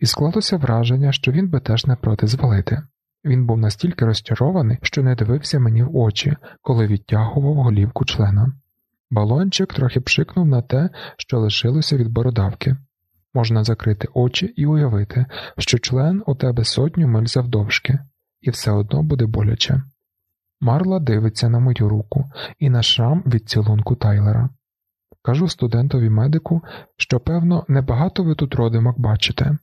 і склалося враження, що він би теж не проти звалити. Він був настільки розчарований, що не дивився мені в очі, коли відтягував голівку члена. Балончик трохи пшикнув на те, що лишилося від бородавки. Можна закрити очі і уявити, що член у тебе сотню миль завдовжки, і все одно буде боляче. Марла дивиться на мою руку і на шрам від цілунку Тайлера. Кажу студентові медику, що, певно, небагато ви тут родимок бачите.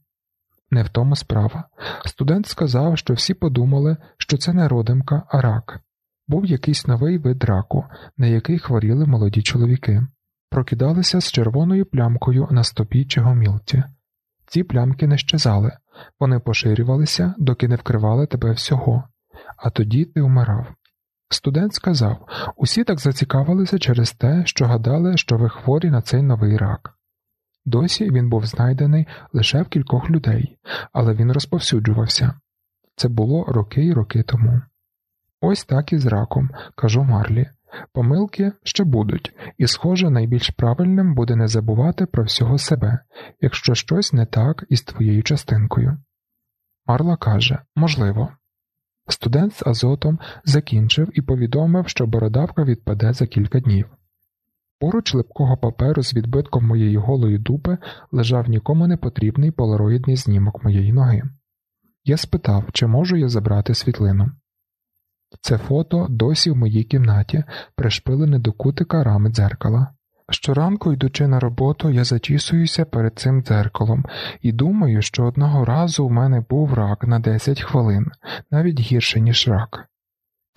Не в тому справа. Студент сказав, що всі подумали, що це не родимка, а рак. Був якийсь новий вид раку, на який хворіли молоді чоловіки, прокидалися з червоною плямкою на стопі чи гомілці. Ці плямки не щезали, вони поширювалися, доки не вкривали тебе всього, а тоді ти вмирав. Студент сказав усі так зацікавилися через те, що гадали, що ви хворі на цей новий рак. Досі він був знайдений лише в кількох людей, але він розповсюджувався. Це було роки й роки тому. Ось так і з раком, кажу Марлі. Помилки ще будуть, і, схоже, найбільш правильним буде не забувати про всього себе, якщо щось не так із твоєю частинкою. Марла каже можливо. Студент з азотом закінчив і повідомив, що бородавка відпаде за кілька днів. Поруч липкого паперу з відбитком моєї голої дупи лежав нікому не потрібний полароїдний знімок моєї ноги. Я спитав, чи можу я забрати світлину. Це фото досі в моїй кімнаті, пришпилене до кутика рами дзеркала. Щоранку, йдучи на роботу, я зачісуюся перед цим дзеркалом і думаю, що одного разу у мене був рак на 10 хвилин, навіть гірше, ніж рак.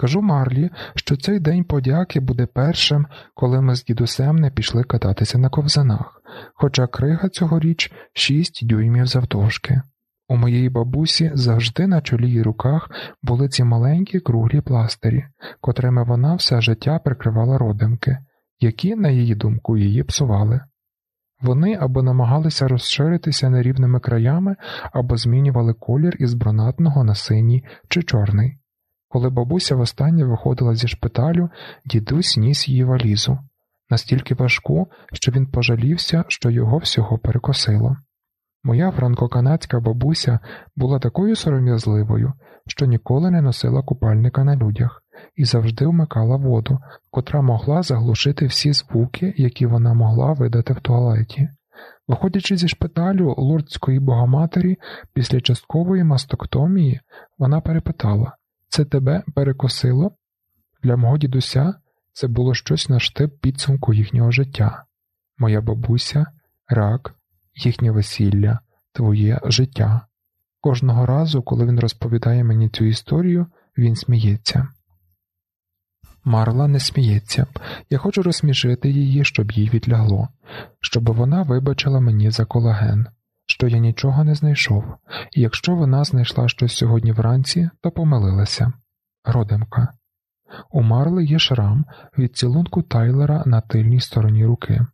Кажу Марлі, що цей день подяки буде першим, коли ми з дідусем не пішли кататися на ковзанах, хоча крига цьогоріч 6 дюймів завдовжки. У моєї бабусі завжди на чолі й руках були ці маленькі круглі пластирі, котрими вона все життя прикривала родимки, які, на її думку, її псували. Вони або намагалися розширитися нерівними краями, або змінювали колір із бронатного на синій чи чорний. Коли бабуся востаннє виходила зі шпиталю, дідусь ніс її валізу, настільки важку, що він пожалівся, що його всього перекосило. Моя франко-канадська бабуся була такою сором'язливою, що ніколи не носила купальника на людях і завжди вмикала воду, котра могла заглушити всі звуки, які вона могла видати в туалеті. Виходячи зі шпиталю лордської богоматері після часткової мастоктомії, вона перепитала це тебе перекосило? Для мого дідуся це було щось на штип підсумку їхнього життя. Моя бабуся, рак, їхнє весілля, твоє життя. Кожного разу, коли він розповідає мені цю історію, він сміється. Марла не сміється, я хочу розсмішити її, щоб їй відлягло, щоб вона вибачила мені за колаген, що я нічого не знайшов, і якщо вона знайшла щось сьогодні вранці, то помилилася. Родимка. У Марли є шрам від цілунку Тайлера на тильній стороні руки.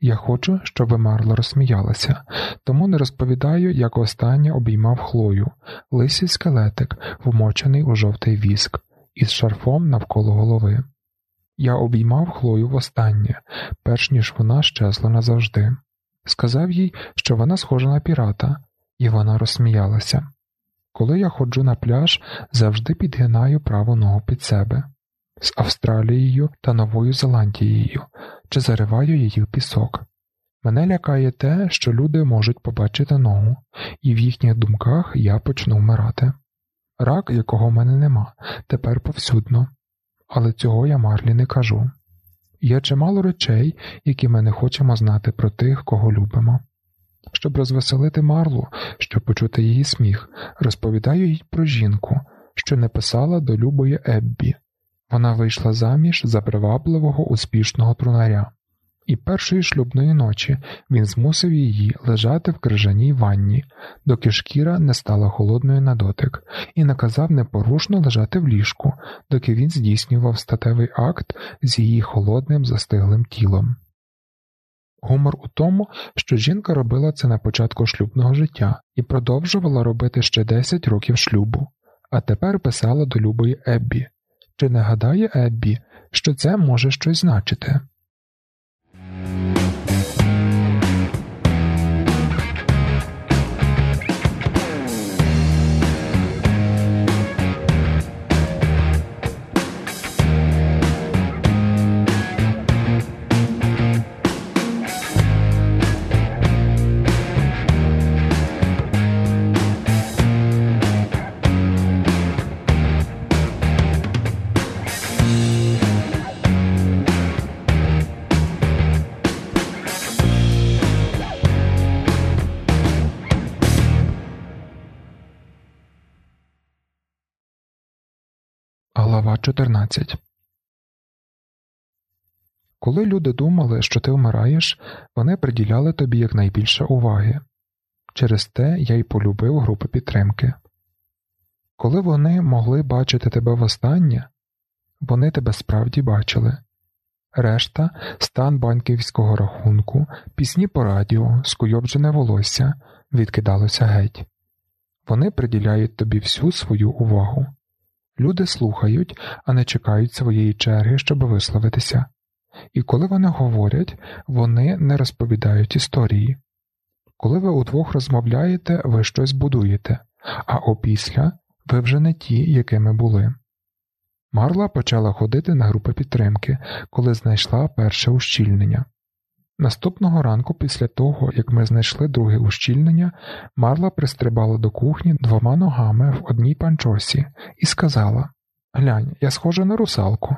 Я хочу, щоб Марла розсміялася, тому не розповідаю, як останнє обіймав хлою, лисий скелетик, вмочений у жовтий віск, із шарфом навколо голови. Я обіймав хлою востаннє, перш ніж вона щезла назавжди. Сказав їй, що вона схожа на пірата, і вона розсміялася. Коли я ходжу на пляж, завжди підгинаю праву ногу під себе з Австралією та Новою Зеландією чи зариваю її в пісок. Мене лякає те, що люди можуть побачити ногу, і в їхніх думках я почну вмирати. Рак, якого в мене нема, тепер повсюдно, але цього я Марлі не кажу. Є чимало речей, які ми не хочемо знати про тих, кого любимо. Щоб розвеселити Марлу, щоб почути її сміх, розповідаю їй про жінку, що не писала до любої Еббі. Вона вийшла заміж за привабливого успішного трунаря, і першої шлюбної ночі він змусив її лежати в крижаній ванні, доки шкіра не стала холодною на дотик, і наказав непорушно лежати в ліжку, доки він здійснював статевий акт з її холодним застиглим тілом. Гумор у тому, що жінка робила це на початку шлюбного життя і продовжувала робити ще 10 років шлюбу, а тепер писала до любої Еббі. Чи не гадає Еббі, що це може щось значити? 14 Коли люди думали, що ти вмираєш, вони приділяли тобі якнайбільше уваги. Через те я й полюбив групи підтримки. Коли вони могли бачити тебе востаннє, вони тебе справді бачили. Решта, стан банківського рахунку, пісні по радіо, скуйобджене волосся відкидалося геть. Вони приділяють тобі всю свою увагу. Люди слухають, а не чекають своєї черги, щоб висловитися. І коли вони говорять, вони не розповідають історії. Коли ви удвох розмовляєте, ви щось будуєте, а опісля ви вже не ті, якими були. Марла почала ходити на групи підтримки, коли знайшла перше ущільнення. Наступного ранку, після того, як ми знайшли друге ущільнення, Марла пристрибала до кухні двома ногами в одній панчосі і сказала Глянь, я схожа на русалку.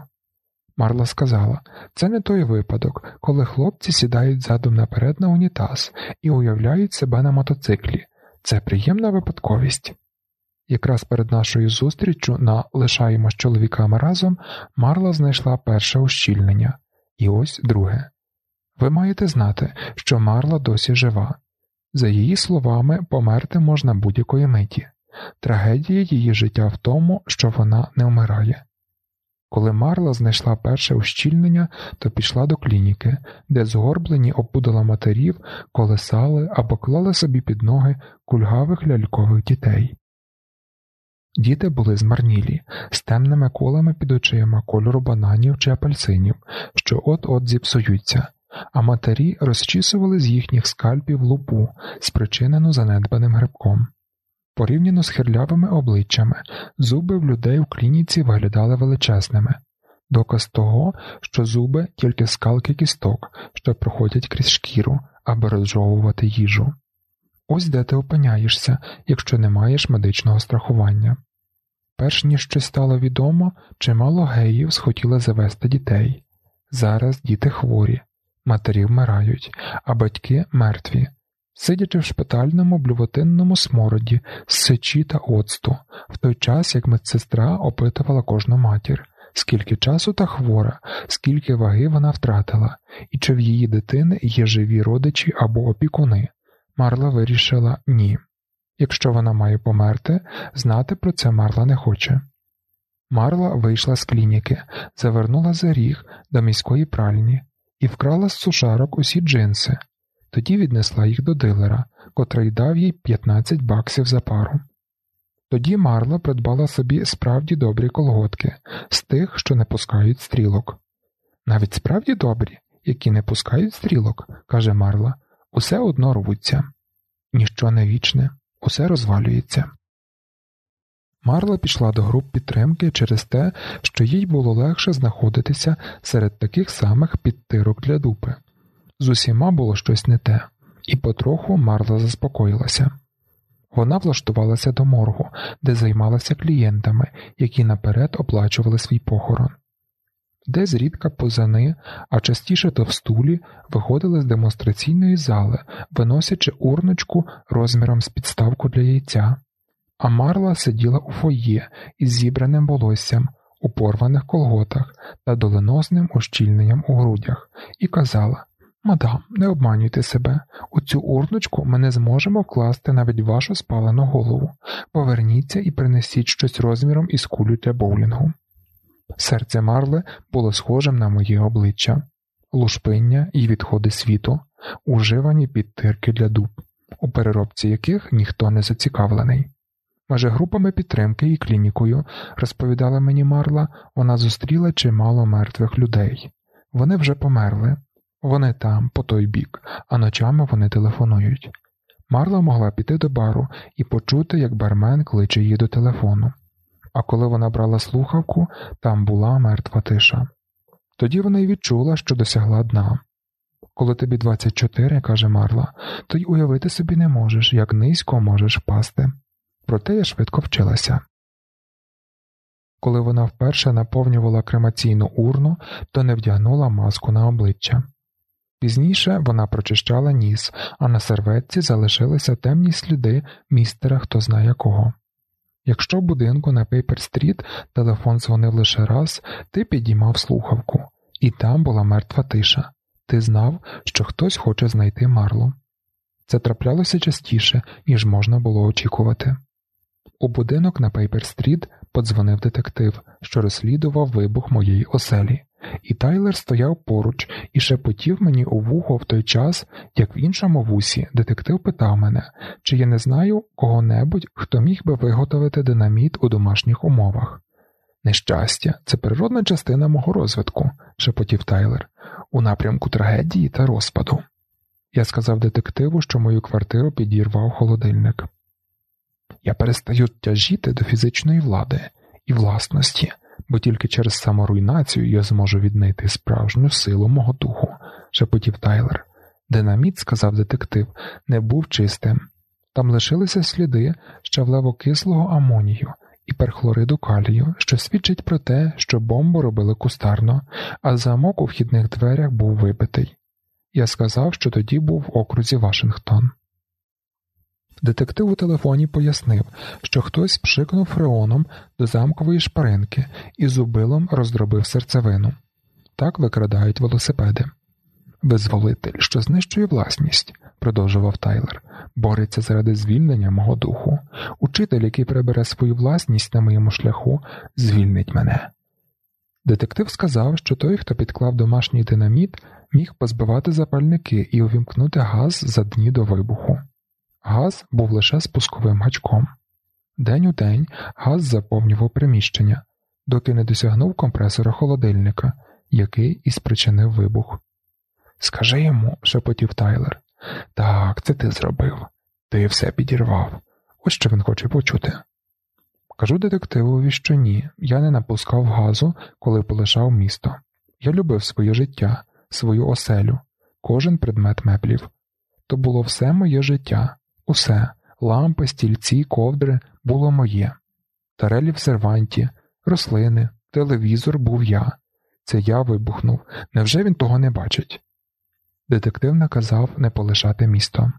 Марла сказала це не той випадок, коли хлопці сідають задом наперед на унітаз і уявляють себе на мотоциклі. Це приємна випадковість. Якраз перед нашою зустріччю на лишаємо з чоловіками разом Марла знайшла перше ущільнення, і ось друге. Ви маєте знати, що Марла досі жива. За її словами, померти можна будь-якої миті. Трагедія її життя в тому, що вона не вмирає. Коли Марла знайшла перше ущільнення, то пішла до клініки, де згорблені опудала матерів, колесали або клали собі під ноги кульгавих лялькових дітей. Діти були змарнілі, з темними колами під очима кольору бананів чи апельсинів, що от-от зіпсуються, а матері розчісували з їхніх скальпів лупу, спричинену занедбаним грибком. Порівняно з хирлявими обличчями, зуби в людей у клініці виглядали величезними, доказ того, що зуби тільки скалки кісток, що проходять крізь шкіру, аби розжовувати їжу. Ось де ти опиняєшся, якщо не маєш медичного страхування. Перш ніж щось стало відомо, чимало геїв схотіли завести дітей. Зараз діти хворі, матері вмирають, а батьки мертві, сидячи в шпитальному блювотинному смороді з сечі та оцту, в той час як медсестра опитувала кожну матір, скільки часу та хвора, скільки ваги вона втратила, і чи в її дитини є живі родичі або опікуни. Марла вирішила ні. Якщо вона має померти, знати про це Марла не хоче. Марла вийшла з клініки, завернула за ріг до міської пральні і вкрала з сушарок усі джинси, тоді віднесла їх до дилера, котрий дав їй 15 баксів за пару. Тоді Марла придбала собі справді добрі колготки з тих, що не пускають стрілок. Навіть справді добрі, які не пускають стрілок, каже Марла, усе одно рвуться. Ніщо не вічне, усе розвалюється. Марла пішла до груп підтримки через те, що їй було легше знаходитися серед таких самих підтирок для дупи. З усіма було щось не те, і потроху Марла заспокоїлася. Вона влаштувалася до моргу, де займалася клієнтами, які наперед оплачували свій похорон де зрідка позани, а частіше то в стулі, виходили з демонстраційної зали, виносячи урночку розміром з підставку для яйця, а Марла сиділа у фоє із зібраним волоссям, у порваних колготах та доленосним ущільненням у грудях, і казала Мадам, не обманюйте себе, у цю урночку ми не зможемо вкласти навіть вашу спалену голову. Поверніться і принесіть щось розміром із кулю для боулінгу. Серце Марли було схожим на моє обличчя, лушпиння і відходи світу, уживані підтирки для дуб, у переробці яких ніхто не зацікавлений. Майже групами підтримки і клінікою, розповідала мені Марла, вона зустріла чимало мертвих людей. Вони вже померли, вони там, по той бік, а ночами вони телефонують. Марла могла піти до бару і почути, як бармен кличе її до телефону а коли вона брала слухавку, там була мертва тиша. Тоді вона й відчула, що досягла дна. Коли тобі 24, каже Марла, то й уявити собі не можеш, як низько можеш впасти. Проте я швидко вчилася. Коли вона вперше наповнювала кремаційну урну, то не вдягнула маску на обличчя. Пізніше вона прочищала ніс, а на серветці залишилися темні сліди містера хто знає кого. Якщо в будинку на Пейпер-стріт телефон дзвонив лише раз, ти підіймав слухавку, і там була мертва тиша. Ти знав, що хтось хоче знайти Марлу. Це траплялося частіше, ніж можна було очікувати. У будинок на Пейпер-стріт подзвонив детектив, що розслідував вибух моєї оселі, і Тайлер стояв поруч і шепотів мені у вухо в той час, як в іншому вусі детектив питав мене, чи я не знаю кого-небудь, хто міг би виготовити динаміт у домашніх умовах. Нещастя, це природна частина мого розвитку, шепотів Тайлер, у напрямку трагедії та розпаду. Я сказав детективу, що мою квартиру підірвав холодильник. Я перестаю тяжіти до фізичної влади і власності, бо тільки через саморуйнацію я зможу віднайти справжню силу мого духу, шепотів Тайлер. Динаміт, сказав детектив, не був чистим. Там лишилися сліди щавлево-кислого амонію і перхлориду калію, що свідчить про те, що бомбу робили кустарно, а замок у вхідних дверях був вибитий. Я сказав, що тоді був в окрузі Вашингтон. Детектив у телефоні пояснив, що хтось пшикнув фреоном до замкової шпаринки і зубилом роздробив серцевину. Так викрадають велосипеди. Визволитель, що знищує власність, продовжував Тайлер, бореться заради звільнення мого духу. Учитель, який прибере свою власність на моєму шляху, звільнить мене. Детектив сказав, що той, хто підклав домашній динаміт, міг позбивати запальники і увімкнути газ за дні до вибуху. Газ був лише спусковим гачком. День у день газ заповнював приміщення, доки не досягнув компресора холодильника, який і спричинив вибух. Скажи йому, шепотів Тайлер. Так, це ти зробив. Ти все підірвав. Ось що він хоче почути. Кажу детективові, що ні, я не напускав газу, коли полишав місто. Я любив своє життя, свою оселю, кожен предмет меблів. То було все моє життя, усе, лампи, стільці, ковдри було моє. Тарелі в серванті, рослини, телевізор був я. Це я вибухнув. Невже він того не бачить? Детектив наказав не полишати місто.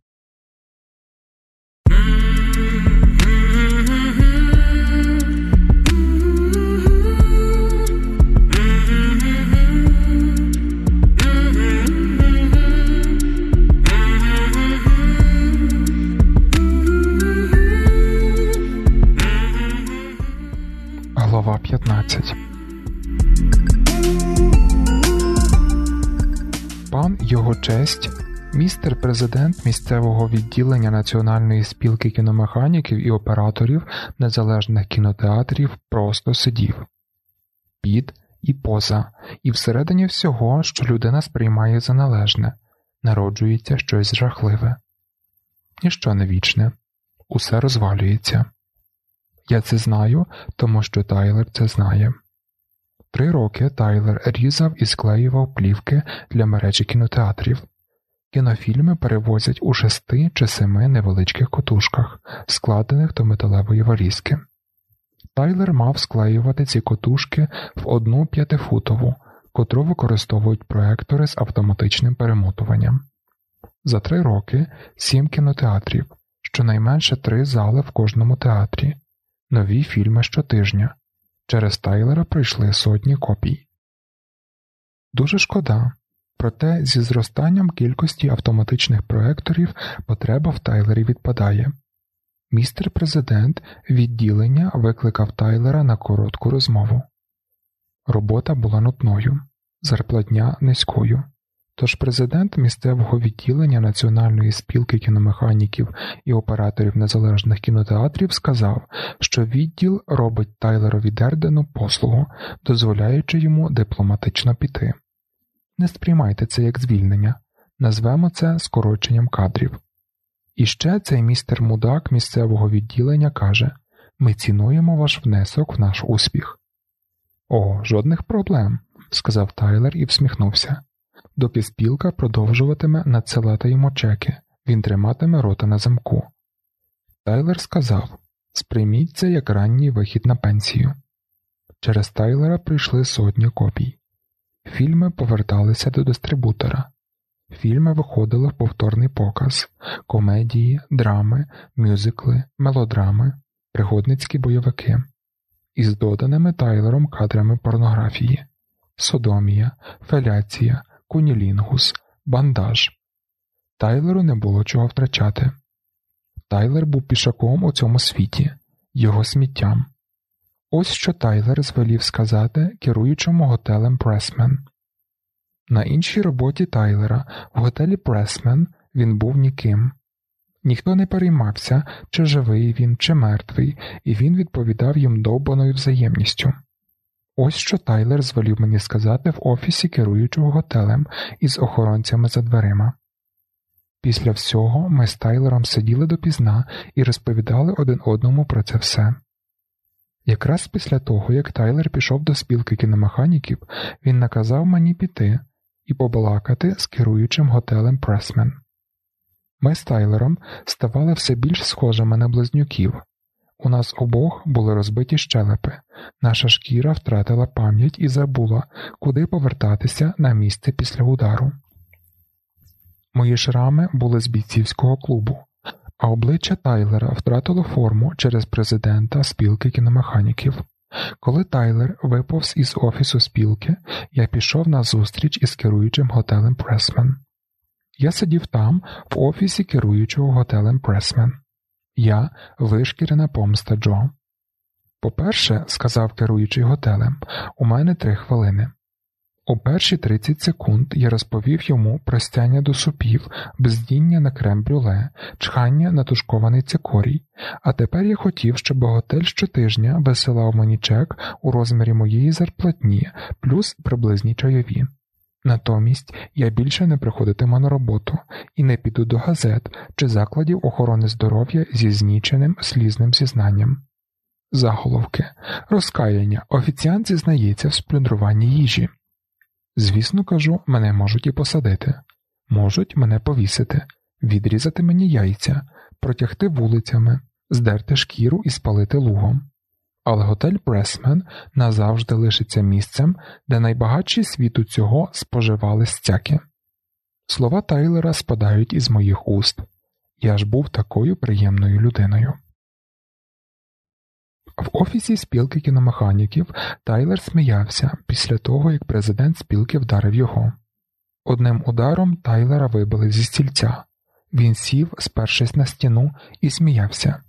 Глава 15 Пан його честь, містер президент місцевого відділення Національної спілки кіномеханіків і операторів незалежних кінотеатрів просто сидів. Під і поза, і всередині всього, що людина сприймає за належне, народжується щось жахливе. Ніщо не вічне, усе розвалюється. Я це знаю, тому що Тайлер це знає. Три роки Тайлер різав і склеював плівки для мережі кінотеатрів. Кінофільми перевозять у шести чи семи невеличких котушках, складених до металевої валізки. Тайлер мав склеювати ці котушки в одну п'ятифутову, котру використовують проектори з автоматичним перемотуванням. За три роки сім кінотеатрів, щонайменше три зали в кожному театрі, нові фільми щотижня. Через Тайлера прийшли сотні копій. Дуже шкода, проте зі зростанням кількості автоматичних проекторів потреба в Тайлері відпадає. Містер президент відділення викликав Тайлера на коротку розмову. Робота була нутною, зарплатня низькою. Тож президент місцевого відділення Національної спілки кіномеханіків і операторів незалежних кінотеатрів сказав, що відділ робить Тайлерові Дердену послугу, дозволяючи йому дипломатично піти. Не сприймайте це як звільнення, назвемо це скороченням кадрів. І ще цей містер мудак місцевого відділення каже ми цінуємо ваш внесок в наш успіх. О, жодних проблем, сказав Тайлер і всміхнувся доки спілка продовжуватиме надсилати йому чеки, він триматиме рота на замку. Тайлер сказав сприйміть це як ранній вихід на пенсію. Через Тайлера прийшли сотні копій. Фільми поверталися до дистрибутора. Фільми виходили в повторний показ, комедії, драми, мюзикли, мелодрами, пригодницькі бойовики, із доданими Тайлером кадрами порнографії, содомія, феляція, кунілінгус, бандаж. Тайлеру не було чого втрачати. Тайлер був пішаком у цьому світі, його сміттям. Ось що Тайлер звелів сказати керуючому готелем Пресмен. На іншій роботі Тайлера в готелі Пресмен він був ніким. Ніхто не переймався, чи живий він, чи мертвий, і він відповідав їм довбаною взаємністю. Ось що Тайлер звелів мені сказати в офісі керуючого готелем із охоронцями за дверима. Після всього ми з Тайлером сиділи допізна і розповідали один одному про це все. Якраз після того, як Тайлер пішов до спілки кіномеханіків, він наказав мені піти і побалакати з керуючим готелем Пресмен. Ми з Тайлером ставали все більш схожими на близнюків. У нас обох були розбиті щелепи, наша шкіра втратила пам'ять і забула, куди повертатися на місце після удару. Мої шрами були з бійцівського клубу, а обличчя Тайлера втратило форму через президента спілки кіномеханіків. Коли Тайлер виповз із офісу спілки, я пішов на зустріч із керуючим готелем Пресмен. Я сидів там, в офісі керуючого готелем Пресмен. Я вишкірена помста Джо. По-перше, сказав керуючий готелем, у мене три хвилини. У перші 30 секунд я розповів йому про стяння до супів, бездіння на крем брюле, чхання на тушкований цикорій, а тепер я хотів, щоб готель щотижня висилав мені чек у розмірі моєї зарплатні плюс приблизні чайові. Натомість я більше не приходитиму на роботу і не піду до газет чи закладів охорони здоров'я зі зніченим слізним зізнанням. Заголовки, розкаяння, офіціант зізнається в сплюндруванні їжі. Звісно, кажу, мене можуть і посадити, можуть мене повісити, відрізати мені яйця, протягти вулицями, здерти шкіру і спалити лугом. Але готель Пресмен назавжди лишиться місцем, де найбагатші світу цього споживали стяки. Слова Тайлера спадають із моїх уст. Я ж був такою приємною людиною. В офісі спілки кіномеханіків Тайлер сміявся після того, як президент спілки вдарив його. Одним ударом Тайлера вибили зі стільця. Він сів, спершись на стіну, і сміявся.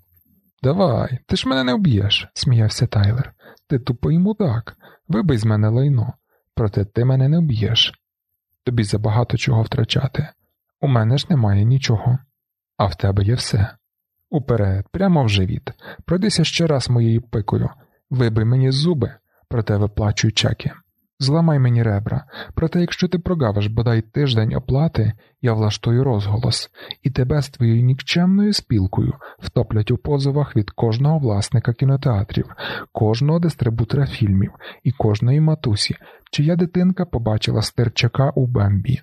Давай, ти ж мене не вб'єш, сміявся Тайлер. Ти тупий мудак, вибий з мене лайно, проте ти мене не вб'єш. Тобі забагато чого втрачати. У мене ж немає нічого, а в тебе є все. Уперед, прямо в живіт. Пройдися ще раз моєю пикою, вибий мені зуби, проте виплачуй чеки. Зламай мені ребра, проте якщо ти прогавиш бодай тиждень оплати, я влаштую розголос, і тебе з твоєю нікчемною спілкою втоплять у позовах від кожного власника кінотеатрів, кожного дистрибутора фільмів і кожної матусі, чия дитинка побачила стерчака у Бембі.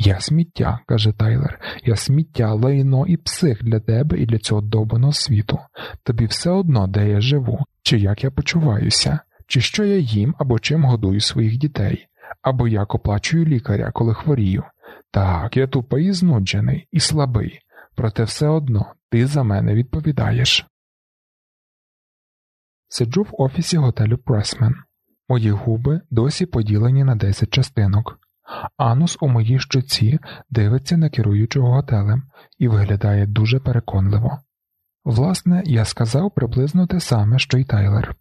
Я сміття, каже Тайлер, я сміття, лайно і псих для тебе і для цього добаного світу. Тобі все одно, де я живу, чи як я почуваюся, чи що я їм або чим годую своїх дітей, або як оплачую лікаря, коли хворію. Так, я тупо і знуджений, і слабий, проте все одно ти за мене відповідаєш. Сиджу в офісі готелю Пресмен. Мої губи досі поділені на 10 частинок. Анус у моїй щоці дивиться на керуючого готелем і виглядає дуже переконливо. Власне, я сказав приблизно те саме, що й Тайлер.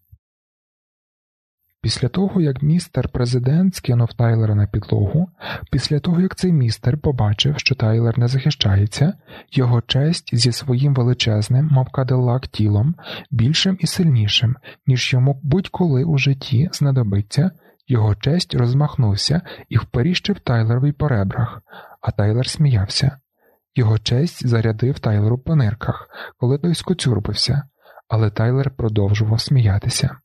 Після того, як містер президент скинув Тайлера на підлогу, після того, як цей містер побачив, що Тайлер не захищається, його честь зі своїм величезним, мов кадилак тілом, більшим і сильнішим, ніж йому будь-коли у житті знадобиться, його честь розмахнувся і вперіщив Тайлерові по ребрах, а Тайлер сміявся. Його честь зарядив Тайлеру по нирках, коли той скоцюрбився, але Тайлер продовжував сміятися.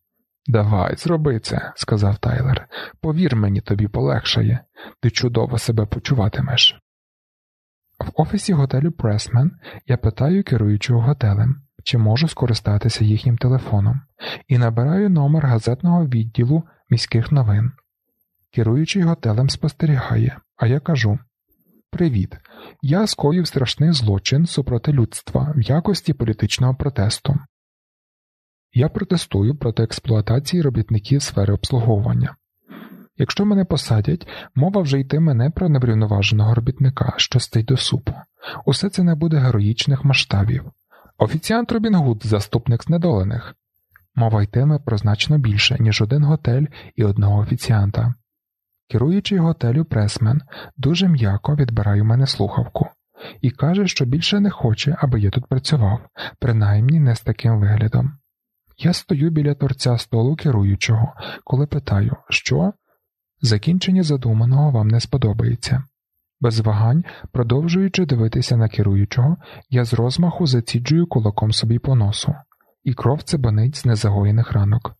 Давай, зроби це, сказав Тайлер. Повір мені, тобі полегшає, ти чудово себе почуватимеш. В офісі готелю Пресмен я питаю керуючого готелем, чи можу скористатися їхнім телефоном, і набираю номер газетного відділу міських новин. Керуючий готелем спостерігає, а я кажу Привіт, я скоїв страшний злочин супроти людства в якості політичного протесту. Я протестую проти експлуатації робітників сфери обслуговування. Якщо мене посадять, мова вже йтиме не про неврівноваженого робітника, що стоїть до супу. Усе це не буде героїчних масштабів. Офіціант Робін Гуд, заступник знедолених. Мова йтиме про значно більше, ніж один готель і одного офіціанта. Керуючий готелю пресмен дуже м'яко відбирає у мене слухавку і каже, що більше не хоче, аби я тут працював, принаймні не з таким виглядом. Я стою біля торця столу керуючого, коли питаю, що? Закінчення задуманого вам не сподобається. Без вагань, продовжуючи дивитися на керуючого, я з розмаху заціджую кулаком собі по носу, і кров цебанить з незагоєних ранок.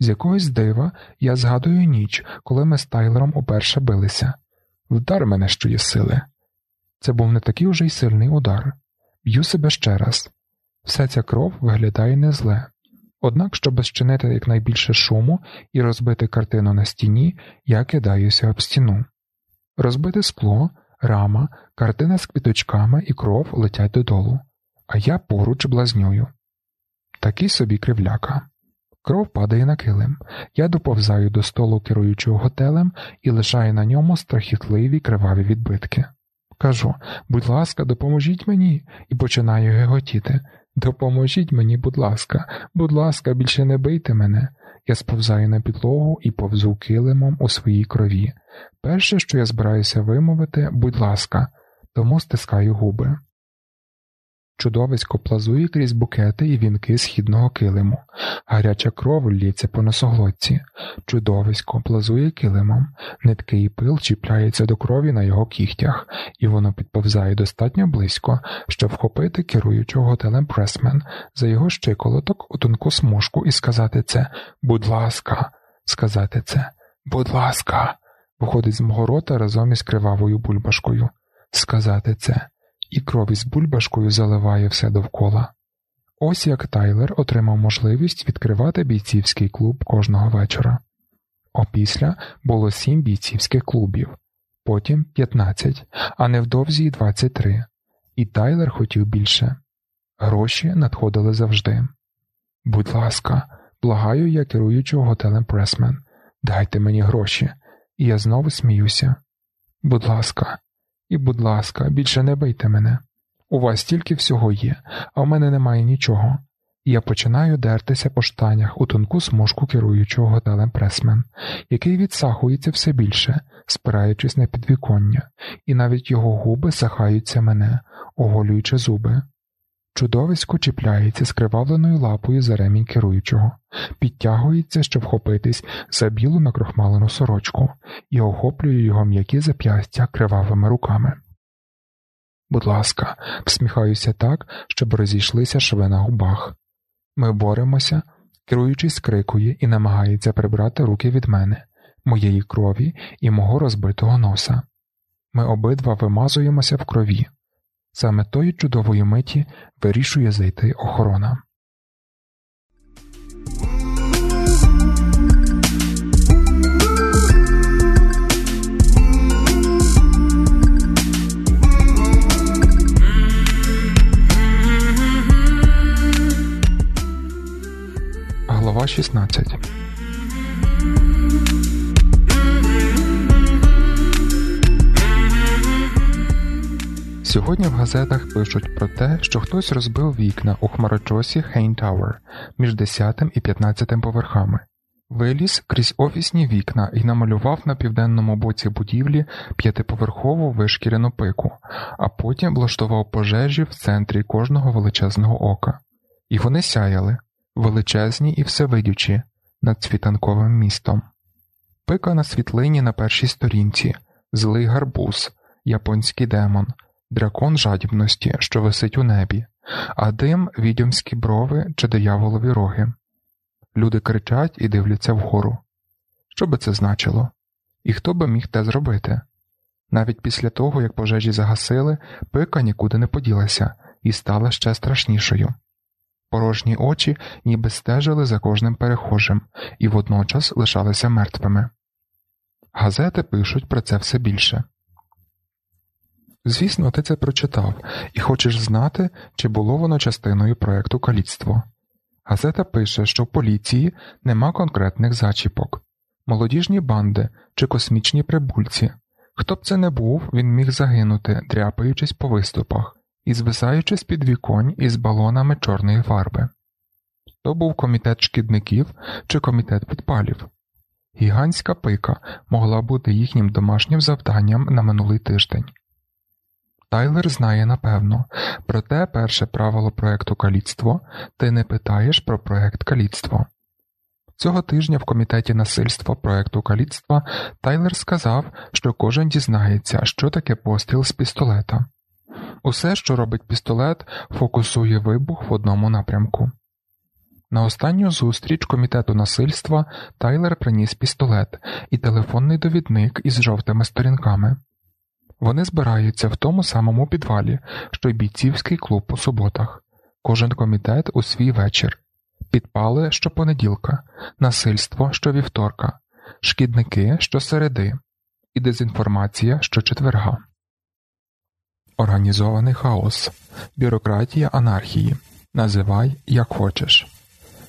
З якогось дива я згадую ніч, коли ми з Тайлером уперше билися. Вдар мене, що є сили. Це був не такий уже й сильний удар. Б'ю себе ще раз. Вся ця кров виглядає не зле. Однак, щоб зчинити якнайбільше шуму і розбити картину на стіні, я кидаюся об стіну. Розбите скло, рама, картина з квіточками і кров летять додолу, а я поруч блазнюю. Такий собі кривляка. Кров падає на килим. Я доповзаю до столу керуючого готелем і лишаю на ньому страхітливі криваві відбитки. Кажу, будь ласка, допоможіть мені, і починаю геготіти. Допоможіть мені, будь ласка, будь ласка, більше не бийте мене. Я сповзаю на підлогу і повзу килимом у своїй крові. Перше, що я збираюся вимовити, будь ласка, тому стискаю губи. Чудовисько плазує крізь букети і вінки східного килиму, гаряча кров лється по носоглотці, чудовисько плазує килимом, ниткий пил чіпляється до крові на його кігтях, і воно підповзає достатньо близько, щоб вхопити керуючого готелем пресмен за його щиколоток у тонку смужку і сказати це будь ласка, сказати це, будь ласка, виходить з мого рота разом із кривавою бульбашкою. Сказати це і кров із бульбашкою заливає все довкола. Ось як Тайлер отримав можливість відкривати бійцівський клуб кожного вечора. Опісля було сім бійцівських клубів, потім 15, а невдовзі й 23. І Тайлер хотів більше. Гроші надходили завжди. Будь ласка, благаю я керуючого готелем Пресмен, дайте мені гроші, і я знову сміюся. Будь ласка, і, будь ласка, більше не бийте мене. У вас тільки всього є, а в мене немає нічого. Я починаю дертися по штанях у тонку смужку керуючого готелем пресмен, який відсахується все більше, спираючись на підвіконня, і навіть його губи сахаються мене, оголюючи зуби. Чудовисько чіпляється скривавленою лапою за ремінь керуючого, підтягується, щоб вхопитись за білу накрохмалену сорочку, і охоплює його м'які зап'ястя кривавими руками. Будь ласка, всміхаюся так, щоб розійшлися шви на губах. Ми боремося, керуючись крикує і намагається прибрати руки від мене, моєї крові і мого розбитого носа. Ми обидва вимазуємося в крові. Саме тої чудової миті вирішує зайти охорона. Глава 16 Сьогодні в газетах пишуть про те, що хтось розбив вікна у хмарочосі Хейн Тауер між 10 і 15 поверхами, виліз крізь офісні вікна і намалював на південному боці будівлі п'ятиповерхову вишкірену пику, а потім влаштував пожежі в центрі кожного величезного ока. І вони сяяли величезні і всевидючі над світанковим містом. Пика на світлині на першій сторінці, злий гарбуз, японський демон дракон жадібності, що висить у небі, а дим відьомські брови чи дияволові роги. Люди кричать і дивляться вгору. Що би це значило? І хто би міг те зробити? Навіть після того, як пожежі загасили, пика нікуди не поділася і стала ще страшнішою. Порожні очі ніби стежили за кожним перехожим і водночас лишалися мертвими. Газети пишуть про це все більше. Звісно, ти це прочитав і хочеш знати, чи було воно частиною проекту каліцтво. Газета пише, що в поліції нема конкретних зачіпок, молодіжні банди чи космічні прибульці. Хто б це не був, він міг загинути, дряпаючись по виступах і звисаючи з під віконь із балонами чорної фарби. То був комітет шкідників чи комітет підпалів. Гігантська пика могла бути їхнім домашнім завданням на минулий тиждень. Тайлер знає напевно, проте перше правило проекту каліцтво ти не питаєш про проект каліцтво. Цього тижня в комітеті насильства проекту каліцтва Тайлер сказав, що кожен дізнається, що таке постріл з пістолета. Усе, що робить пістолет, фокусує вибух в одному напрямку. На останню зустріч комітету насильства Тайлер приніс пістолет і телефонний довідник із жовтими сторінками. Вони збираються в тому самому підвалі, що й бійцівський клуб у суботах, кожен комітет у свій вечір, підпали щопонеділка, насильство щовівторка, шкідники щосереди і дезінформація щочетверга. Організований хаос, бюрократія анархії. Називай як хочеш,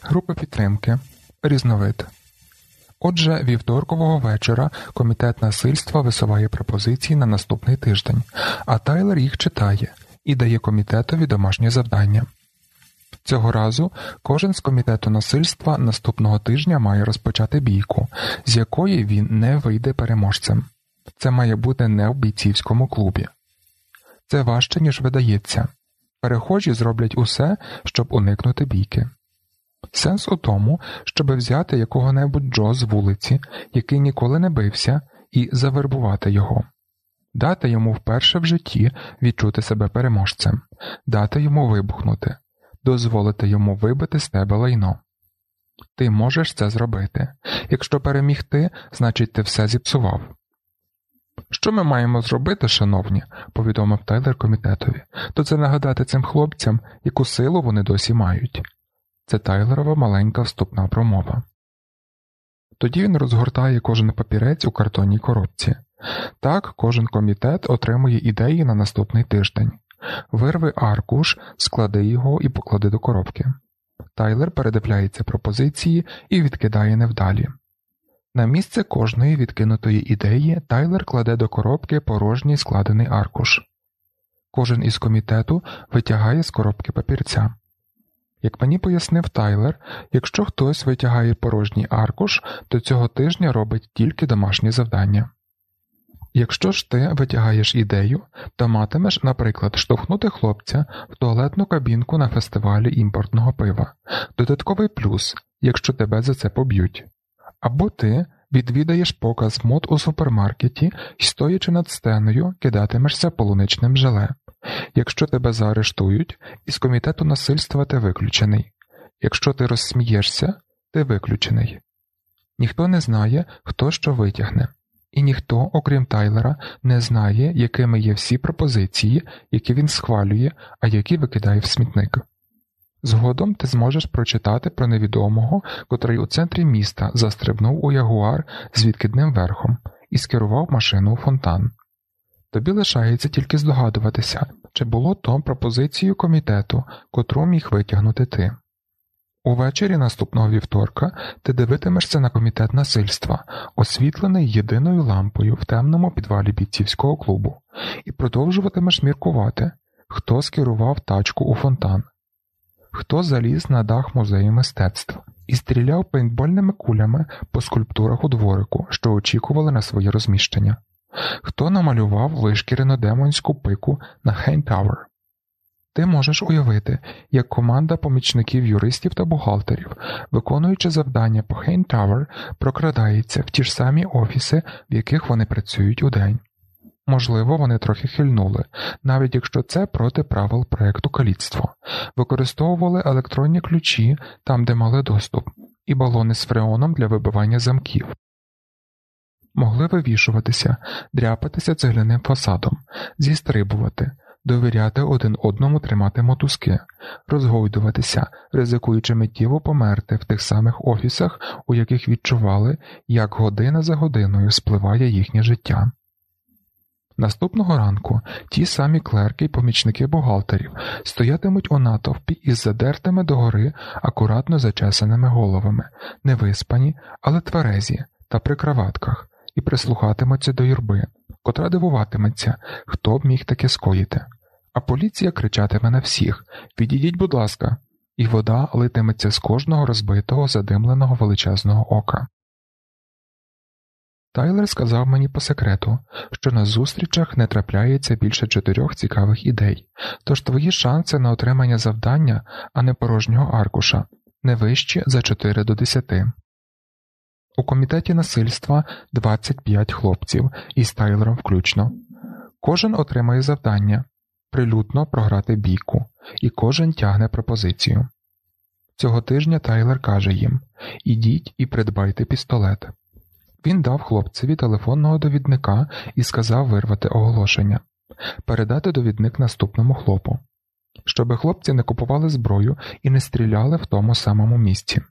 групи підтримки, різновид. Отже, вівторкового вечора комітет насильства висуває пропозиції на наступний тиждень, а Тайлер їх читає і дає комітетові домашнє завдання. Цього разу кожен з комітету насильства наступного тижня має розпочати бійку, з якої він не вийде переможцем. Це має бути не в бійцівському клубі. Це важче, ніж видається. Перехожі зроблять усе, щоб уникнути бійки. Сенс у тому, щоб взяти якого-небудь Джо з вулиці, який ніколи не бився, і завербувати його, дати йому вперше в житті відчути себе переможцем, дати йому вибухнути, дозволити йому вибити з тебе лайно. Ти можеш це зробити. Якщо переміг ти, значить ти все зіпсував. Що ми маємо зробити, шановні, повідомив Тайлер комітетові, то це нагадати цим хлопцям, яку силу вони досі мають. Це Тайлерова маленька вступна промова. Тоді він розгортає кожен папірець у картонній коробці. Так, кожен комітет отримує ідеї на наступний тиждень. Вирви аркуш, склади його і поклади до коробки. Тайлер передивляється пропозиції і відкидає невдалі. На місце кожної відкинутої ідеї Тайлер кладе до коробки порожній складений аркуш. Кожен із комітету витягає з коробки папірця. Як мені пояснив Тайлер, якщо хтось витягає порожній аркуш, то цього тижня робить тільки домашні завдання. Якщо ж ти витягаєш ідею, то матимеш, наприклад, штовхнути хлопця в туалетну кабінку на фестивалі імпортного пива, додатковий плюс, якщо тебе за це поб'ють. Або ти відвідаєш показ мод у супермаркеті і, стоячи над сценою, кидатимешся полуничним желе. Якщо тебе заарештують, із комітету насильства ти виключений. Якщо ти розсмієшся, ти виключений. Ніхто не знає, хто що витягне, і ніхто, окрім Тайлера, не знає, якими є всі пропозиції, які він схвалює, а які викидає в смітник. Згодом ти зможеш прочитати про невідомого, котрий у центрі міста застрибнув у ягуар з відкидним верхом і скерував машину у фонтан. Тобі лишається тільки здогадуватися, чи було то пропозицією комітету, котру міг витягнути ти. Увечері наступного вівторка ти дивитимешся на комітет насильства, освітлений єдиною лампою в темному підвалі бійцівського клубу, і продовжуватимеш міркувати, хто скерував тачку у фонтан, хто заліз на дах музею мистецтв і стріляв пейнтбольними кулями по скульптурах у дворику, що очікували на своє розміщення. Хто намалював вишкірену демонську пику на Хейн Тауер? Ти можеш уявити, як команда помічників юристів та бухгалтерів, виконуючи завдання по Хейн Тауер, прокрадається в ті ж самі офіси, в яких вони працюють у день. Можливо, вони трохи хильнули, навіть якщо це проти правил проєкту каліцтво, використовували електронні ключі там, де мали доступ, і балони з фреоном для вибивання замків могли вивішуватися, дряпатися цегляним фасадом, зістрибувати, довіряти один одному тримати мотузки, розгойдуватися, ризикуючи миттєво померти в тих самих офісах, у яких відчували, як година за годиною спливає їхнє життя. Наступного ранку ті самі клерки й помічники бухгалтерів стоятимуть у натовпі із задертими догори акуратно зачесаними головами, невиспані, але тверезі та при краватках, і прислухатимуться до юрби, котра дивуватиметься, хто б міг таке скоїти. А поліція кричатиме на всіх Відійдіть, будь ласка, і вода литиметься з кожного розбитого задимленого величезного ока. Тайлер сказав мені по секрету, що на зустрічах не трапляється більше чотирьох цікавих ідей, тож твої шанси на отримання завдання, а не порожнього аркуша, не вищі за 4 до 10. У комітеті насильства 25 хлопців із Тайлером включно. Кожен отримає завдання прилюдно програти бійку, і кожен тягне пропозицію. Цього тижня Тайлер каже їм Ідіть і придбайте пістолет. Він дав хлопцеві телефонного довідника і сказав вирвати оголошення, передати довідник наступному хлопу, щоби хлопці не купували зброю і не стріляли в тому самому місці.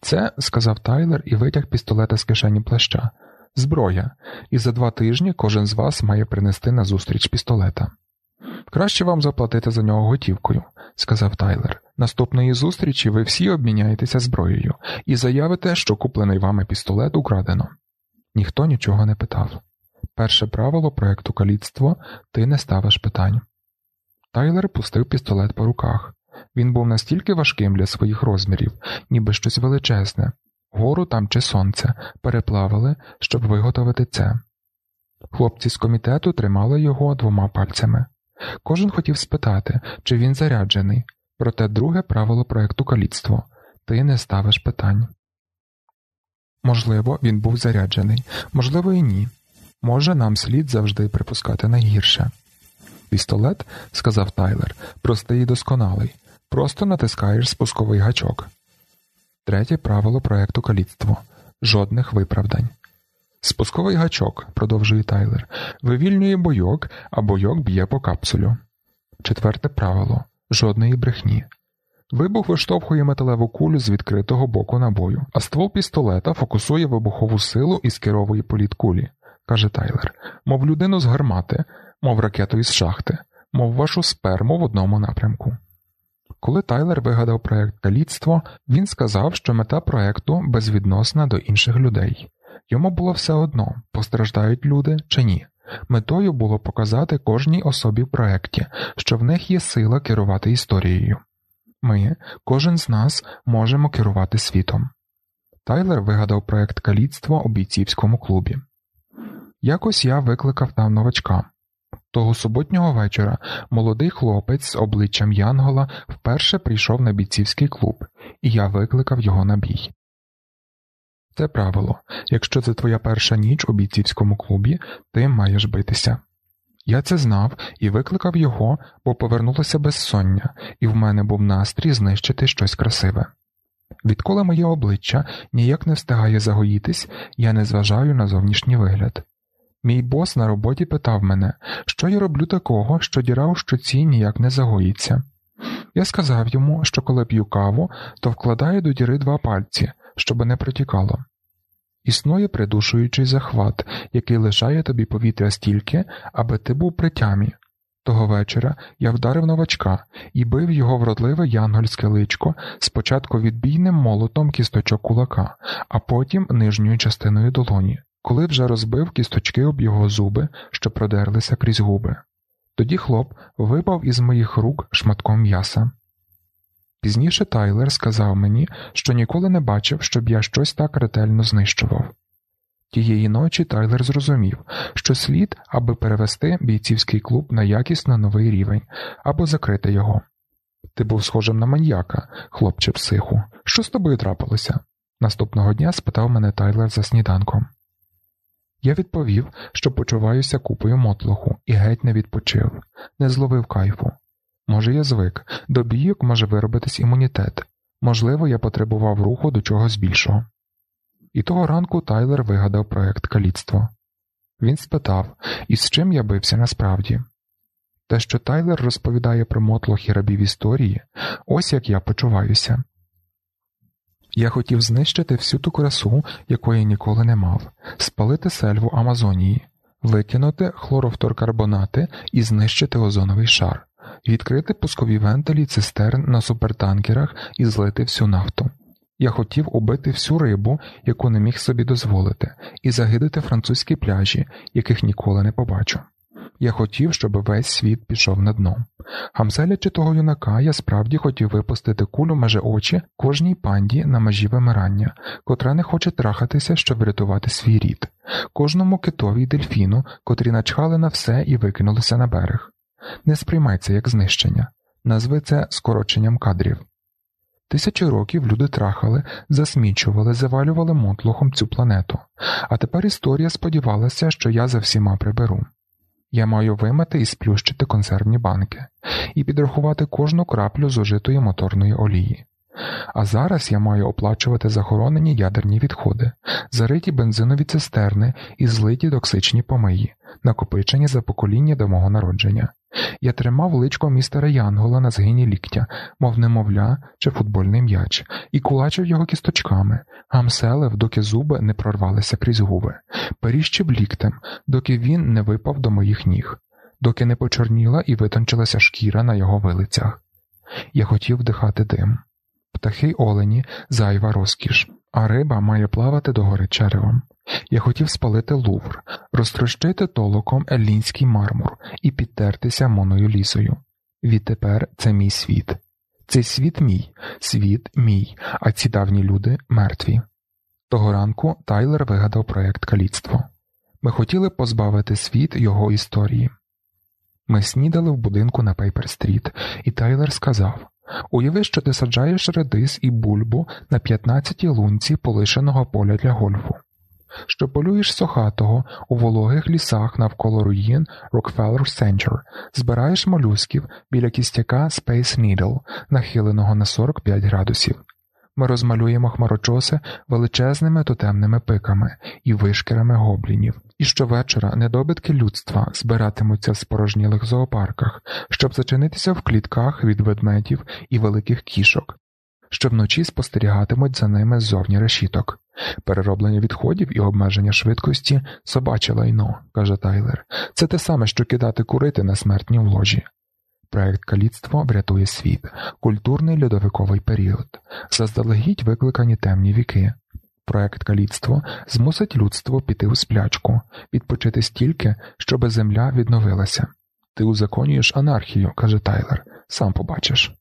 Це, сказав Тайлер і витяг пістолета з кишені плаща, зброя, і за два тижні кожен з вас має принести на зустріч пістолета. Краще вам заплатити за нього готівкою, сказав Тайлер. Наступної зустрічі ви всі обміняєтеся зброєю і заявите, що куплений вами пістолет украдено. Ніхто нічого не питав. Перше правило проекту каліцтво ти не ставиш питань. Тайлер пустив пістолет по руках. Він був настільки важким для своїх розмірів, ніби щось величезне, гору там чи сонце переплавили, щоб виготовити це. Хлопці з комітету тримали його двома пальцями. Кожен хотів спитати, чи він заряджений, проте друге правило проекту каліцтво ти не ставиш питань. Можливо, він був заряджений, можливо, і ні. Може, нам слід завжди припускати найгірше. Пістолет, сказав Тайлер, простий і досконалий, просто натискаєш спусковий гачок. Третє правило проекту каліцтво жодних виправдань. Спусковий гачок, продовжує Тайлер, вивільнює бойок, а бойок б'є по капсулю. Четверте правило жодної брехні. Вибух виштовхує металеву кулю з відкритого боку набою, а ствол пістолета фокусує вибухову силу і скеровує політ кулі, каже Тайлер, мов людину з гармати, мов ракету із шахти, мов вашу сперму в одному напрямку. Коли Тайлер вигадав проект каліцтво, він сказав, що мета проекту безвідносна до інших людей. Йому було все одно, постраждають люди чи ні. Метою було показати кожній особі в проєкті, що в них є сила керувати історією. Ми, кожен з нас, можемо керувати світом. Тайлер вигадав проєкт каліцтва у бійцівському клубі. Якось я викликав там новачка. Того суботнього вечора молодий хлопець з обличчям Янгола вперше прийшов на бійцівський клуб, і я викликав його на бій. Це правило якщо це твоя перша ніч у бійцівському клубі, ти маєш битися. Я це знав і викликав його, бо повернулося безсоння, і в мене був настрій знищити щось красиве. Відколи моє обличчя ніяк не встигає загоїтись, я не зважаю на зовнішній вигляд. Мій бос на роботі питав мене, що я роблю такого, що діра у щоці ніяк не загоїться. Я сказав йому, що коли п'ю каву, то вкладаю до діри два пальці, щоб не протікало. Існує придушуючий захват, який лишає тобі повітря стільки, аби ти був при тямі. Того вечора я вдарив новачка і бив його вродливе янгольське личко спочатку відбійним молотом кісточок кулака, а потім нижньою частиною долоні, коли вже розбив кісточки об його зуби, що продерлися крізь губи. Тоді хлоп випав із моїх рук шматком м'яса. Пізніше Тайлер сказав мені, що ніколи не бачив, щоб я щось так ретельно знищував. Тієї ночі Тайлер зрозумів, що слід, аби перевести бійцівський клуб на якісно новий рівень або закрити його. Ти був схожим на маньяка, хлопче психу. Що з тобою трапилося? Наступного дня спитав мене Тайлер за сніданком. Я відповів, що почуваюся купою мотлоху і геть не відпочив, не зловив кайфу. Може, я звик, до бійок може виробитись імунітет, можливо, я потребував руху до чогось більшого. І того ранку Тайлер вигадав проект каліцтво. Він спитав, із чим я бився насправді. Те, що Тайлер розповідає про мотлох і рабів історії, ось як я почуваюся. Я хотів знищити всю ту красу, якої ніколи не мав, спалити сельву Амазонії, викинути хлорофторкарбонати і знищити озоновий шар, відкрити пускові вентилі цистерн на супертанкерах і злити всю нафту. Я хотів убити всю рибу, яку не міг собі дозволити, і загидати французькі пляжі, яких ніколи не побачу. Я хотів, щоб весь світ пішов на дно. Гамселячи того юнака, я справді хотів випустити кулю межи очі кожній панді на межі вимирання, котра не хоче трахатися, щоб врятувати свій рід, кожному китові й дельфіну, котрі начхали на все і викинулися на берег. Не сприймай як знищення, назви це скороченням кадрів. Тисячі років люди трахали, засмічували, завалювали мотлохом цю планету, а тепер історія сподівалася, що я за всіма приберу. Я маю вимити і сплющити консервні банки і підрахувати кожну краплю зужитої моторної олії. А зараз я маю оплачувати захоронені ядерні відходи, зариті бензинові цистерни і злиті токсичні помиї, накопичені за покоління до мого народження. Я тримав личко містера Янгола на згині ліктя, мов немовля чи футбольний м'яч, і кулачив його кісточками, гамселив, доки зуби не прорвалися крізь губи, періщив ліктем, доки він не випав до моїх ніг, доки не почорніла і витончилася шкіра на його вилицях. Я хотів вдихати дим. Птахи олені зайва розкіш, а риба має плавати догори черевом. Я хотів спалити лувр, розтрощити толоком еллінський мармур і підтертися моною лісою. Відтепер це мій світ. Цей світ мій, світ мій, а ці давні люди мертві. Того ранку Тайлер вигадав проєкт каліцтво. Ми хотіли позбавити світ його історії. Ми снідали в будинку на Пейпер-стріт, і Тайлер сказав Уяви, що ти саджаєш редис і бульбу на 15-й лунці полишеного поля для гольфу що полюєш сохатого у вологих лісах навколо руїн Rockefeller Center, збираєш молюсків біля кістяка Space Needle, нахиленого на 45 градусів. Ми розмалюємо хмарочоси величезними тотемними пиками і вишкірами гоблінів, і щовечора недобитки людства збиратимуться в спорожнілих зоопарках, щоб зачинитися в клітках від ведмедів і великих кішок, що вночі спостерігатимуть за ними ззовні решіток. Перероблення відходів і обмеження швидкості собаче лайно, каже Тайлер. Це те саме, що кидати курити на смертній ложі. Проект каліцтво врятує світ, культурний льодовиковий період, заздалегідь викликані темні віки. Проект каліцтво змусить людство піти у сплячку, відпочити стільки, щоби земля відновилася. Ти узаконюєш анархію, каже Тайлер, сам побачиш.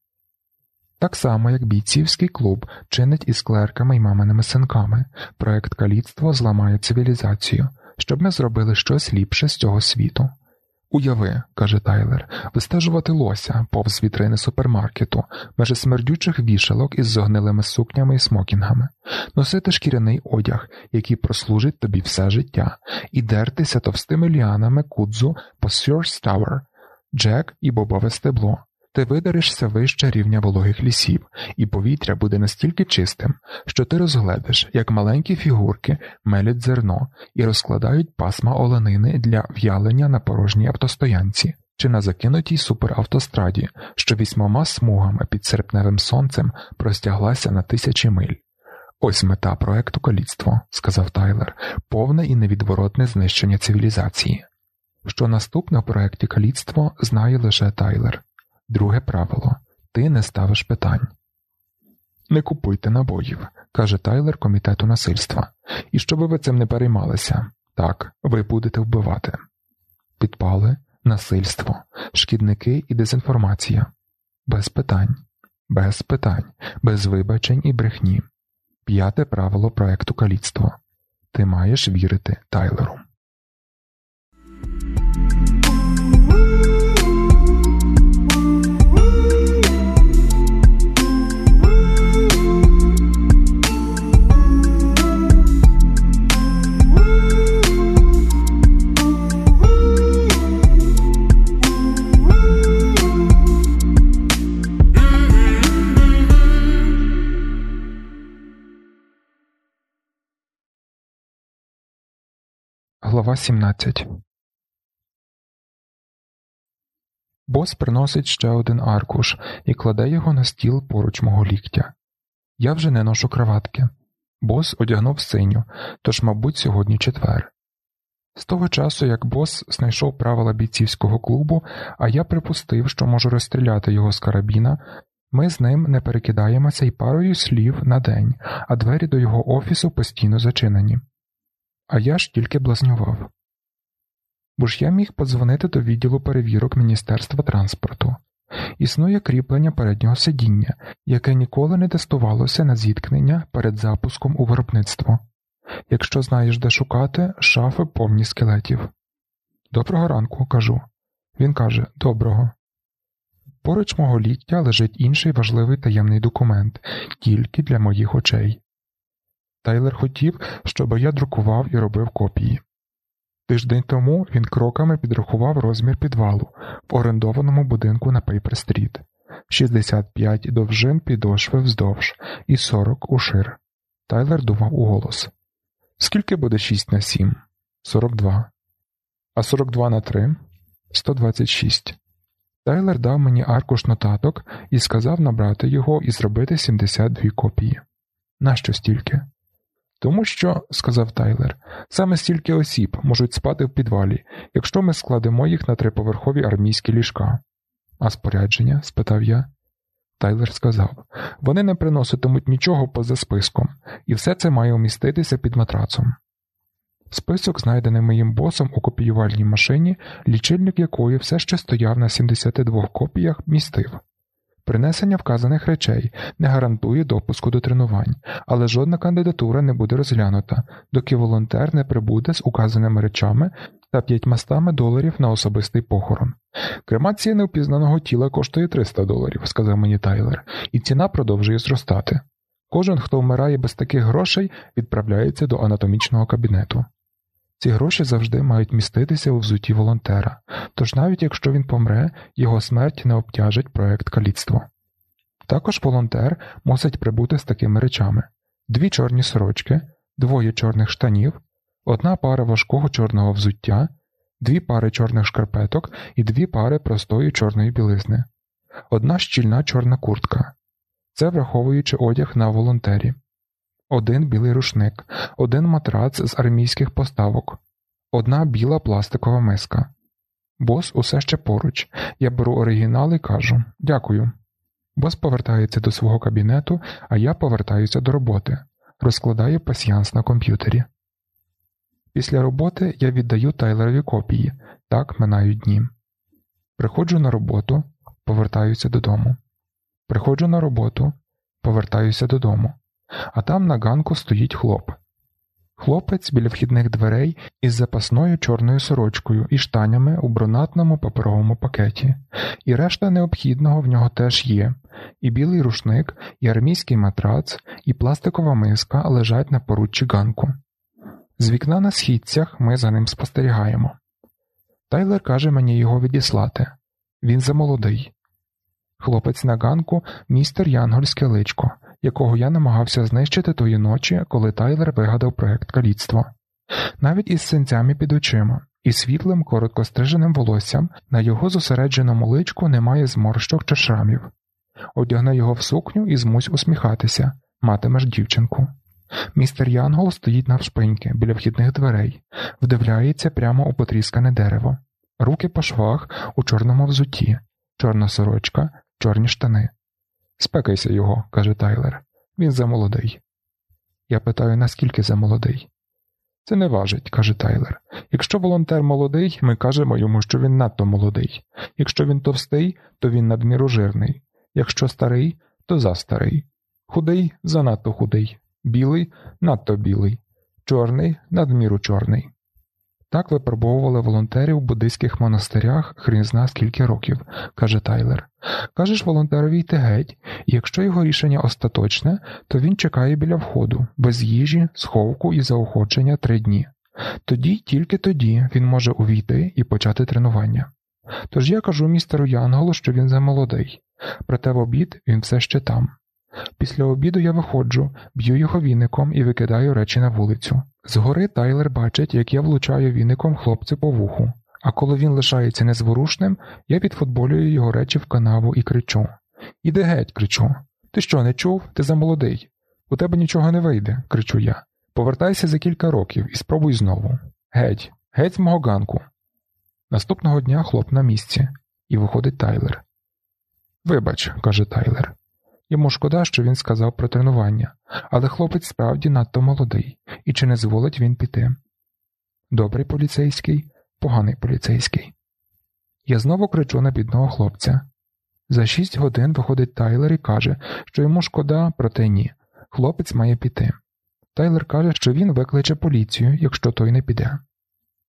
Так само, як бійцівський клуб чинить із клерками й маминими синками, проект каліцтво зламає цивілізацію, щоб ми зробили щось ліпше з цього світу. Уяви, каже Тайлер, вистежувати лося повз вітрини супермаркету, межи смердючих вішалок із зогнилими сукнями і смокінгами, носити шкіряний одяг, який прослужить тобі все життя, і дертися товстими ліанами кудзу по Сьорс Tower, Джек і бобове стебло. Ти видаришся вище рівня вологих лісів, і повітря буде настільки чистим, що ти розгледиш, як маленькі фігурки мелять зерно і розкладають пасма оленини для в'ялення на порожній автостоянці чи на закинутій суперавтостраді, що вісьмома смугами під серпневим сонцем простяглася на тисячі миль. Ось мета проекту каліцтво, сказав Тайлер, повне і невідворотне знищення цивілізації. Що наступне в проекті каліцтво знає лише Тайлер. Друге правило ти не ставиш питань. Не купуйте набоїв, каже Тайлер комітету насильства. І щоб ви цим не переймалися, так, ви будете вбивати. Підпали, насильство, шкідники і дезінформація. Без питань, без питань, без вибачень і брехні. П'яте правило проекту каліцтво. Ти маєш вірити Тайлеру. Глава 17 Бос приносить ще один аркуш і кладе його на стіл поруч мого ліктя. Я вже не ношу краватки. Бос одягнув синю, тож, мабуть, сьогодні четвер. З того часу, як бос знайшов правила бійцівського клубу, а я припустив, що можу розстріляти його з карабіна, ми з ним не перекидаємося й парою слів на день, а двері до його офісу постійно зачинені. А я ж тільки блазнював. Бо ж я міг подзвонити до відділу перевірок Міністерства транспорту. Існує кріплення переднього сидіння, яке ніколи не тестувалося на зіткнення перед запуском у виробництво. Якщо знаєш, де шукати, шафи повні скелетів. Доброго ранку, кажу. Він каже Доброго. Поруч мого ліктя лежить інший важливий таємний документ, тільки для моїх очей. Тайлер хотів, щоб я друкував і робив копії. Тиждень тому він кроками підрахував розмір підвалу в орендованому будинку на Пейпер-стріт 65 довжин підошви вздовж і 40 ушир. Тайлер думав уголос. Скільки буде 6 на 7? 42. А 42 на 3 126. Тайлер дав мені аркуш нотаток і сказав набрати його і зробити 72 копії. Нащо стільки? Тому що, сказав Тайлер, саме стільки осіб можуть спати в підвалі, якщо ми складемо їх на триповерхові армійські ліжка. А спорядження? спитав я. Тайлер сказав вони не приноситимуть нічого поза списком, і все це має уміститися під матрацом. Список, знайдений моїм босом у копіювальній машині, лічильник якої все ще стояв на 72 копіях, містив. Принесення вказаних речей не гарантує допуску до тренувань, але жодна кандидатура не буде розглянута, доки волонтер не прибуде з указаними речами та 500 доларів на особистий похорон. Кремація неопізнаного тіла коштує 300 доларів, сказав мені Тайлер, і ціна продовжує зростати. Кожен, хто вмирає без таких грошей, відправляється до анатомічного кабінету. Ці гроші завжди мають міститися у взуті волонтера, тож навіть якщо він помре, його смерть не обтяжить проект каліцтва. Також волонтер мусить прибути з такими речами: дві чорні сорочки, двоє чорних штанів, одна пара важкого чорного взуття, дві пари чорних шкарпеток і дві пари простої чорної білизни, одна щільна чорна куртка. Це враховуючи одяг на волонтері один білий рушник, один матрац з армійських поставок, одна біла пластикова миска. Бос усе ще поруч. Я беру оригінал і кажу дякую. Бос повертається до свого кабінету, а я повертаюся до роботи, розкладаю пасіянс на комп'ютері. Після роботи я віддаю Тайлерові копії, так минають дні. Приходжу на роботу, повертаюся додому. Приходжу на роботу, повертаюся додому а там на ганку стоїть хлоп. Хлопець біля вхідних дверей із запасною чорною сорочкою і штанями у бронатному паперовому пакеті, і решта необхідного в нього теж є, і білий рушник, і армійський матрац, і пластикова миска лежать на поруччі ганку. З вікна на східцях ми за ним спостерігаємо. Тайлер каже мені його відіслати він замолодий. Хлопець на ганку містер Янгольське личко, якого я намагався знищити тої ночі, коли Тайлер вигадав проект каліцтва. Навіть із синцями під очима і світлим, короткостриженим волоссям на його зосередженому личку немає зморщок чи шрамів. Одягни його в сукню і змусь усміхатися, матимеш дівчинку. Містер Янгол стоїть навшпиньки біля вхідних дверей, вдивляється прямо у потріскане дерево, руки по швах у чорному взутті, чорна сорочка, чорні штани. Спекайся його, каже Тайлер. Він замолодий. Я питаю, наскільки замолодий? Це не важить, каже Тайлер. Якщо волонтер молодий, ми кажемо йому, що він надто молодий. Якщо він товстий, то він надміру жирний. Якщо старий, то застарий. Худий занадто худий, білий надто білий, чорний надміру чорний. Так випробовували волонтерів в буддийських монастирях хрін зна скільки років, каже Тайлер. Кажеш волонтерові йти геть, і якщо його рішення остаточне, то він чекає біля входу, без їжі, сховку і заохочення три дні. Тоді, тільки тоді, він може увійти і почати тренування. Тож я кажу містеру Янголу, що він замолодий, проте в обід він все ще там. Після обіду я виходжу, б'ю його віником і викидаю речі на вулицю. Згори Тайлер бачить, як я влучаю віником хлопцю по вуху, а коли він лишається незворушним, я підфутболюю його речі в канаву і кричу Іди геть, кричу. Ти що, не чув? Ти замолодий. У тебе нічого не вийде, кричу я. Повертайся за кілька років і спробуй знову. Геть, Геть з мого ганку. Наступного дня хлоп на місці, і виходить Тайлер. Вибач, каже Тайлер. Йому шкода, що він сказав про тренування, але хлопець справді надто молодий, і чи не зволить він піти. Добрий поліцейський, поганий поліцейський. Я знову кричу на бідного хлопця. За шість годин виходить Тайлер і каже, що йому шкода, проте ні. Хлопець має піти. Тайлер каже, що він викличе поліцію, якщо той не піде.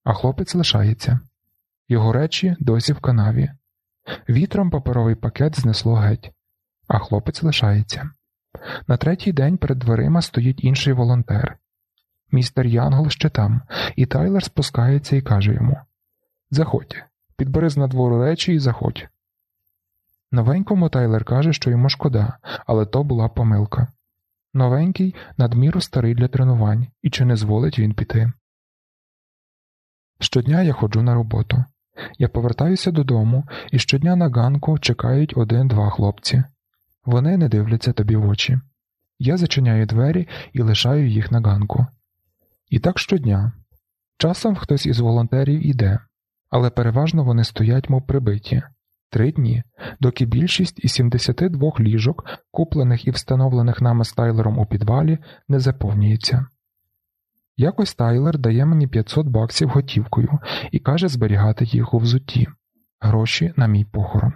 А хлопець лишається. Його речі досі в канаві. Вітром паперовий пакет знесло геть, а хлопець лишається. На третій день перед дверима стоїть інший волонтер. Містер Янгол ще там, і Тайлер спускається і каже йому Заходь, підбери з надвору речі і заходь. Новенькому Тайлер каже, що йому шкода, але то була помилка. Новенький надміру старий для тренувань, і чи не зволить він піти. Щодня я ходжу на роботу. Я повертаюся додому, і щодня на ганку чекають один-два хлопці. Вони не дивляться тобі в очі. Я зачиняю двері і лишаю їх на ганку. І так щодня. Часом хтось із волонтерів іде, але переважно вони стоять, мов прибиті. Три дні, доки більшість із 72 ліжок, куплених і встановлених нами з Тайлером у підвалі, не заповнюється. Якось Тайлер дає мені 500 баксів готівкою і каже зберігати їх у взутті, гроші на мій похорон.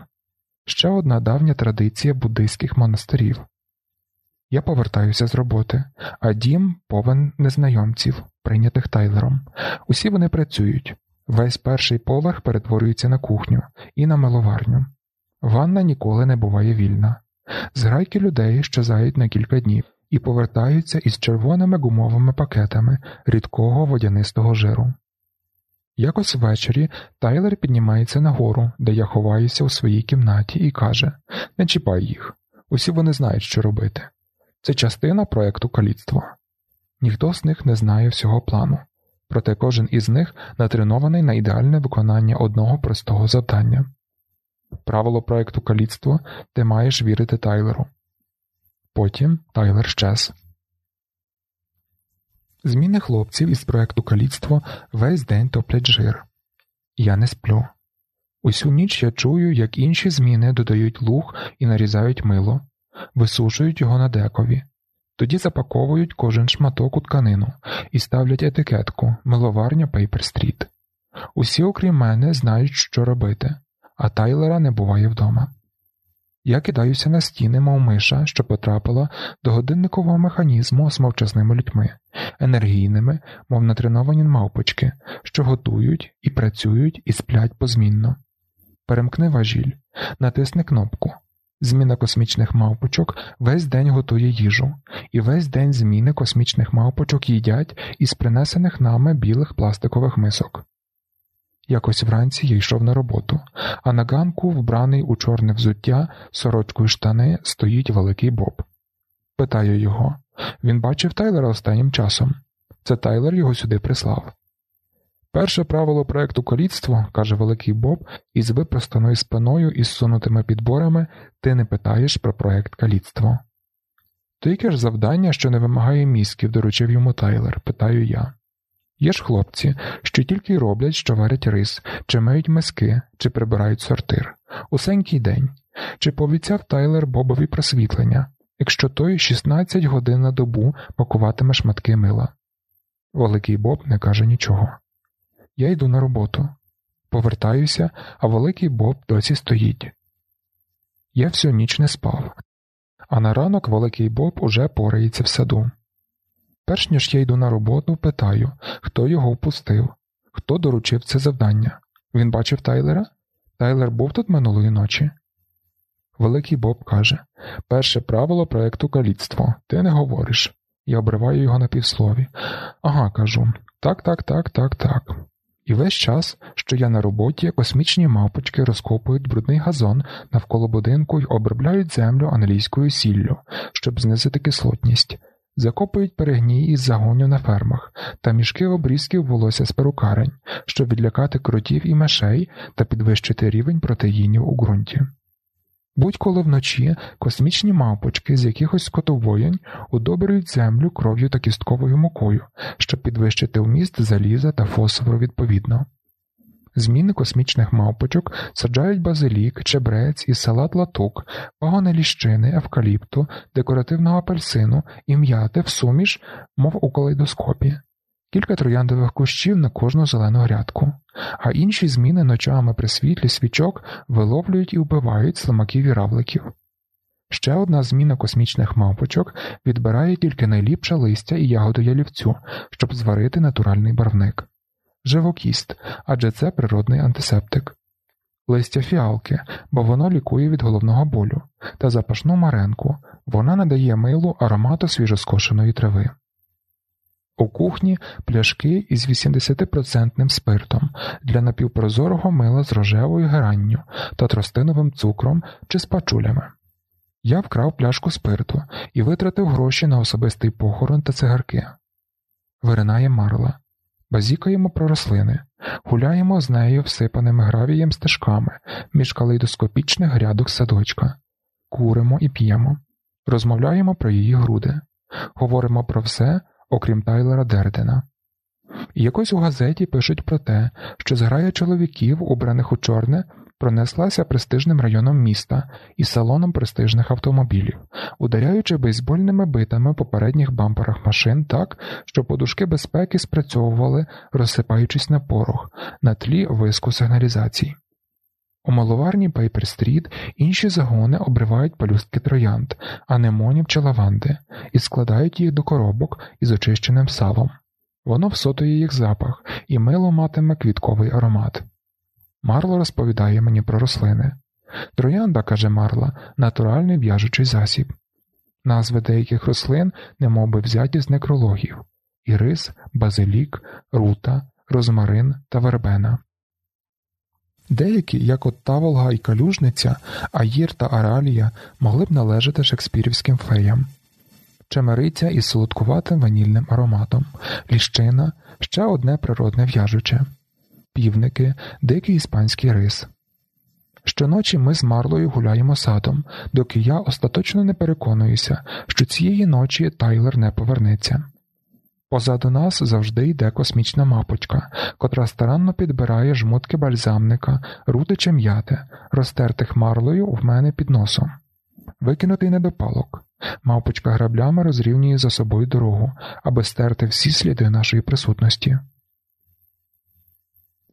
Ще одна давня традиція буддийських монастирів. Я повертаюся з роботи, а дім повен незнайомців, прийнятих Тайлером. Усі вони працюють. Весь перший поверх перетворюється на кухню і на миловарню. Ванна ніколи не буває вільна. Зграйки людей щезають на кілька днів і повертаються із червоними гумовими пакетами рідкого водянистого жиру. Якось ввечері Тайлер піднімається нагору, де я ховаюся у своїй кімнаті, і каже Не чіпай їх, усі вони знають, що робити. Це частина проекту каліцтво. Ніхто з них не знає всього плану, проте кожен із них натренований на ідеальне виконання одного простого завдання. Правило проекту каліцтво ти маєш вірити Тайлеру. Потім Тайлер щез. Зміни хлопців із проекту каліцтво весь день топлять жир. Я не сплю. Усю ніч я чую, як інші зміни додають луг і нарізають мило, висушують його на декові, тоді запаковують кожен шматок у тканину і ставлять етикетку миловарня Пейпер Стріт. Усі, окрім мене, знають, що робити, а Тайлера не буває вдома. Я кидаюся на стіни, мов миша, що потрапила до годинникового механізму з мовчазними людьми, енергійними, мов натреновані мавпочки, що готують і працюють і сплять позмінно. Перемкни важіль, натисни кнопку. Зміна космічних мавпочок весь день готує їжу, і весь день зміни космічних мавпочок їдять із принесених нами білих пластикових мисок. Якось вранці я йшов на роботу, а на ганку, вбраний у чорне взуття, сорочкою штани, стоїть великий Боб. Питаю його він бачив Тайлера останнім часом. Це Тайлер його сюди прислав. Перше правило проекту колідство, каже великий Боб, із випростаною спиною і зсунутими підборами ти не питаєш про проект каліцтво. То яке ж завдання, що не вимагає мізків, доручив йому Тайлер, питаю я. Є ж хлопці, що тільки й роблять, що варять рис, чи мають миски, чи прибирають сортир. Усенький день. Чи пообіцяв Тайлер Бобові просвітлення, якщо той 16 годин на добу пакуватиме шматки мила? Великий Боб не каже нічого. Я йду на роботу. Повертаюся, а великий Боб досі стоїть. Я всю ніч не спав, а на ранок великий Боб уже порається в саду. Перш ніж я йду на роботу, питаю, хто його впустив, хто доручив це завдання. Він бачив Тайлера? Тайлер був тут минулої ночі. Великий Боб каже перше правило проекту каліцтво. Ти не говориш. Я обриваю його на півслові. Ага, кажу. Так, так, так, так, так. І весь час, що я на роботі, космічні мавпочки розкопують брудний газон навколо будинку й обробляють землю англійською сіллю, щоб знизити кислотність закопують перегній із загонів на фермах та мішки обрізків волосся з перукарень, щоб відлякати кротів і мешей та підвищити рівень протеїнів у ґрунті. Будь-коли вночі космічні мавпочки з якихось скотобоєнь удобрюють землю кров'ю та кістковою мукою, щоб підвищити вміст заліза та фосфору відповідно. Зміни космічних мавпочок саджають базилік, чебрець і салат латук, пагони ліщини, евкаліпту, декоративного апельсину і м'яти в суміш, мов у калейдоскопі, кілька трояндових кущів на кожну зелену грядку, а інші зміни ночами при світлі свічок виловлюють і вбивають слимаків і равликів. Ще одна зміна космічних мавпочок відбирає тільки найліпше листя і ягоду ялівцю, щоб зварити натуральний барвник живокіст, адже це природний антисептик, листя фіалки, бо воно лікує від головного болю, та запашну маренку вона надає милу аромату свіжоскошеної трави. У кухні пляшки із 80% спиртом для напівпрозорого мила з рожевою геранню та тростиновим цукром чи з пачулями. Я вкрав пляшку спирту і витратив гроші на особистий похорон та цигарки. Виринає марла. Базікаємо про рослини, гуляємо з нею всипаними гравієм стежками між калейдоскопічних грядок садочка, куримо і п'ємо, розмовляємо про її груди, говоримо про все, окрім Тайлера Дердена. І якось у газеті пишуть про те, що зграя чоловіків, убраних у чорне, пронеслася престижним районом міста і салоном престижних автомобілів, ударяючи бейсбольними битами по передніх бамперах машин так, що подушки безпеки спрацьовували, розсипаючись на порох на тлі виску сигналізацій. У маловарні Пейпер-стріт інші загони обривають палюстки троянд, анемонів чи лаванди, і складають їх до коробок із очищеним салом. Воно всотує їх запах, і мило матиме квітковий аромат. Марла розповідає мені про рослини. Троянда, каже Марла, натуральний в'яжучий засіб. Назви деяких рослин немовби взяті з некрологів ірис, базилік, рута, розмарин та вербена. Деякі, як от таволга і калюжниця, аїр та аралія, могли б належати шекспірівським феям, чемериця із солодкуватим ванільним ароматом, ліщина ще одне природне в'яжуче півники, дикий іспанський рис. Щоночі ми з Марлою гуляємо садом, доки я остаточно не переконуюся, що цієї ночі Тайлер не повернеться. Позаду нас завжди йде космічна мапочка, котра старанно підбирає жмутки бальзамника, рудиче м'яти, розтертих марлою в мене під носом. Викинутий недопалок. Мавпочка граблями розрівнює за собою дорогу, аби стерти всі сліди нашої присутності.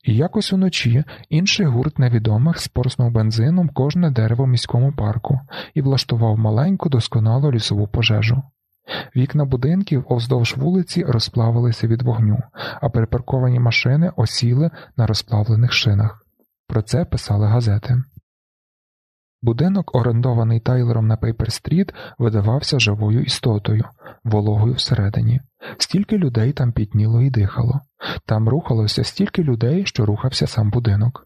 І якось уночі інший гурт невідомих сприснув бензином кожне дерево в міському парку і влаштував маленьку досконалу лісову пожежу. Вікна будинків вздовж вулиці розплавилися від вогню, а перепарковані машини осіли на розплавлених шинах. Про це писали газети. Будинок, орендований Тайлером на Пейпер-стріт, видавався живою істотою, вологою всередині. Стільки людей там пітніло і дихало, там рухалося стільки людей, що рухався сам будинок.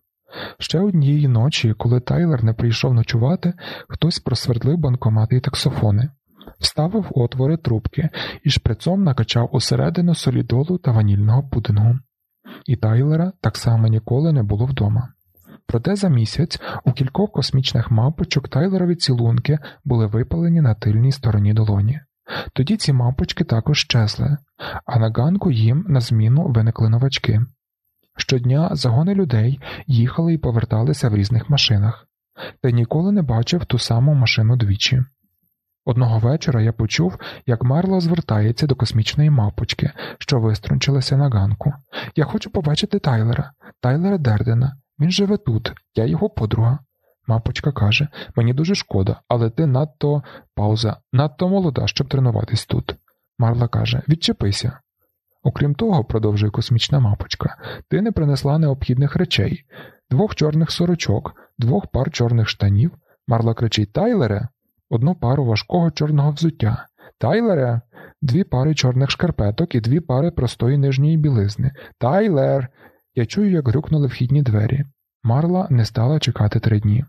Ще однієї ночі, коли Тайлер не прийшов ночувати, хтось просвердлив банкомати і таксофони, вставив отвори трубки і шприцом накачав усередину солідолу та ванільного пудингу. І Тайлера так само ніколи не було вдома. Проте за місяць у кількох космічних мапочок Тайлерові цілунки були випалені на тильній стороні долоні. Тоді ці мапочки також щезли, а на ганку їм на зміну виникли новачки. Щодня загони людей їхали і поверталися в різних машинах, та ніколи не бачив ту саму машину двічі. Одного вечора я почув, як Марла звертається до космічної мапочки, що виструнчилася на ганку. Я хочу побачити Тайлера, Тайлера Дердена. Він живе тут, я його подруга. Мапочка каже мені дуже шкода, але ти надто пауза, надто молода, щоб тренуватись тут. Марла каже Відчепися. Окрім того, продовжує космічна мапочка, ти не принесла необхідних речей, двох чорних сорочок, двох пар чорних штанів. Марла кричить Тайлере, одну пару важкого чорного взуття. Тайлере, дві пари чорних шкарпеток і дві пари простої нижньої білизни. Тайлер. Я чую, як грюкнули вхідні двері. Марла не стала чекати три дні.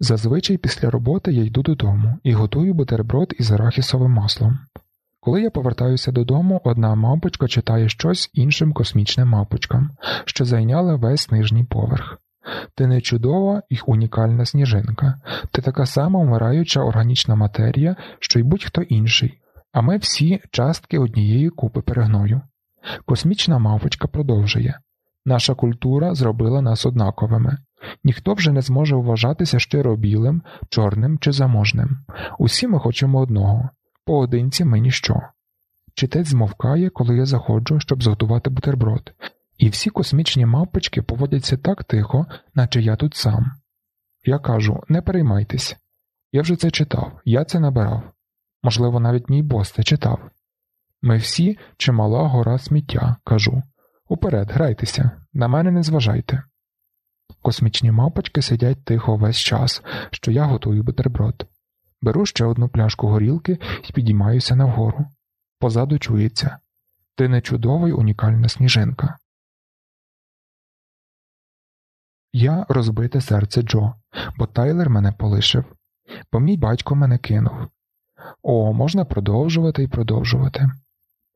Зазвичай після роботи я йду додому і готую бутерброд із арахісовим маслом. Коли я повертаюся додому, одна мавпочка читає щось іншим космічним мавпочкам, що зайняли весь нижній поверх. Ти не чудова і унікальна сніжинка, ти така сама вмираюча органічна матерія, що й будь-хто інший, а ми всі частки однієї купи перегною. Космічна мавпочка продовжує наша культура зробила нас однаковими. Ніхто вже не зможе вважатися щиро білим, чорним чи заможним. Усі ми хочемо одного поодинці ми ніщо. Читець змовкає, коли я заходжу, щоб зготувати бутерброд, і всі космічні мавпочки поводяться так тихо, наче я тут сам. Я кажу не переймайтесь. Я вже це читав, я це набирав. Можливо, навіть мій бос це читав. Ми всі чимала гора сміття, кажу. Уперед, грайтеся, на мене не зважайте. Космічні мавпочки сидять тихо весь час, що я готую бутерброд. Беру ще одну пляшку горілки і підіймаюся нагору. Позаду чується Ти не чудова й унікальна сніжинка. Я розбите серце Джо, бо Тайлер мене полишив, бо мій батько мене кинув. О, можна продовжувати і продовжувати.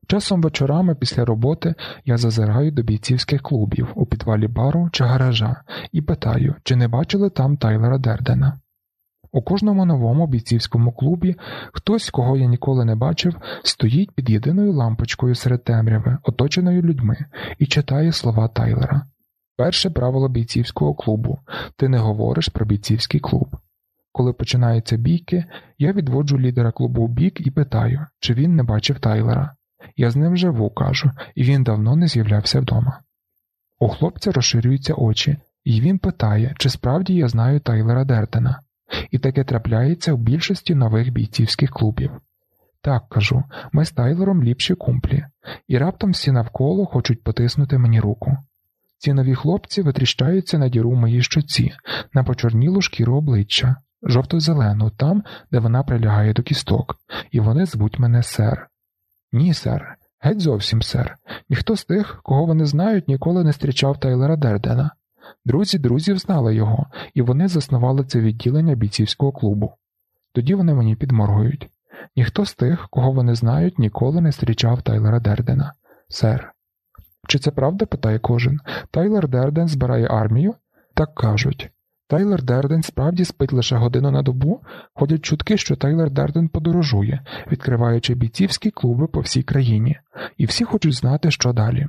Часом вечорами після роботи я зазираю до бійцівських клубів у підвалі бару чи гаража і питаю, чи не бачили там Тайлера Дердена. У кожному новому бійцівському клубі хтось, кого я ніколи не бачив, стоїть під єдиною лампочкою серед темряви, оточеною людьми, і читає слова Тайлера. Перше правило бійцівського клубу ти не говориш про бійцівський клуб. Коли починаються бійки, я відводжу лідера клубу в бік і питаю, чи він не бачив Тайлера. Я з ним живу, кажу, і він давно не з'являвся вдома. У хлопця розширюються очі, і він питає, чи справді я знаю Тайлера Дертена, і таке трапляється в більшості нових бійцівських клубів. Так кажу, ми з Тайлером ліпші кумплі, і раптом всі навколо хочуть потиснути мені руку. Ці нові хлопці витріщаються на діру моїй щоці, на почорнілу шкіру обличчя, жовто-зелену, там, де вона прилягає до кісток, і вони звуть мене сер. Ні, сер, геть зовсім сер. Ніхто з тих, кого вони знають, ніколи не зустрічав Тайлера Дердена. Друзі друзів знали його, і вони заснували це відділення бійцівського клубу. Тоді вони мені підморгують. Ніхто з тих, кого вони знають, ніколи не зустрічав Тайлера Дердена. Сер. Чи це правда? питає кожен. Тайлер Дерден збирає армію? Так кажуть. Тайлер Дерден справді спить лише годину на добу, ходять чутки, що Тайлер Дерден подорожує, відкриваючи бійцівські клуби по всій країні, і всі хочуть знати, що далі.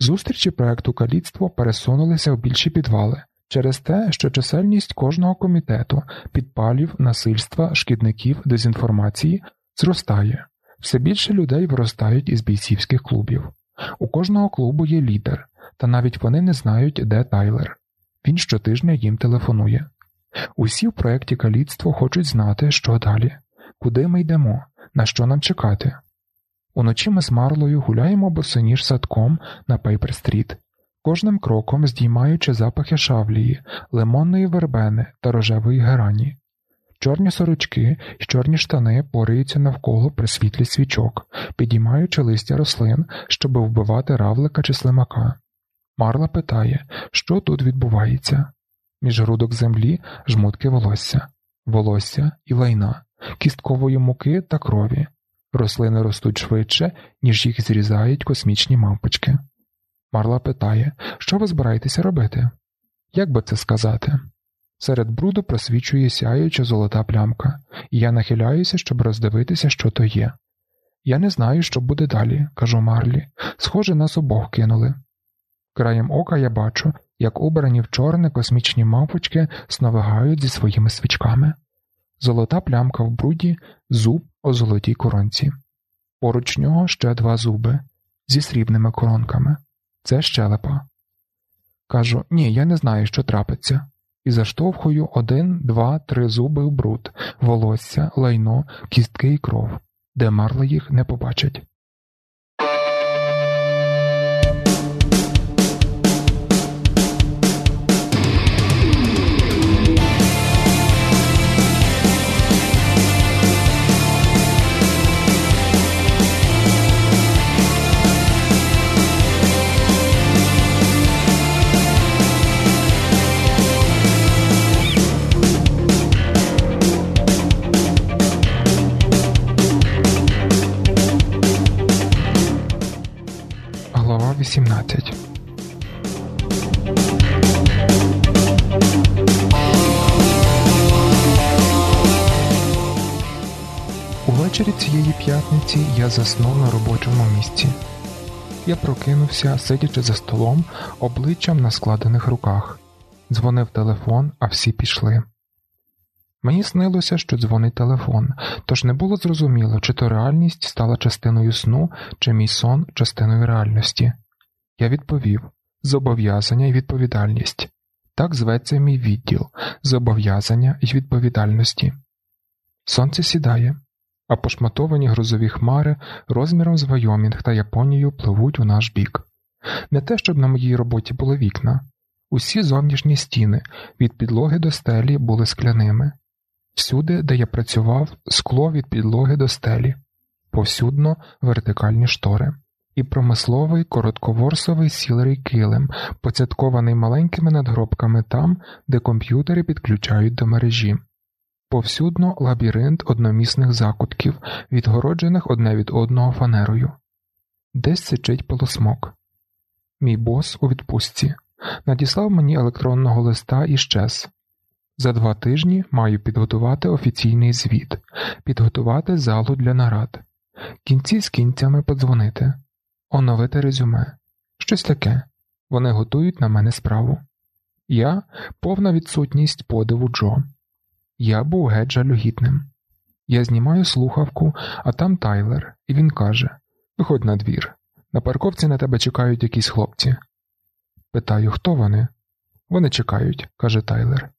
Зустрічі проекту каліцтво пересунулися в більші підвали через те, що чисельність кожного комітету, підпалів, насильства, шкідників, дезінформації зростає, все більше людей виростають із бійцівських клубів. У кожного клубу є лідер, та навіть вони не знають, де Тайлер. Він щотижня їм телефонує. Усі в проєкті каліцтво хочуть знати, що далі, куди ми йдемо, на що нам чекати. Уночі ми з Марлою гуляємо босоніж садком на Пейпер-стріт, кожним кроком здіймаючи запахи шавлії, лимонної вербени та рожевої герані. Чорні сорочки й чорні штани пориються навколо при світлі свічок, підіймаючи листя рослин, щоб вбивати равлика чи слимака. Марла питає, що тут відбувається. Між грудок землі жмутки волосся, волосся і лайна, кісткової муки та крові. Рослини ростуть швидше, ніж їх зрізають космічні мавпочки. Марла питає, що ви збираєтеся робити? Як би це сказати? Серед бруду просвічує сяюча золота плямка, і я нахиляюся, щоб роздивитися, що то є. Я не знаю, що буде далі, кажу Марлі. Схоже, нас обох кинули. Краєм ока я бачу, як убрані в чорне космічні мавпочки сновигають зі своїми свічками. Золота плямка в бруді, зуб у золотій коронці. Поруч нього ще два зуби зі срібними коронками. Це щелепа. Кажу ні, я не знаю, що трапиться. І заштовхую один, два, три зуби в бруд, волосся, лайно, кістки і кров, де марла їх не побачать. Цієї п'ятниці я заснув на робочому місці. Я прокинувся, сидячи за столом, обличчям на складених руках. Дзвонив телефон, а всі пішли. Мені снилося, що дзвонить телефон, тож не було зрозуміло, чи то реальність стала частиною сну, чи мій сон частиною реальності. Я відповів зобов'язання і відповідальність. Так зветься мій відділ зобов'язання і відповідальності. Сонце сідає, а пошматовані грозові хмари розміром з Вайомінг та Японію пливуть у наш бік. Не те, щоб на моїй роботі були вікна. Усі зовнішні стіни від підлоги до стелі були скляними. Всюди, де я працював, скло від підлоги до стелі, повсюдно вертикальні штори, і промисловий коротковорсовий сілий килим, поцяткований маленькими надгробками там, де комп'ютери підключають до мережі. Повсюдно лабіринт одномісних закутків, відгороджених одне від одного фанерою. Десь сичить полосмок. Мій бос у відпустці надіслав мені електронного листа і щез. За два тижні маю підготувати офіційний звіт, підготувати залу для нарад, кінці з кінцями подзвонити, оновити резюме, щось таке. Вони готують на мене справу. Я повна відсутність подиву Джо. Я був геть жалюгідним. Я знімаю слухавку, а там Тайлер, і він каже: Виходь на двір. На парковці на тебе чекають якісь хлопці. Питаю, хто вони? Вони чекають, каже Тайлер.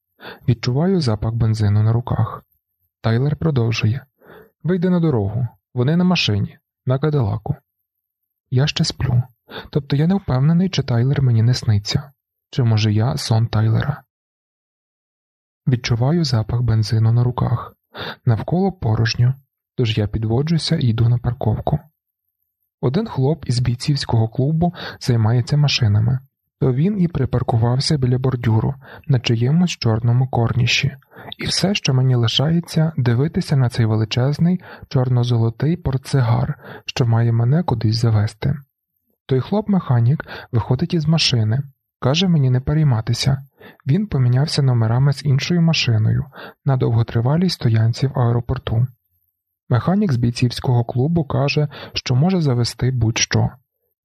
Відчуваю запах бензину на руках. Тайлер продовжує Вийди на дорогу, вони на машині, на кадилаку. Я ще сплю. Тобто я не впевнений, чи Тайлер мені не сниться, чи може я сон Тайлера. Відчуваю запах бензину на руках. Навколо порожньо, тож я підводжуся і йду на парковку. Один хлоп із бійцівського клубу займається машинами то він і припаркувався біля бордюру на чиємусь чорному корніші, і все, що мені лишається, дивитися на цей величезний чорно-золотий портсигар, що має мене кудись завести. Той хлоп-механік виходить із машини, каже мені не перейматися. Він помінявся номерами з іншою машиною на довготривалій стоянці в аеропорту. Механік з бійцівського клубу каже, що може завести будь-що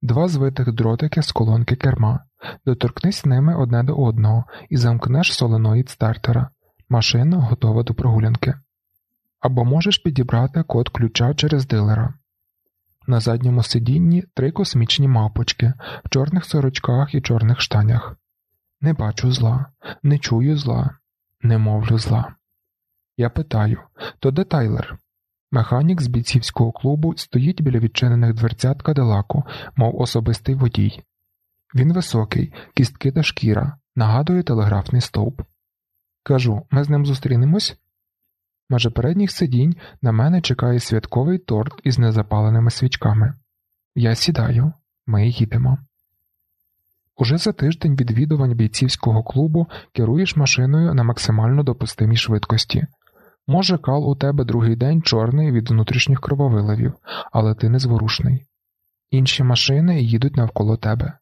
два звитих дротики з колонки керма, доторкнись ними одне до одного і замкнеш соленоїд стартера. Машина готова до прогулянки. Або можеш підібрати код ключа через дилера. На задньому сидінні три космічні мапочки в чорних сорочках і чорних штанях. Не бачу зла, не чую зла, не мовлю зла. Я питаю то де Тайлер? Механік з бійцівського клубу стоїть біля відчинених дверцят кадилаку, мов особистий водій. Він високий, кістки та шкіра, нагадує телеграфний стовп. Кажу, ми з ним зустрінемось? Майже передніх сидінь на мене чекає святковий торт із незапаленими свічками. Я сідаю, ми їдемо. Уже за тиждень відвідувань бійцівського клубу керуєш машиною на максимально допустимій швидкості. Може, кал у тебе другий день чорний від внутрішніх крововиливів, але ти незворушний. Інші машини їдуть навколо тебе,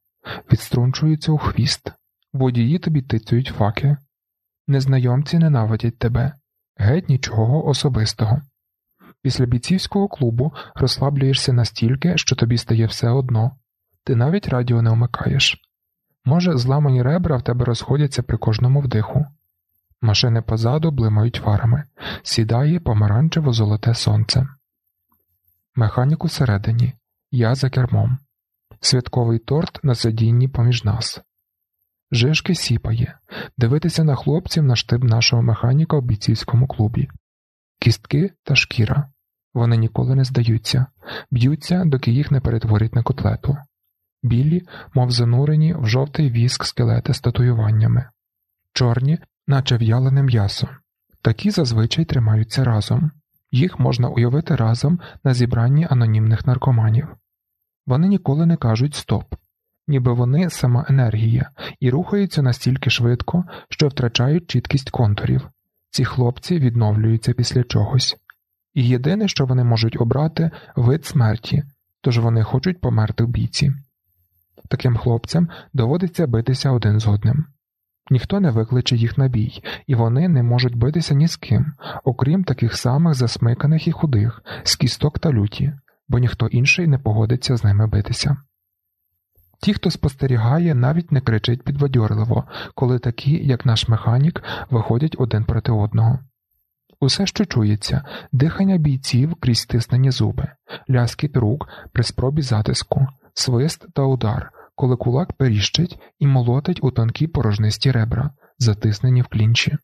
відструнчуються у хвіст, водії тобі тицюють факи, незнайомці ненавидять тебе, геть нічого особистого. Після бійцівського клубу розслаблюєшся настільки, що тобі стає все одно, ти навіть радіо не вмикаєш. Може, зламані ребра в тебе розходяться при кожному вдиху. Машини позаду блимають фарами, сідає помаранчево золоте сонце. Механік усередині, я за кермом, святковий торт на сидінні поміж нас. Жишки сіпає, дивитися на хлопців на штиб нашого механіка в бійцівському клубі, кістки та шкіра. Вони ніколи не здаються, б'ються, доки їх не перетворять на котлету. Білі, мов занурені в жовтий віск скелети з татуюваннями, чорні, наче в'ялене м'ясо. Такі зазвичай тримаються разом, їх можна уявити разом на зібранні анонімних наркоманів. Вони ніколи не кажуть стоп, ніби вони сама енергія і рухаються настільки швидко, що втрачають чіткість контурів. Ці хлопці відновлюються після чогось. І єдине, що вони можуть обрати, вид смерті, тож вони хочуть померти в бійці. Таким хлопцям доводиться битися один з одним. Ніхто не викличе їх на бій, і вони не можуть битися ні з ким, окрім таких самих засмиканих і худих, з кісток та люті, бо ніхто інший не погодиться з ними битися. Ті, хто спостерігає, навіть не кричить підбадьорливо, коли такі, як наш механік, виходять один проти одного. Усе, що чується, дихання бійців крізь стиснені зуби, ляскіт рук при спробі затиску, свист та удар, коли кулак періщить і молотить у тонкі порожнисті ребра, затиснені в клінчі.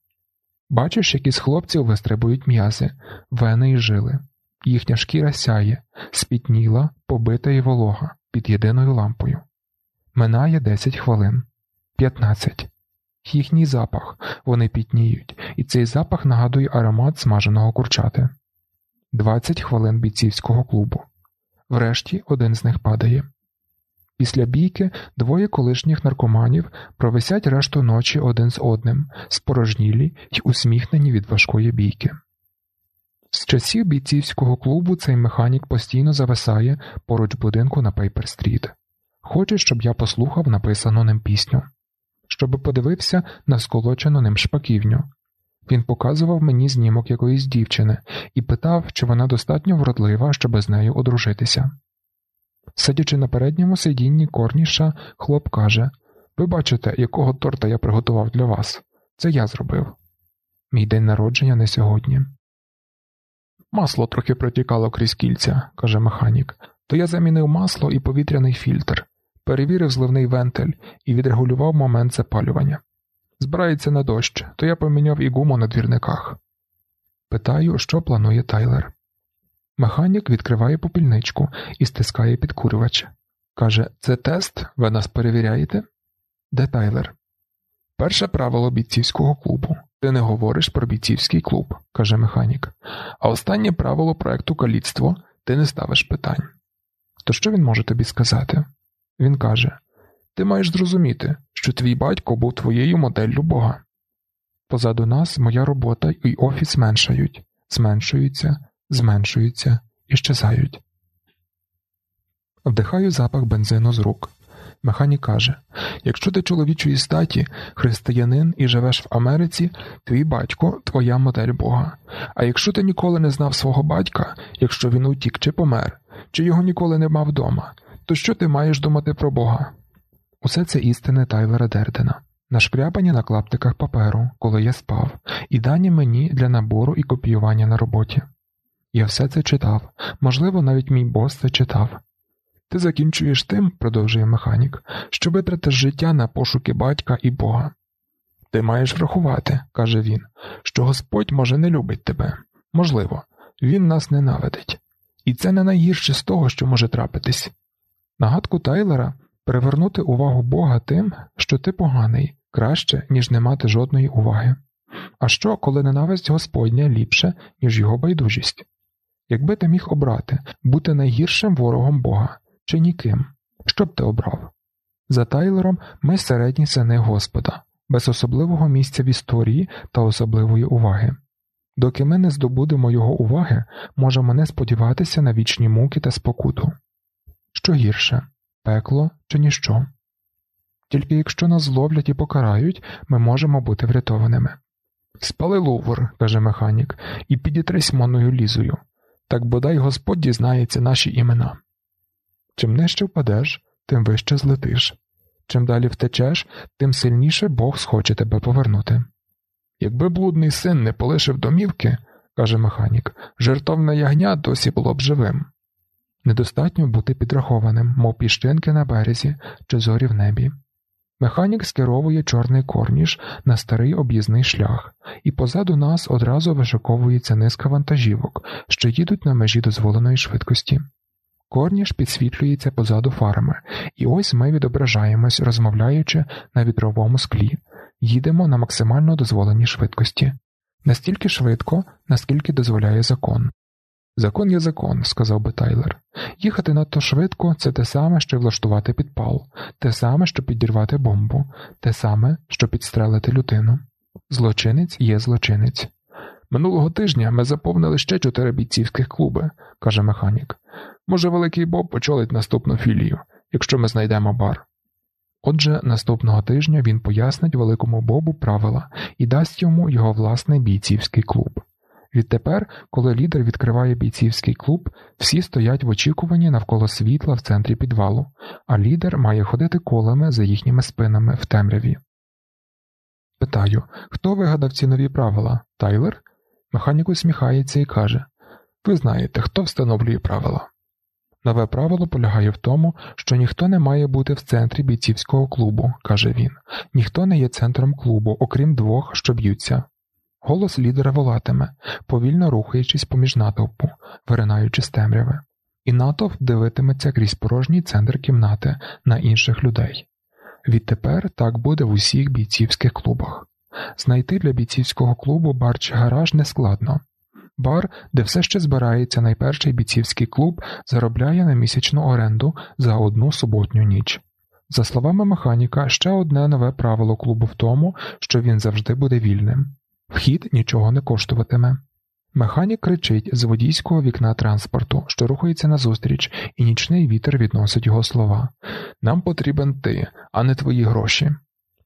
Бачиш, як із хлопців вистрибують м'язи, вени і жили, їхня шкіра сяє, спітніла, побита і волога під єдиною лампою. Минає 10 хвилин, 15. Їхній запах, вони пітніють, і цей запах нагадує аромат смаженого курчати. 20 хвилин бійцівського клубу. Врешті один з них падає. Після бійки двоє колишніх наркоманів провисять решту ночі один з одним, спорожнілі й усміхнені від важкої бійки. З часів бійцівського клубу цей механік постійно зависає поруч будинку на Пейпер-стріт. Хоче, щоб я послухав написану ним пісню, щоб подивився на сколочену ним шпаківню. Він показував мені знімок якоїсь дівчини і питав, чи вона достатньо вродлива, щоб з нею одружитися. Сидячи на передньому сидінні корніша, хлоп каже Ви бачите, якого торта я приготував для вас. Це я зробив. Мій день народження не сьогодні. Масло трохи протікало крізь кільця, каже механік, то я замінив масло і повітряний фільтр, перевірив зливний вентиль і відрегулював момент запалювання. Збирається на дощ, то я поміняв і гуму на двірниках. Питаю, що планує Тайлер. Механік відкриває попільничку і стискає підкурювач. Каже: Це тест, ви нас перевіряєте? Де Тайлер? Перше правило бійцівського клубу. Ти не говориш про бійцівський клуб, каже механік. А останнє правило проекту каліцтво ти не ставиш питань. То що він може тобі сказати? Він каже: Ти маєш зрозуміти, що твій батько був твоєю моделлю Бога. Позаду нас моя робота і офіс зменшають, зменшуються, зменшуються і щезають. Вдихаю запах бензину з рук. Механік каже: якщо ти чоловічої статі, християнин і живеш в Америці, твій батько твоя модель Бога. А якщо ти ніколи не знав свого батька, якщо він утік чи помер, чи його ніколи не мав вдома, то що ти маєш думати про Бога? Усе це істини Тайлера Дердена, нашкрябані на клаптиках паперу, коли я спав, і дані мені для набору і копіювання на роботі. Я все це читав, можливо, навіть мій бос це читав. Ти закінчуєш тим, продовжує механік, що витратиш життя на пошуки батька і Бога. Ти маєш врахувати, каже він, що Господь може не любить тебе. Можливо, Він нас ненавидить. І це не найгірше з того, що може трапитись. Нагадку Тайлера перевернути увагу Бога тим, що ти поганий, краще, ніж не мати жодної уваги. А що, коли ненависть Господня ліпше, ніж його байдужість? Якби ти міг обрати бути найгіршим ворогом Бога чи ніким, що б ти обрав? За Тайлером ми середні сини Господа, без особливого місця в історії та особливої уваги. Доки ми не здобудемо його уваги, можемо не сподіватися на вічні муки та спокуту. Що гірше пекло чи ніщо? Тільки якщо нас зловлять і покарають, ми можемо бути врятованими. Спали лувр, каже механік, і підітрись моною лізою. Так бодай Господь дізнається наші імена. Чим нижче впадеш, тим вище злетиш. Чим далі втечеш, тим сильніше Бог схоче тебе повернути. Якби блудний син не полишив домівки, каже механік, жертовне ягня досі було б живим. Недостатньо бути підрахованим, мов піщинки на березі чи зорі в небі. Механік скеровує чорний корніш на старий об'їзний шлях, і позаду нас одразу вишиковується низка вантажівок, що їдуть на межі дозволеної швидкості. Корніш підсвітлюється позаду фарами, і ось ми відображаємось, розмовляючи на вітровому склі, їдемо на максимально дозволеній швидкості, настільки швидко, наскільки дозволяє закон. Закон є закон, сказав би Тайлер. Їхати надто швидко це те саме, що влаштувати підпал, те саме, що підірвати бомбу, те саме, що підстрелити людину. Злочинець є злочинець. Минулого тижня ми заповнили ще чотири бійцівських клуби, каже механік. Може, великий Боб очолить наступну філію, якщо ми знайдемо бар. Отже, наступного тижня він пояснить великому Бобу правила і дасть йому його власний бійцівський клуб. Відтепер, коли лідер відкриває бійцівський клуб, всі стоять в очікуванні навколо світла в центрі підвалу, а лідер має ходити колами за їхніми спинами в темряві. Питаю, хто вигадав ці нові правила? Тайлер? Механік усміхається і каже Ви знаєте, хто встановлює правила. Нове правило полягає в тому, що ніхто не має бути в центрі бійцівського клубу, каже він, ніхто не є центром клубу, окрім двох, що б'ються. Голос лідера волатиме, повільно рухаючись поміж натовпу, виринаючи з темряви, і натовп дивитиметься крізь порожній центр кімнати на інших людей. Відтепер так буде в усіх бійцівських клубах. Знайти для бійцівського клубу бар чи гараж нескладно. Бар, де все ще збирається найперший бійцівський клуб, заробляє на місячну оренду за одну суботню ніч. За словами механіка, ще одне нове правило клубу в тому, що він завжди буде вільним вхід нічого не коштуватиме. Механік кричить з водійського вікна транспорту, що рухається назустріч, і нічний вітер відносить його слова Нам потрібен ти, а не твої гроші.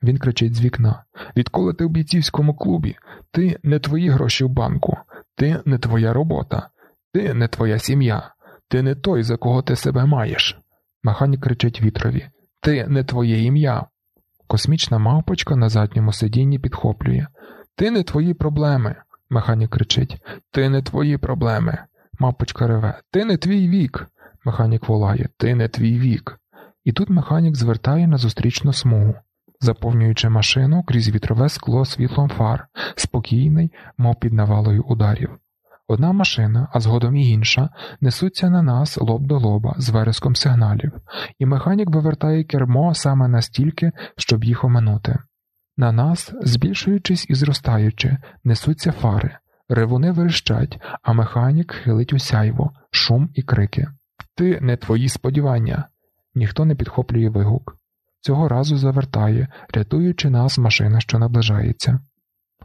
Він кричить з вікна Відколи ти в бійцівському клубі, ти не твої гроші в банку, ти не твоя робота, ти не твоя сім'я, ти не той, за кого ти себе маєш. Механік кричить вітрові Ти не твоє ім'я. Космічна мавпочка на задньому сидінні підхоплює Ти не твої проблеми. Механік кричить Ти не твої проблеми. Мавпочка реве Ти не твій вік. Механік волає Ти не твій вік. І тут механік звертає на зустрічну смугу заповнюючи машину крізь вітрове скло світлом фар, спокійний, мов під навалою ударів. Одна машина, а згодом і інша, несуться на нас лоб до лоба з вереском сигналів, і механік вивертає кермо саме настільки, щоб їх оминути. На нас, збільшуючись і зростаючи, несуться фари, ревуни верещать, а механік хилить у сяйво, шум і крики. Ти не твої сподівання. Ніхто не підхоплює вигук. Цього разу завертає, рятуючи нас машина, що наближається.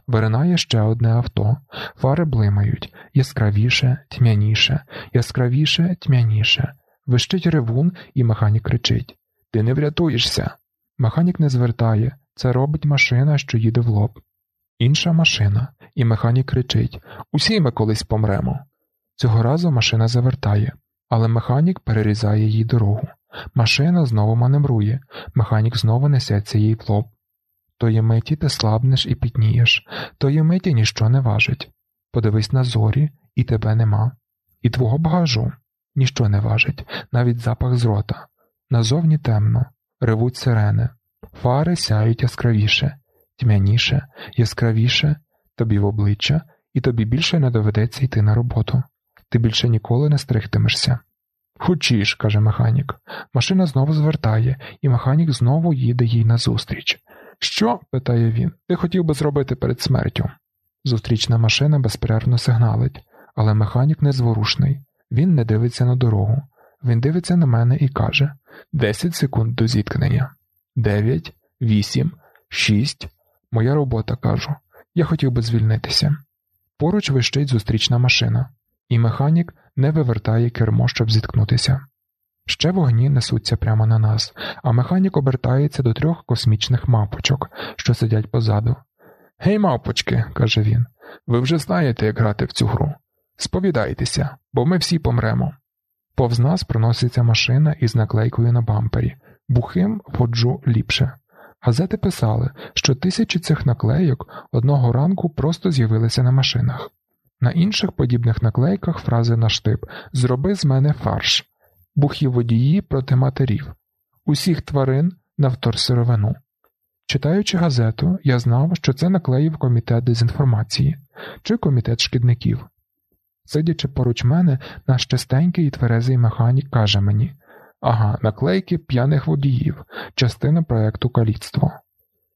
Виринає ще одне авто, фари блимають яскравіше, тьмяніше, яскравіше, тьмяніше. Вищить ревун, і механік кричить Ти не врятуєшся. Механік не звертає, це робить машина, що їде в лоб. Інша машина, і механік кричить Усі ми колись помремо. Цього разу машина завертає, але механік перерізає їй дорогу. Машина знову маневрує, механік знову несеться їй в лоб. Тої миті ти слабнеш і пітнієш, тої миті ніщо не важить. Подивись на зорі, і тебе нема. І твого багажу ніщо не важить, навіть запах з рота. Назовні темно, ревуть сирени, фари сяють яскравіше, тьмяніше, яскравіше, тобі в обличчя, і тобі більше не доведеться йти на роботу. Ти більше ніколи не стригтимешся. Хочіш, каже механік. Машина знову звертає, і механік знову їде їй назустріч. Що? питає він, ти хотів би зробити перед смертю. Зустрічна машина безперервно сигналить, але механік незворушний. Він не дивиться на дорогу. Він дивиться на мене і каже: Десять секунд до зіткнення. Дев'ять, вісім, шість. Моя робота кажу. Я хотів би звільнитися. Поруч вищить зустрічна машина і механік не вивертає кермо, щоб зіткнутися. Ще вогні несуться прямо на нас, а механік обертається до трьох космічних мавпочок, що сидять позаду. Гей, мавпочки, каже він, ви вже знаєте, як грати в цю гру. Сповідайтеся, бо ми всі помремо. Повз нас проноситься машина із наклейкою на бампері бухим ходжу ліпше. Газети писали, що тисячі цих наклейок одного ранку просто з'явилися на машинах. На інших подібних наклейках фрази на штип Зроби з мене фарш, бухі водії проти матерів, усіх тварин на вторсировину. Читаючи газету, я знав, що це наклеїв комітет дезінформації чи комітет шкідників. Сидячи поруч мене, наш частенький і тверезий механік каже мені ага, наклейки п'яних водіїв, частина проекту каліцтво.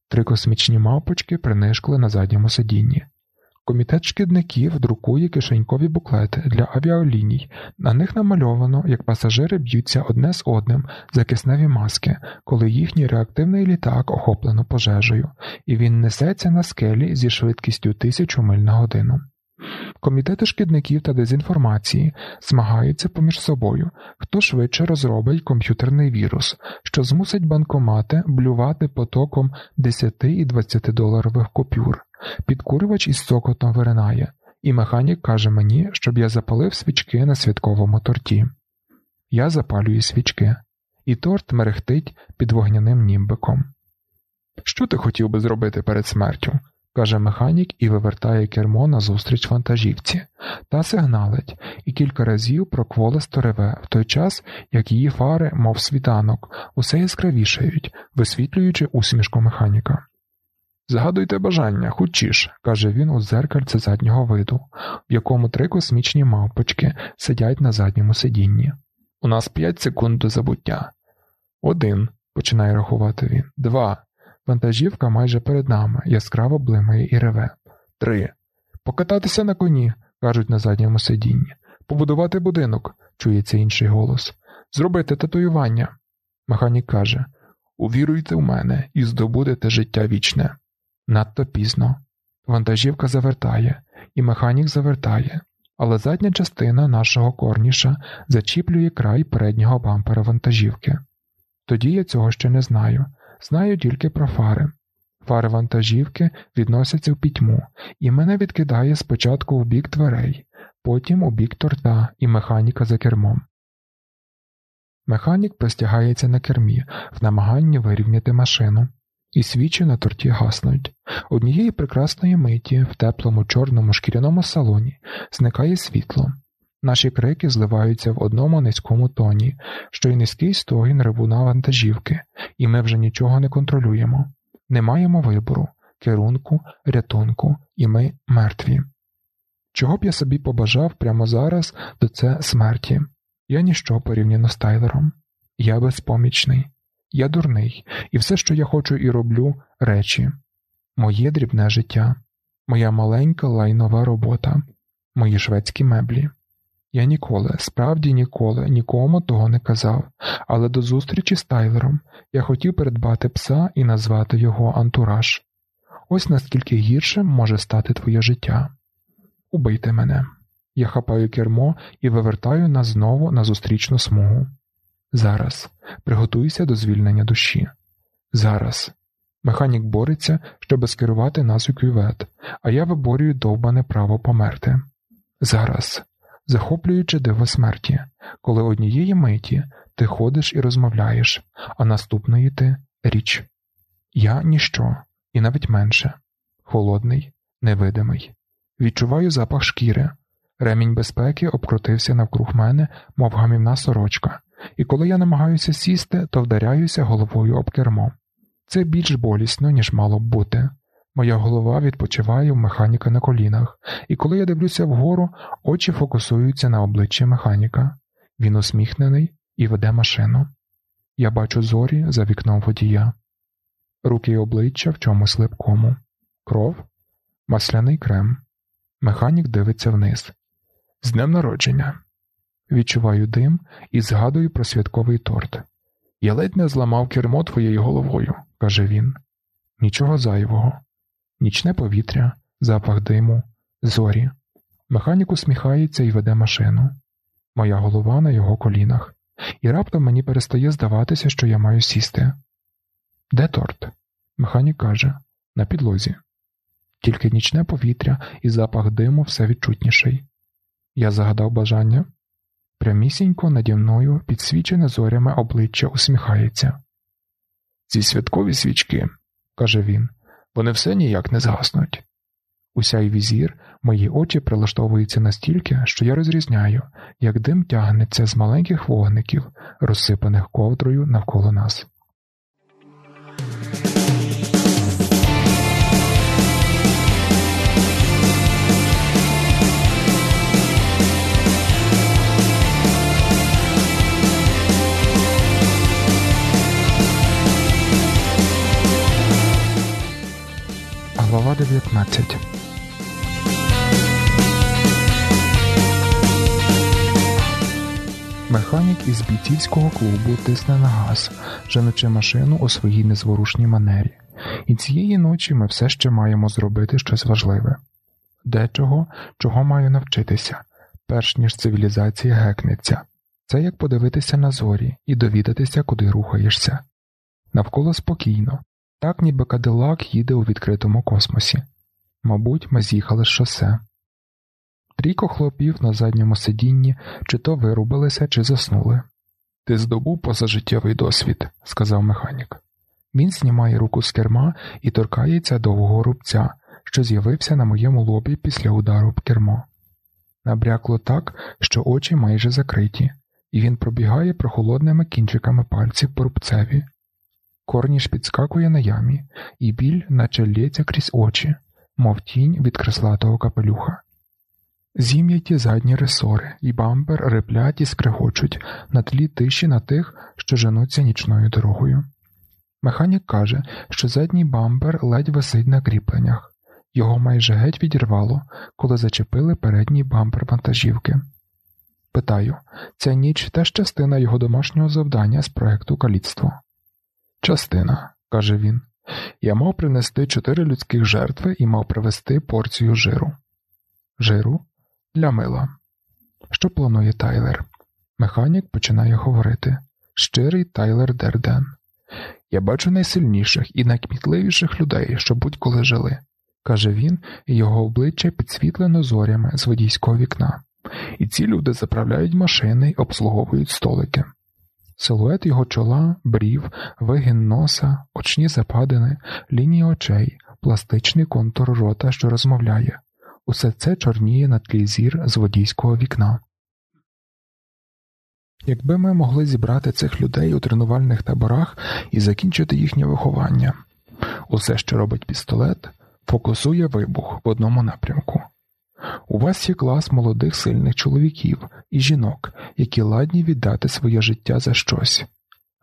Три космічні мавпочки принишкли на задньому сидінні. Комітет шкідників друкує кишенькові буклети для авіаліній. На них намальовано, як пасажири б'ються одне з одним за кисневі маски, коли їхній реактивний літак охоплено пожежею, і він несеться на скелі зі швидкістю тисячу миль на годину. Комітети шкідників та дезінформації змагаються поміж собою, хто швидше розробить комп'ютерний вірус, що змусить банкомати блювати потоком 10 і 20 доларових купюр. Підкурювач із цокотом виринає, і механік каже мені, щоб я запалив свічки на святковому торті. Я запалюю свічки, і торт мерехтить під вогняним німбиком. Що ти хотів би зробити перед смертю? Каже механік і вивертає кермо назустріч вантажівці, та сигналить, і кілька разів прокволисто реве, в той час, як її фари, мов світанок, усе яскравішають, висвітлюючи усмішку механіка. Згадуйте бажання, хучіш, каже він у дзеркальце заднього виду, в якому три космічні мавпочки сидять на задньому сидінні. У нас п'ять секунд до забуття. Один, починає рахувати він. Два. Вантажівка майже перед нами, яскраво блимає і реве. Три. Покататися на коні, кажуть на задньому сидінні. Побудувати будинок, чується інший голос. Зробити татуювання. Механік каже Увіруйте в мене і здобудете життя вічне. Надто пізно. Вантажівка завертає, і механік завертає, але задня частина нашого корніша зачіплює край переднього бампера вантажівки. Тоді я цього ще не знаю, знаю тільки про фари. Фари вантажівки відносяться в пітьму, і мене відкидає спочатку у бік дверей, потім у бік торта і механіка за кермом. Механік простягається на кермі в намаганні вирівняти машину і свічі на торті гаснуть. Однієї прекрасної миті в теплому чорному шкіряному салоні зникає світло. Наші крики зливаються в одному низькому тоні, що й низький стогін ревуна вантажівки, і ми вже нічого не контролюємо. Не маємо вибору, керунку, рятунку, і ми мертві. Чого б я собі побажав прямо зараз, то це смерті. Я ніщо порівняно з Тайлером. Я безпомічний. Я дурний, і все, що я хочу і роблю, речі, моє дрібне життя, моя маленька лайнова робота, мої шведські меблі. Я ніколи, справді ніколи, нікому того не казав, але до зустрічі з Тайлером я хотів придбати пса і назвати його антураж. Ось наскільки гіршим може стати твоє життя. Убийте мене. Я хапаю кермо і вивертаю нас знову на зустрічну смугу. Зараз приготуйся до звільнення душі. Зараз. Механік бореться, щоб скерувати нас у кювет, а я виборюю довбане право померти. Зараз, захоплюючи диво смерті, коли однієї миті ти ходиш і розмовляєш, а наступної ти річ. Я ніщо, і навіть менше, холодний, невидимий. Відчуваю запах шкіри. Ремінь безпеки обкрутився навкруг мене, мов гамівна сорочка, і коли я намагаюся сісти, то вдаряюся головою об кермо. Це більш болісно, ніж мало б бути. Моя голова відпочиває в механіка на колінах, і коли я дивлюся вгору, очі фокусуються на обличчі механіка. Він усміхнений і веде машину. Я бачу зорі за вікном водія, руки й обличчя в чомусь липкому, кров, масляний крем. Механік дивиться вниз. З днем народження. Відчуваю дим і згадую про святковий торт. Я ледь не зламав кермо твоєю головою, каже він. Нічого зайвого, нічне повітря, запах диму, зорі. Механік усміхається і веде машину. Моя голова на його колінах, і раптом мені перестає здаватися, що я маю сісти. Де торт? Механік каже, на підлозі. Тільки нічне повітря і запах диму все відчутніший. Я загадав бажання. Прямісінько наді мною підсвічене зорями обличчя усміхається. Ці святкові свічки, каже він, вони все ніяк не згаснуть. Уся й візір, мої очі прилаштовуються настільки, що я розрізняю, як дим тягнеться з маленьких вогників, розсипаних ковдрою навколо нас. Глава 19 Механік із бійцівського клубу тисне на газ, женучи машину у своїй незворушній манері, і цієї ночі ми все ще маємо зробити щось важливе. дечого, чого маю навчитися, перш ніж цивілізація гекнеться. Це як подивитися на зорі і довідатися, куди рухаєшся. Навколо спокійно, так ніби кадилак їде у відкритому космосі. Мабуть, ми з'їхали з шосе. Трійко хлопів на задньому сидінні чи то вирубилися, чи заснули. Ти здобув позажиттєвий досвід, сказав механік. Він знімає руку з керма і торкається довгого рубця, що з'явився на моєму лобі після удару в кермо. Набрякло так, що очі майже закриті, і він пробігає прохолодними кінчиками пальців по рубцеві. Корніш підскакує на ямі, і біль наче лється крізь очі, мов тінь від креслатого капелюха. Зім'яті задні ресори, і бампер реплять і скрегочуть на тлі тиші на тих, що женуться нічною дорогою. Механік каже, що задній бампер ледь висить на кріпленнях, його майже геть відірвало, коли зачепили передній бампер вантажівки. Питаю, ця ніч теж частина його домашнього завдання з проекту каліцтво. Частина, каже він, я мав принести чотири людських жертви і мав привезти порцію жиру. Жиру для мила. Що планує Тайлер? Механік починає говорити щирий Тайлер Дерден. Я бачу найсильніших і найкмітливіших людей, що будь-коли жили, каже він, і його обличчя підсвітлено зорями з водійського вікна. І ці люди заправляють машини й обслуговують столики. Силует його чола, брів, вигін носа, очні западини, лінії очей, пластичний контур рота, що розмовляє. Усе це чорніє на тлі зір з водійського вікна. Якби ми могли зібрати цих людей у тренувальних таборах і закінчити їхнє виховання, усе, що робить пістолет, фокусує вибух в одному напрямку. У вас є клас молодих сильних чоловіків і жінок, які ладні віддати своє життя за щось.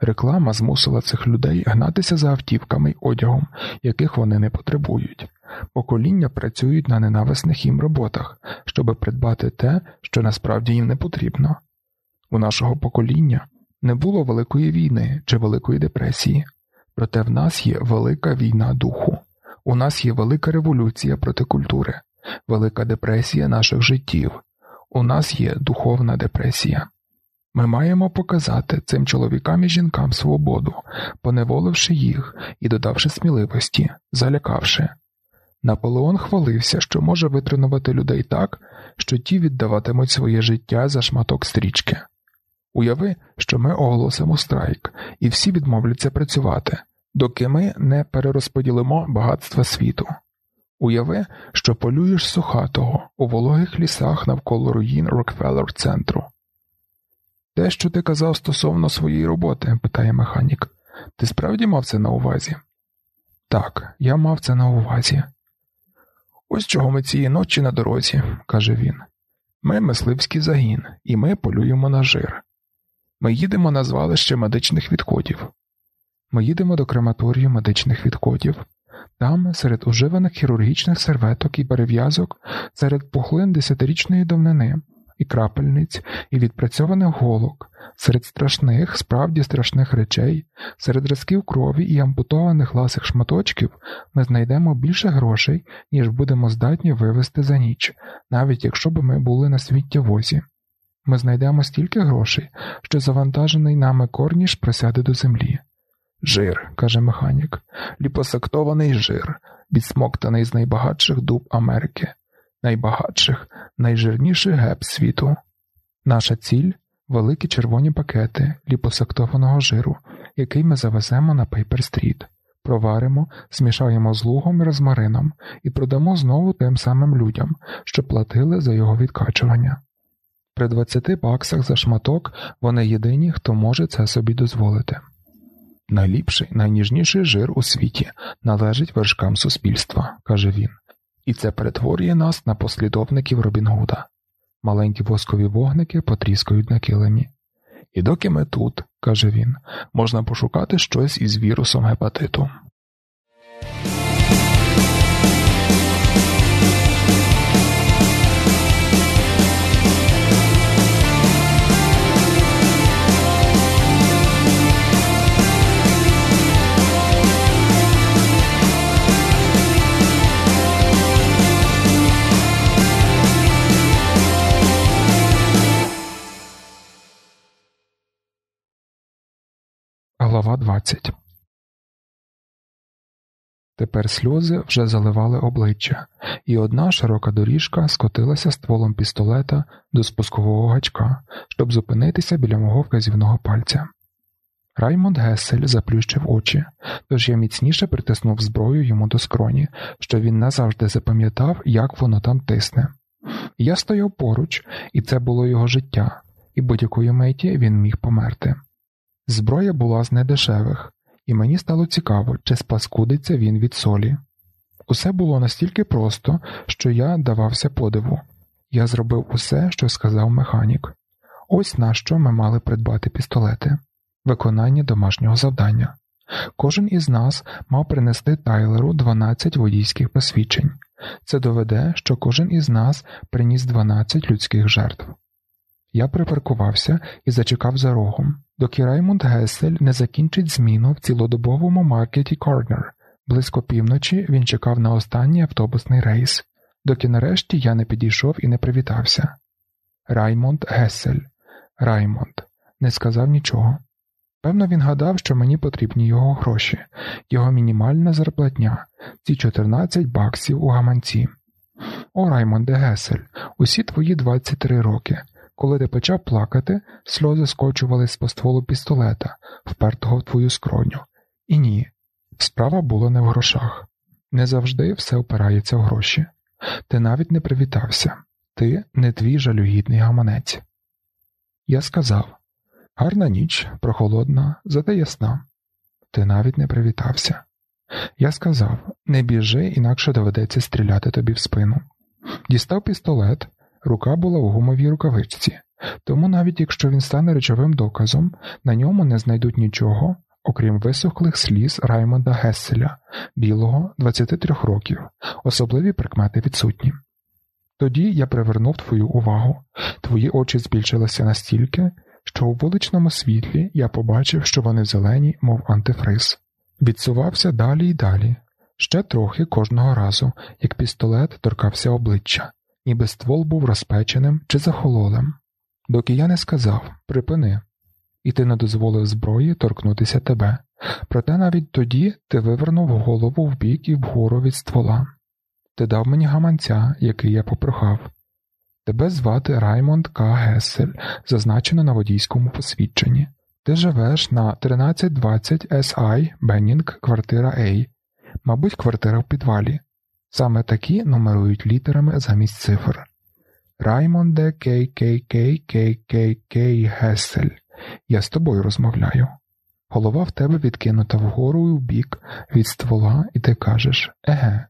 Реклама змусила цих людей гнатися за автівками й одягом, яких вони не потребують. Покоління працюють на ненависних їм роботах, щоб придбати те, що насправді їм не потрібно. У нашого покоління не було великої війни чи великої депресії, проте в нас є велика війна духу, у нас є велика революція проти культури, велика депресія наших життів, у нас є духовна депресія. Ми маємо показати цим чоловікам і жінкам свободу, поневоливши їх і додавши сміливості, залякавши. Наполеон хвалився, що може витренувати людей так, що ті віддаватимуть своє життя за шматок стрічки. Уяви, що ми оголосимо страйк, і всі відмовляться працювати, доки ми не перерозподілимо багатства світу. Уяви, що полюєш сухатого у вологих лісах навколо руїн Рокфеллер центру. Те, що ти казав стосовно своєї роботи, питає механік, ти справді мав це на увазі? Так, я мав це на увазі. Ось чого ми цієї ночі на дорозі, каже він. Ми мисливський загін, і ми полюємо на жир. Ми їдемо на звалище медичних відходів. Ми їдемо до крематорію медичних відходів. Там, серед уживаних хірургічних серветок і перев'язок, серед пухлин десятирічної давнини, і крапельниць, і відпрацьованих голок, серед страшних, справді страшних речей, серед разків крові і ампутованих ласих шматочків ми знайдемо більше грошей, ніж будемо здатні вивезти за ніч, навіть якщо б ми були на світтєвозі. Ми знайдемо стільки грошей, що завантажений нами корніш присяде до землі. Жир, каже механік, ліпосектований жир, відсмоктаний з найбагатших дуб Америки, найбагатших, найжирніших геп світу. Наша ціль великі червоні пакети ліпосектованого жиру, який ми завеземо на Пейпер-стріт, проваримо, змішаємо з лугом і розмарином і продамо знову тим самим людям, що платили за його відкачування. При 20 баксах за шматок вони єдині, хто може це собі дозволити. Найліпший, найніжніший жир у світі належить вершкам суспільства, каже він, і це перетворює нас на послідовників Робін Гуда. Маленькі воскові вогники потріскають на килимі. І доки ми тут, каже він, можна пошукати щось із вірусом гепатиту. Глава 20 Тепер сльози вже заливали обличчя, і одна широка доріжка скотилася стволом пістолета до спускового гачка, щоб зупинитися біля мого вказівного пальця. Раймонд Гесель заплющив очі, тож я міцніше притиснув зброю йому до скроні, що він назавжди запам'ятав, як воно там тисне. Я стояв поруч, і це було його життя, і будь-якої миті він міг померти. Зброя була з недешевих, і мені стало цікаво, чи спаскудиться він від солі. Усе було настільки просто, що я давався подиву. Я зробив усе, що сказав механік. Ось на що ми мали придбати пістолети виконання домашнього завдання. Кожен із нас мав принести Тайлеру 12 водійських посвідчень. Це доведе, що кожен із нас приніс 12 людських жертв. Я припаркувався і зачекав за рогом, доки Раймонд Гесель не закінчить зміну в цілодобовому маркеті Корнер. Близько півночі він чекав на останній автобусний рейс, доки нарешті я не підійшов і не привітався. Раймонд Гесель, Раймонд, не сказав нічого. Певно, він гадав, що мені потрібні його гроші, його мінімальна зарплатня, ці 14 баксів у гаманці. О, Раймонде Гесель, усі твої 23 роки. Коли ти почав плакати, сльози скочувались по стволу пістолета, впертого в твою скроню. І ні, справа була не в грошах. Не завжди все опирається в гроші. Ти навіть не привітався, ти не твій жалюгідний гаманець. Я сказав гарна ніч, прохолодна, зате ясна. Ти навіть не привітався. Я сказав не біжи, інакше доведеться стріляти тобі в спину. Дістав пістолет, Рука була у гумовій рукавичці, тому навіть якщо він стане речовим доказом, на ньому не знайдуть нічого, окрім висохлих сліз Раймонда Гесселя, білого 23 років, особливі прикмети відсутні. Тоді я привернув твою увагу, твої очі збільшилися настільки, що у вуличному світлі я побачив, що вони зелені, мов антифриз. Відсувався далі й далі, ще трохи кожного разу, як пістолет торкався обличчя ніби ствол був розпеченим чи захололим, доки я не сказав припини, і ти не дозволив зброї торкнутися тебе, проте навіть тоді ти вивернув голову вбік і вгору від ствола. Ти дав мені гаманця, який я попрохав. Тебе звати Раймонд К. Гессель, зазначено на водійському посвідченні. Ти живеш на 1320 SE Беннінг, квартира А, мабуть, квартира в підвалі. Саме такі нумерують літерами замість цифр. Раймонде Кей Кей Кей Кей Кей Кей Гесель. Я з тобою розмовляю. Голова в тебе відкинута вгору і вбік від ствола, і ти кажеш Еге,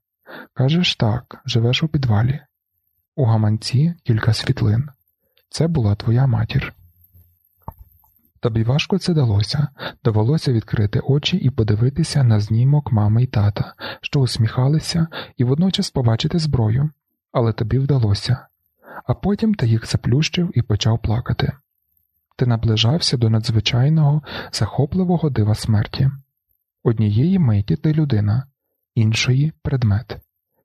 кажеш так, живеш у підвалі. У гаманці кілька світлин. Це була твоя матір. Тобі важко це далося, довелося відкрити очі і подивитися на знімок мами й тата, що усміхалися, і водночас побачити зброю, але тобі вдалося, а потім ти їх заплющив і почав плакати. Ти наближався до надзвичайного, захопливого дива смерті. Однієї миті ти людина, іншої предмет,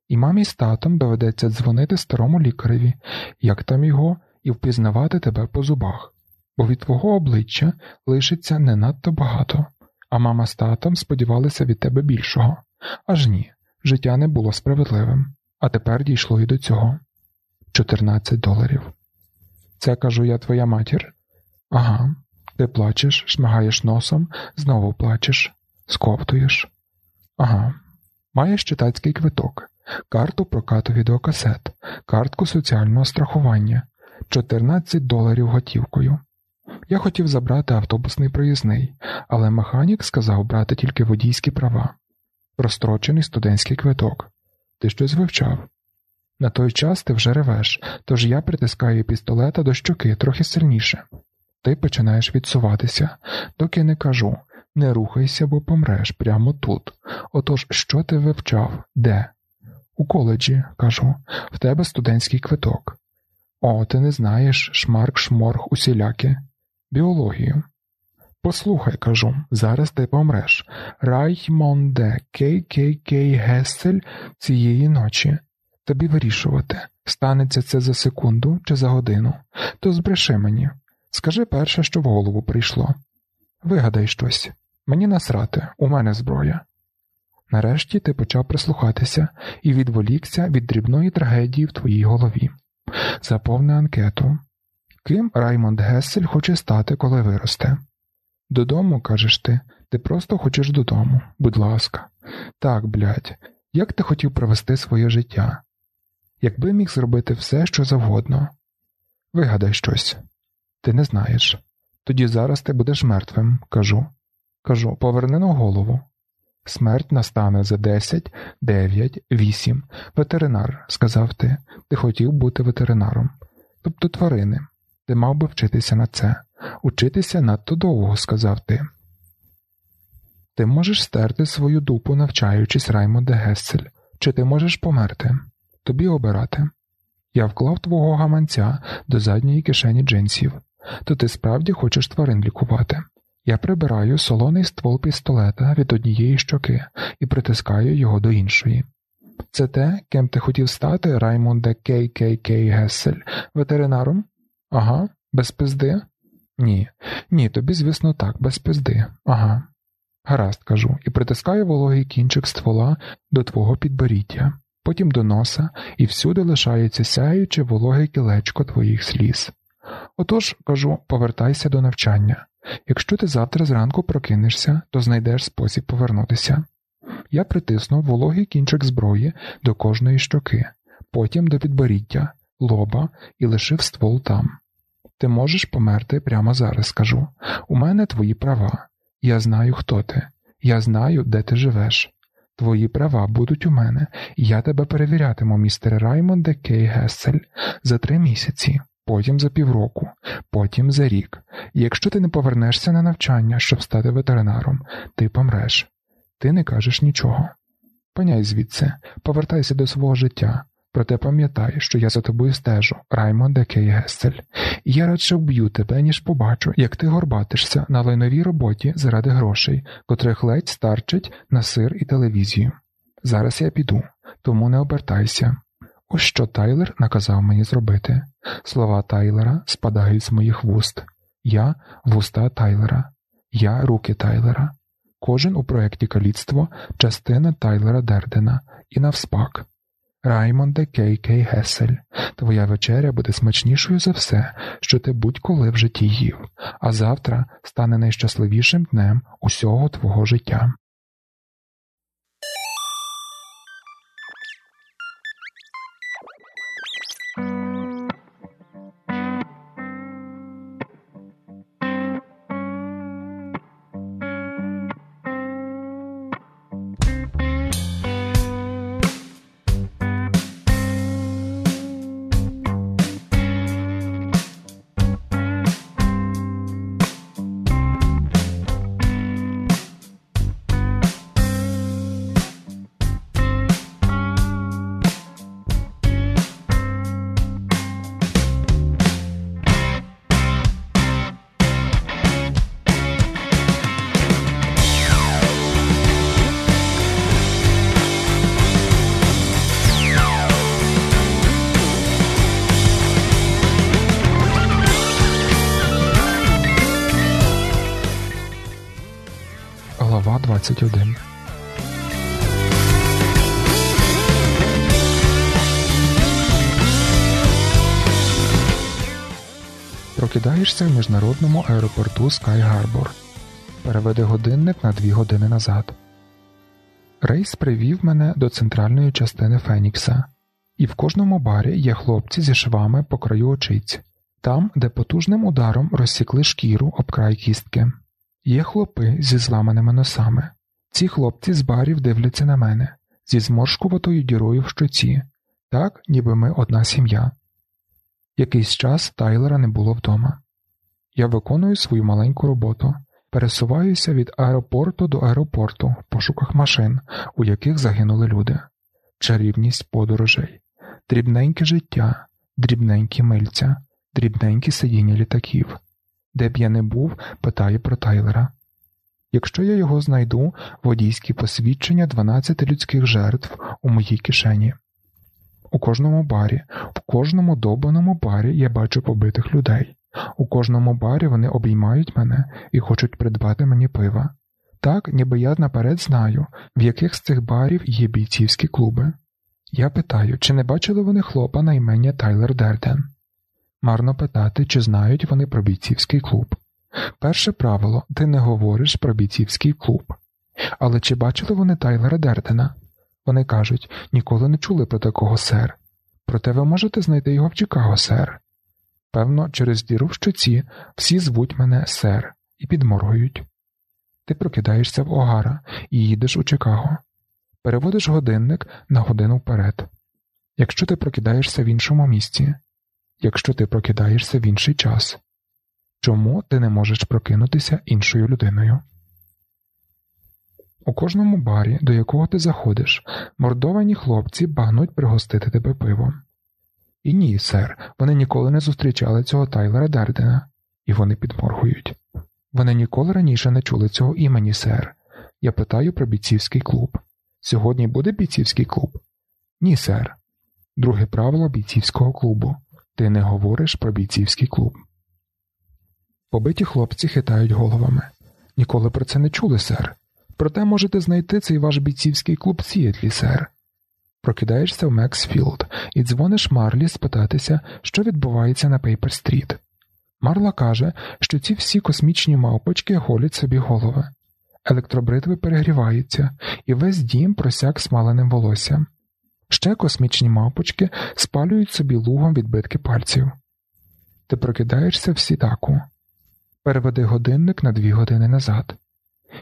і мамі з татом доведеться дзвонити старому лікареві, як там його, і впізнавати тебе по зубах бо від твого обличчя лишиться не надто багато, а мама з татом сподівалися від тебе більшого. Аж ні, життя не було справедливим, а тепер дійшло і до цього 14 доларів. Це кажу я твоя матір. Ага, ти плачеш, шмигаєш носом, знову плачеш, сковтуєш. Ага, маєш читацький квиток, карту прокату відеокасет, картку соціального страхування, 14 доларів готівкою. Я хотів забрати автобусний проїзний, але механік сказав брати тільки водійські права, прострочений студентський квиток. Ти щось вивчав. На той час ти вже ревеш, тож я притискаю пістолета до щоки трохи сильніше. Ти починаєш відсуватися, доки не кажу не рухайся, бо помреш прямо тут. Отож, що ти вивчав? Де? У коледжі, кажу, в тебе студентський квиток. О, ти не знаєш шмарк шморг усіляку біологію. Послухай, кажу, зараз ти помреш. Раймонде Кей Гесель цієї ночі. Тобі вирішувати, станеться це за секунду чи за годину, то збреши мені. Скажи перше, що в голову прийшло. Вигадай щось. Мені насрати, у мене зброя. Нарешті ти почав прислухатися і відволікся від дрібної трагедії в твоїй голові. Заповни анкету. Ким Раймонд Гессель хоче стати, коли виросте? Додому, кажеш ти, ти просто хочеш додому, будь ласка. Так, блядь, як ти хотів провести своє життя? Якби міг зробити все, що завгодно. Вигадай щось. Ти не знаєш. Тоді зараз ти будеш мертвим, кажу. Кажу, поверни на голову. Смерть настане за десять, дев'ять, вісім. Ветеринар, сказав ти, ти хотів бути ветеринаром. Тобто тварини. Ти мав би вчитися на це. Учитися надто довго, сказав ти. Ти можеш стерти свою дупу, навчаючись Раймонде Гессель, чи ти можеш померти, тобі обирати. Я вклав твого гаманця до задньої кишені джинсів, то ти справді хочеш тварин лікувати. Я прибираю солоний ствол пістолета від однієї щоки і притискаю його до іншої. Це те, ким ти хотів стати, Раймонде Кей Кей Кей Гессель, ветеринаром? Ага, без пизди? Ні, ні, тобі, звісно, так, без пизди. Ага. Гаразд, кажу, і притискаю вологий кінчик ствола до твого підборіддя, потім до носа, і всюди лишається сяюче вологе кілечко твоїх сліз. Отож, кажу, повертайся до навчання. Якщо ти завтра зранку прокинешся, то знайдеш спосіб повернутися. Я притиснув вологий кінчик зброї до кожної щоки, потім до підборіддя, лоба і лишив ствол там. Ти можеш померти прямо зараз, скажу. У мене твої права. Я знаю, хто ти. Я знаю, де ти живеш. Твої права будуть у мене, і я тебе перевірятиму, містер Раймонде Кей Гессель, за три місяці, потім за півроку, потім за рік. І якщо ти не повернешся на навчання, щоб стати ветеринаром, ти помреш. Ти не кажеш нічого. Паняй звідси, повертайся до свого життя, проте пам'ятай, що я за тобою стежу, Раймонде Кей Гессель, і я радше вб'ю тебе, ніж побачу, як ти горбатишся на лайновій роботі заради грошей, котрих ледь старчить на сир і телевізію. Зараз я піду, тому не обертайся. Ось що Тайлер наказав мені зробити. Слова Тайлера спадають з моїх вуст. Я вуста Тайлера, я руки Тайлера. Кожен у проєкті каліцтво частина Тайлера Дердена і навспак. Раймонде Кей Кей Гесель, твоя вечеря буде смачнішою за все, що ти будь-коли в житті їв, а завтра стане найщасливішим днем усього твого життя. Аеропорту Скай Гарбор. Переведи годинник на дві години назад. Рейс привів мене до центральної частини Фенікса, і в кожному барі є хлопці зі швами по краю очниць, там, де потужним ударом розсікли шкіру об край кістки. Є хлопці зі зламаними носами. Ці хлопці з барів дивляться на мене зі зморшкуватою дірою в щоці, так, ніби ми одна сім'я. Якийсь час Тайлера не було вдома. Я виконую свою маленьку роботу, пересуваюся від аеропорту до аеропорту в пошуках машин, у яких загинули люди, чарівність подорожей, дрібненьке життя, дрібненькі мильця, дрібненькі сидіння літаків. Де б я не був, питає про Тайлера. Якщо я його знайду, водійські посвідчення 12 людських жертв у моїй кишені. У кожному барі, в кожному добаному барі я бачу побитих людей. У кожному барі вони обіймають мене і хочуть придбати мені пива. Так, ніби я наперед знаю, в яких з цих барів є бійцівські клуби. Я питаю, чи не бачили вони хлопа на ім'я Тайлер Дерден? Марно питати, чи знають вони про бійцівський клуб. Перше правило ти не говориш про бійцівський клуб. Але чи бачили вони Тайлера Дердена? Вони кажуть, ніколи не чули про такого сер. Проте ви можете знайти його в Чикаго, сер. Певно, через діру в щоці всі звуть мене сер і підморгують. Ти прокидаєшся в Огара і їдеш у Чикаго. Переводиш годинник на годину вперед. Якщо ти прокидаєшся в іншому місці, якщо ти прокидаєшся в інший час, чому ти не можеш прокинутися іншою людиною? У кожному барі, до якого ти заходиш, мордовані хлопці багнуть пригостити тебе пивом. І ні, сер, вони ніколи не зустрічали цього Тайлера Дердена, і вони підморгують. Вони ніколи раніше не чули цього імені, сер. Я питаю про бійцівський клуб. Сьогодні буде бійцівський клуб? Ні, сер. Друге правило бійцівського клубу ти не говориш про бійцівський клуб. Побиті хлопці хитають головами. Ніколи про це не чули, сер. Проте можете знайти цей ваш бійцівський клуб в Сіетлі, сер. Прокидаєшся в Мейгс-Філд і дзвониш Марлі спитатися, що відбувається на Пейпер-стріт. Марла каже, що ці всі космічні мавпочки голять собі голови. Електробритви перегріваються, і весь дім просяк смаленим волоссям. Ще космічні мавпочки спалюють собі лугом відбитки пальців. Ти прокидаєшся в сідаку. Переведи годинник на дві години назад.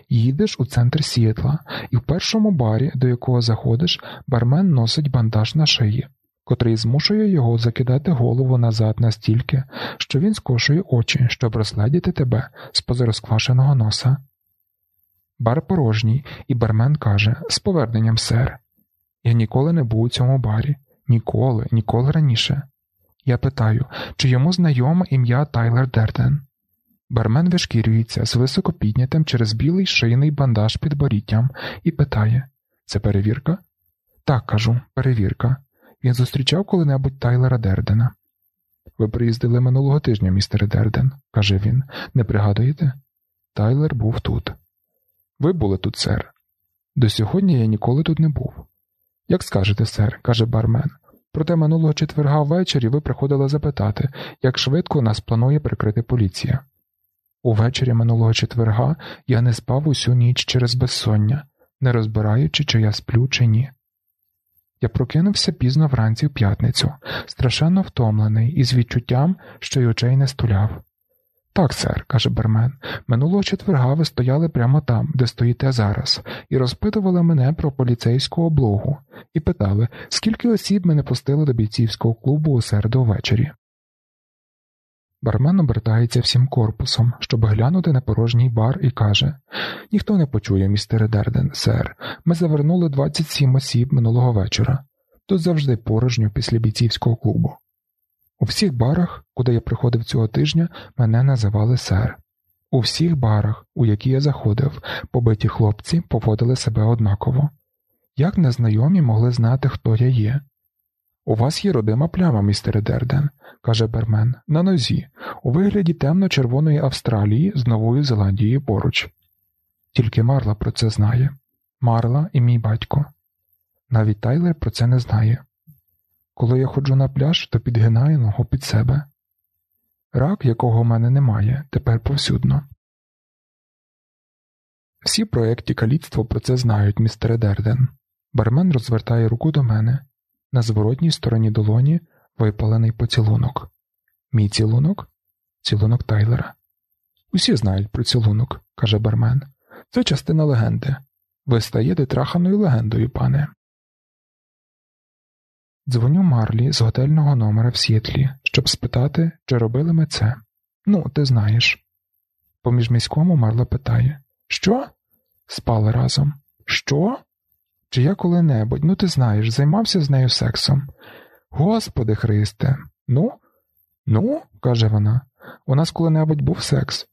Їдеш у центр Сіетла, і в першому барі, до якого заходиш, бармен носить бандаж на шиї, котрий змушує його закидати голову назад настільки, що він скошує очі, щоб розгледіти тебе з позарозквашеного носа. Бар порожній, і бармен каже з поверненням, сер. Я ніколи не був у цьому барі, ніколи, ніколи раніше. Я питаю, чи йому знайоме ім'я Тайлер Дерден. Бармен вишкірюється з високо піднятим через білий шийний бандаж підборіддям і питає Це перевірка? Так, кажу, перевірка. Він зустрічав коли-небудь Тайлера Дердена. Ви приїздили минулого тижня, містер Дерден, каже він. Не пригадуєте? Тайлер був тут. Ви були тут, сер. До сьогодні я ніколи тут не був. Як скажете, сер, каже бармен. Проте минулого четверга ввечері ви приходили запитати, як швидко нас планує прикрити поліція. Увечері минулого четверга я не спав усю ніч через безсоння, не розбираючи, чи я сплю, чи ні. Я прокинувся пізно вранці в п'ятницю, страшенно втомлений і з відчуттям, що й очей не стуляв. Так, сер, каже бармен, минулого четверга ви стояли прямо там, де стоїте зараз, і розпитували мене про поліцейську облогу, і питали, скільки осіб ми не пустили до бійцівського клубу у середу ввечері. Бармен обертається всім корпусом, щоб глянути на порожній бар, і каже Ніхто не почує, містере Дерден, сер. Ми завернули 27 осіб минулого вечора. Тут завжди порожньо після бійцівського клубу. У всіх барах, куди я приходив цього тижня, мене називали сер. У всіх барах, у які я заходив, побиті хлопці поводили себе однаково. Як незнайомі могли знати, хто я є? У вас є родима пляма, містере Дерден, каже Бермен, на нозі, у вигляді темно-червоної Австралії з Новою Зеландією поруч. Тільки Марла про це знає. Марла і мій батько. Навіть Тайлер про це не знає. Коли я ходжу на пляж, то підгинаю ногу під себе. Рак, якого в мене немає, тепер повсюдно. Всі проєкті каліцтво про це знають, містере Дерден. Бармен розвертає руку до мене. На зворотній стороні долоні випалений поцілунок. Мій цілунок? Цілунок Тайлера. Усі знають про цілунок, каже бармен. Це частина легенди. Ви стаєте траханою легендою, пане. Дзвоню Марлі з готельного номера в Сітлі, щоб спитати, чи робили ми це. Ну, ти знаєш. Поміж міському Марла питає Що? Спали разом. Що? Чи я коли-небудь, ну ти знаєш, займався з нею сексом? Господи Христе, ну, ну, каже вона, у нас коли-небудь був секс.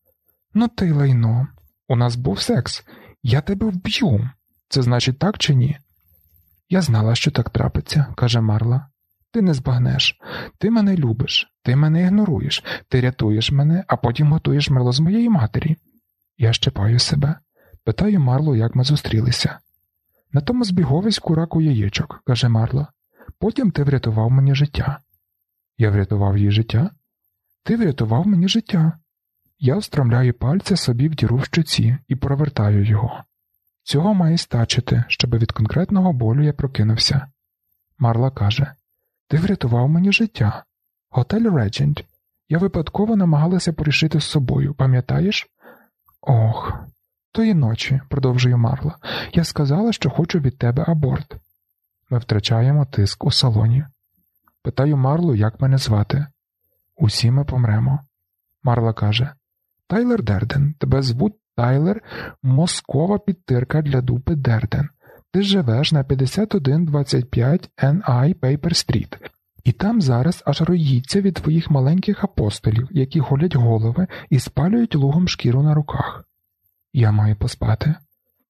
Ну ти лайно, у нас був секс, я тебе вб'ю. Це значить так чи ні? Я знала, що так трапиться, каже Марла. Ти не збагнеш, ти мене любиш, ти мене ігноруєш, ти рятуєш мене, а потім готуєш мило з моєї матері. Я щепаю себе. Питаю Марлу, як ми зустрілися. На тому збіговиську раку яєчок, каже Марла. Потім ти врятував мені життя. Я врятував їй життя? Ти врятував мені життя. Я встромляю пальця собі в діру в щоці і провертаю його. Цього має стачити, щоб від конкретного болю я прокинувся. Марла каже: Ти врятував мені життя. Готель Реджент. Я випадково намагалася порішити з собою, пам'ятаєш? Ох, тої ночі, продовжує Марла, я сказала, що хочу від тебе аборт. Ми втрачаємо тиск у салоні. Питаю Марлу, як мене звати. Усі ми помремо. Марла каже: Тайлер Дерден, тебе звуть Тайлер, Мозкова підтирка для дупи Дерден. Ти живеш на 5125 NE Paper Street, і там зараз аж роїться від твоїх маленьких апостолів, які голять голови і спалюють лугом шкіру на руках. Я маю поспати.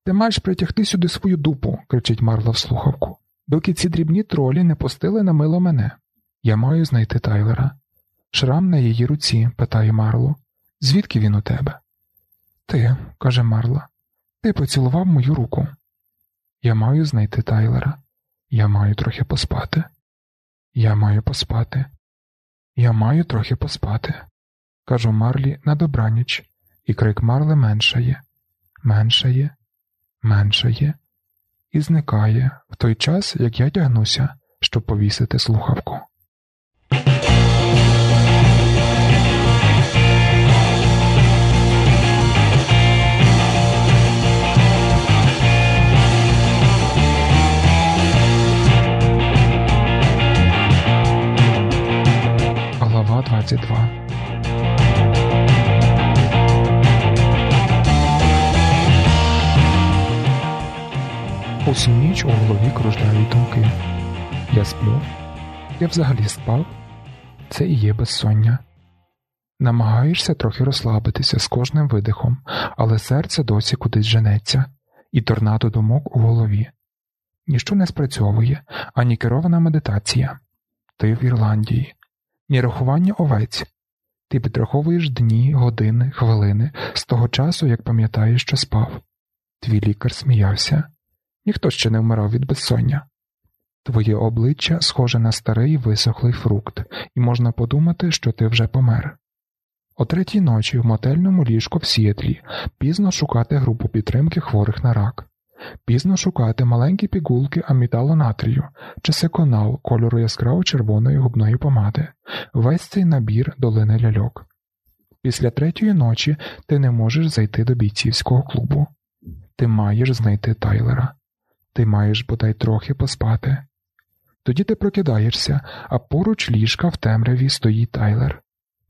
Ти маєш притягти сюди свою дупу, кричить Марла в слухавку, доки ці дрібні тролі не пустили на мило мене. Я маю знайти Тайлера. Шрам на її руці, питає Марло. Звідки він у тебе? Ти, каже Марла, ти поцілував мою руку. Я маю знайти Тайлера. Я маю трохи поспати. Я маю поспати. Я маю трохи поспати. Кажу Марлі на добраніч, і крик Марли меншає, меншає, меншає, і зникає в той час, як я тягнуся, щоб повісити слухавку. Глава 22 Усю ніч у голові кружляють думки. Я сплю. Я взагалі спав. Це і є безсоння. Намагаєшся трохи розслабитися з кожним видихом, але серце досі кудись женеться, і торнадо думок у голові. Ніщо не спрацьовує, ані керована медитація. Ти в Ірландії, ні рахування овець. Ти підраховуєш дні, години, хвилини з того часу, як пам'ятаєш, що спав. Твій лікар сміявся. Ніхто ще не вмирав від безсоння. Твоє обличчя схоже на старий висохлий фрукт, і можна подумати, що ти вже помер. О третій ночі в мотельному ліжку в Сіетлі пізно шукати групу підтримки хворих на рак, пізно шукати маленькі пігулки аміталонатрію чи секонал кольору яскраво червоної губної помади, весь цей набір долини ляльок. Після третьої ночі ти не можеш зайти до бійцівського клубу. Ти маєш знайти Тайлера. Ти маєш бодай трохи поспати. Тоді ти прокидаєшся, а поруч ліжка в темряві стоїть Тайлер.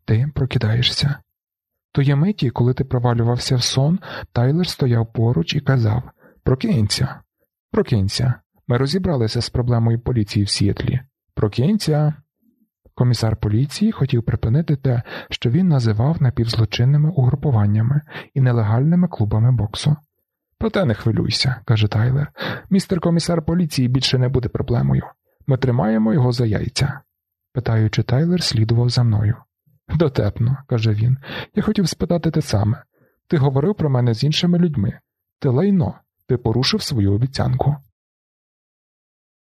Ти прокидаєшся. Тої миті, коли ти провалювався в сон, Тайлер стояв поруч і казав Прокинься, прокинься. Ми розібралися з проблемою поліції в Сіетлі. Прокинься. Комісар поліції хотів припинити те, що він називав напівзлочинними угрупуваннями і нелегальними клубами боксу. Проте не хвилюйся, каже Тайлер. Містер комісар поліції більше не буде проблемою. Ми тримаємо його за яйця. Питаючи, Тайлер слідував за мною. Дотепно, каже він. Я хотів спитати те саме. Ти говорив про мене з іншими людьми. Ти лайно, ти порушив свою обіцянку.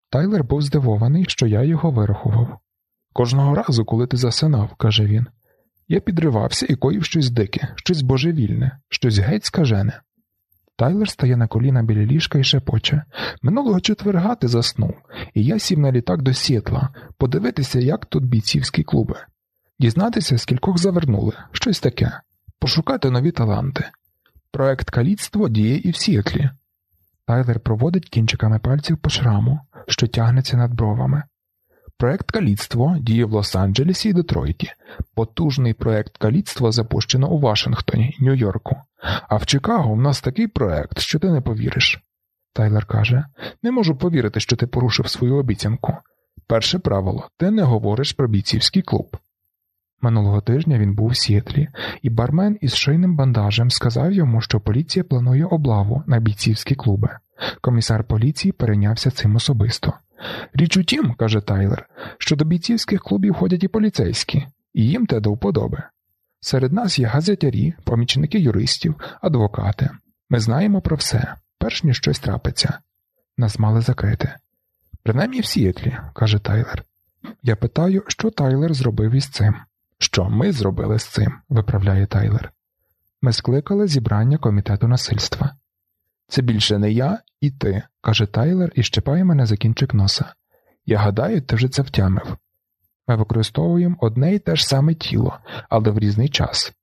Тайлер був здивований, що я його вирахував. Кожного разу, коли ти засинав, каже він, я підривався і коїв щось дике, щось божевільне, щось геть скажене. Тайлер стає на коліна біля ліжка і шепоче минулого четверга ти заснув, і я сів на літак до Сітла, подивитися, як тут бійцівські клуби, дізнатися, скількох завернули, щось таке, пошукати нові таланти. Проект каліцтво діє і в Сіетлі. Тайлер проводить кінчиками пальців по шраму, що тягнеться над бровами. Проект каліцтво діє в Лос-Анджелесі і Детройті. Потужний проект каліцтва запущено у Вашингтоні, Нью-Йорку. А в Чикаго в нас такий проект, що ти не повіриш. Тайлер каже: Не можу повірити, що ти порушив свою обіцянку. Перше правило ти не говориш про бійцівський клуб. Минулого тижня він був в Сіетлі, і бармен із шийним бандажем сказав йому, що поліція планує облаву на бійцівські клуби. Комісар поліції перейнявся цим особисто. Річ у тім, каже Тайлер, що до бійцівських клубів ходять і поліцейські, і їм те до вподоби. Серед нас є газетярі, помічники юристів, адвокати. Ми знаємо про все, перш ніж щось трапиться. Нас мали закрити. Принаймні в Сіетлі, каже Тайлер. Я питаю, що Тайлер зробив із цим. Що ми зробили з цим, виправляє Тайлер. Ми скликали зібрання комітету насильства. Це більше не я і ти, каже Тайлер і щепає мене за кінчик носа. Я гадаю, ти вже це втямив. Ми використовуємо одне і те ж саме тіло, але в різний час.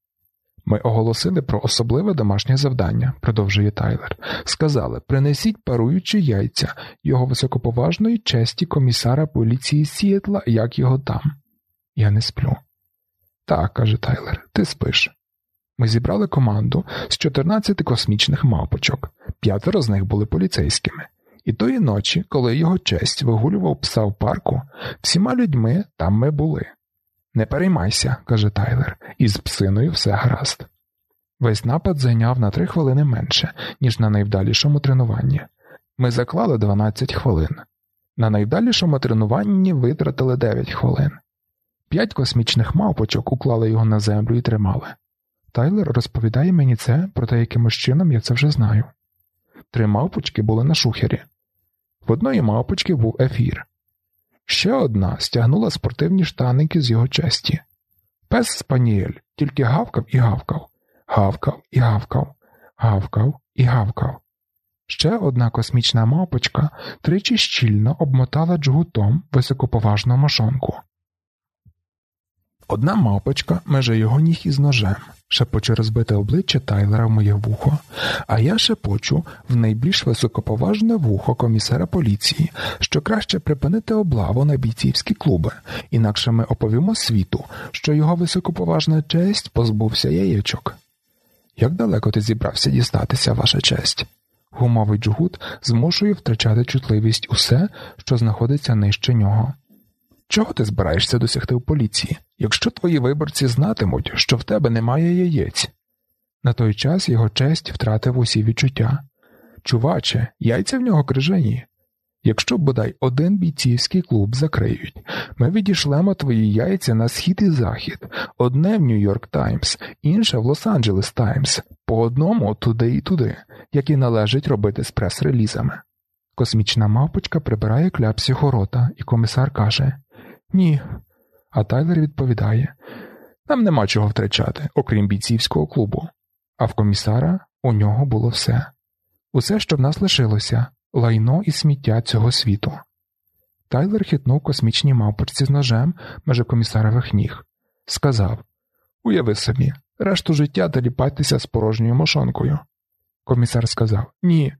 Ми оголосили про особливе домашнє завдання, продовжує Тайлер. Сказали принесіть паруючі яйця його високоповажної честі комісара поліції Сіетла, як його там. Я не сплю. Так, каже Тайлер, ти спиш. Ми зібрали команду з 14 космічних мавпочок, п'ятеро з них були поліцейськими. І тої ночі, коли його честь вигулював пса в парку, всіма людьми там ми були. Не переймайся, каже Тайлер, із псиною все гаразд. Весь напад зайняв на три хвилини менше, ніж на найвдалішому тренуванні. Ми заклали 12 хвилин. На найвдалішому тренуванні витратили 9 хвилин. П'ять космічних мавпочок уклали його на землю і тримали. Тайлер розповідає мені це, проте якимось чином я це вже знаю. Три мавпочки були на шухері. В одної мавпочки був ефір. Ще одна стягнула спортивні штаники з його честі. Пес спаніель тільки гавкав і гавкав, гавкав і гавкав, гавкав і гавкав. Ще одна космічна мавпочка тричі щільно обмотала джгутом високоповажну мошонку. Одна мавпочка меже його ніг із ножем, шепоче розбите обличчя Тайлера в моє вухо, а я шепочу в найбільш високоповажне вухо комісара поліції, що краще припинити облаву на бійцівські клуби, інакше ми оповімо світу, що його високоповажна честь позбувся яєчок. Як далеко ти зібрався дістатися, ваша честь? Гумовий джгут змушує втрачати чутливість усе, що знаходиться нижче нього. Чого ти збираєшся досягти в поліції, якщо твої виборці знатимуть, що в тебе немає яєць? На той час його честь втратив усі відчуття. Чуваче, яйця в нього крижані. Якщо бодай один бійцівський клуб закриють, ми відійшлемо твої яйця на схід і захід, одне в Нью-Йорк Таймс, інше в Лос-Анджелес Таймс, по одному туди і туди, як і належить робити з прес-релізами. Космічна мавпочка прибирає кляпсі рота, і комісар каже ні. А Тайлер відповідає нам нема чого втрачати, окрім бійцівського клубу. А в комісара у нього було все усе, що в нас лишилося лайно і сміття цього світу. Тайлер хитнув космічній мавпочці з ножем меже комісарових ніг. Сказав Уяви собі, решту життя доліпайтеся з порожньою мошонкою. Комісар сказав Ні,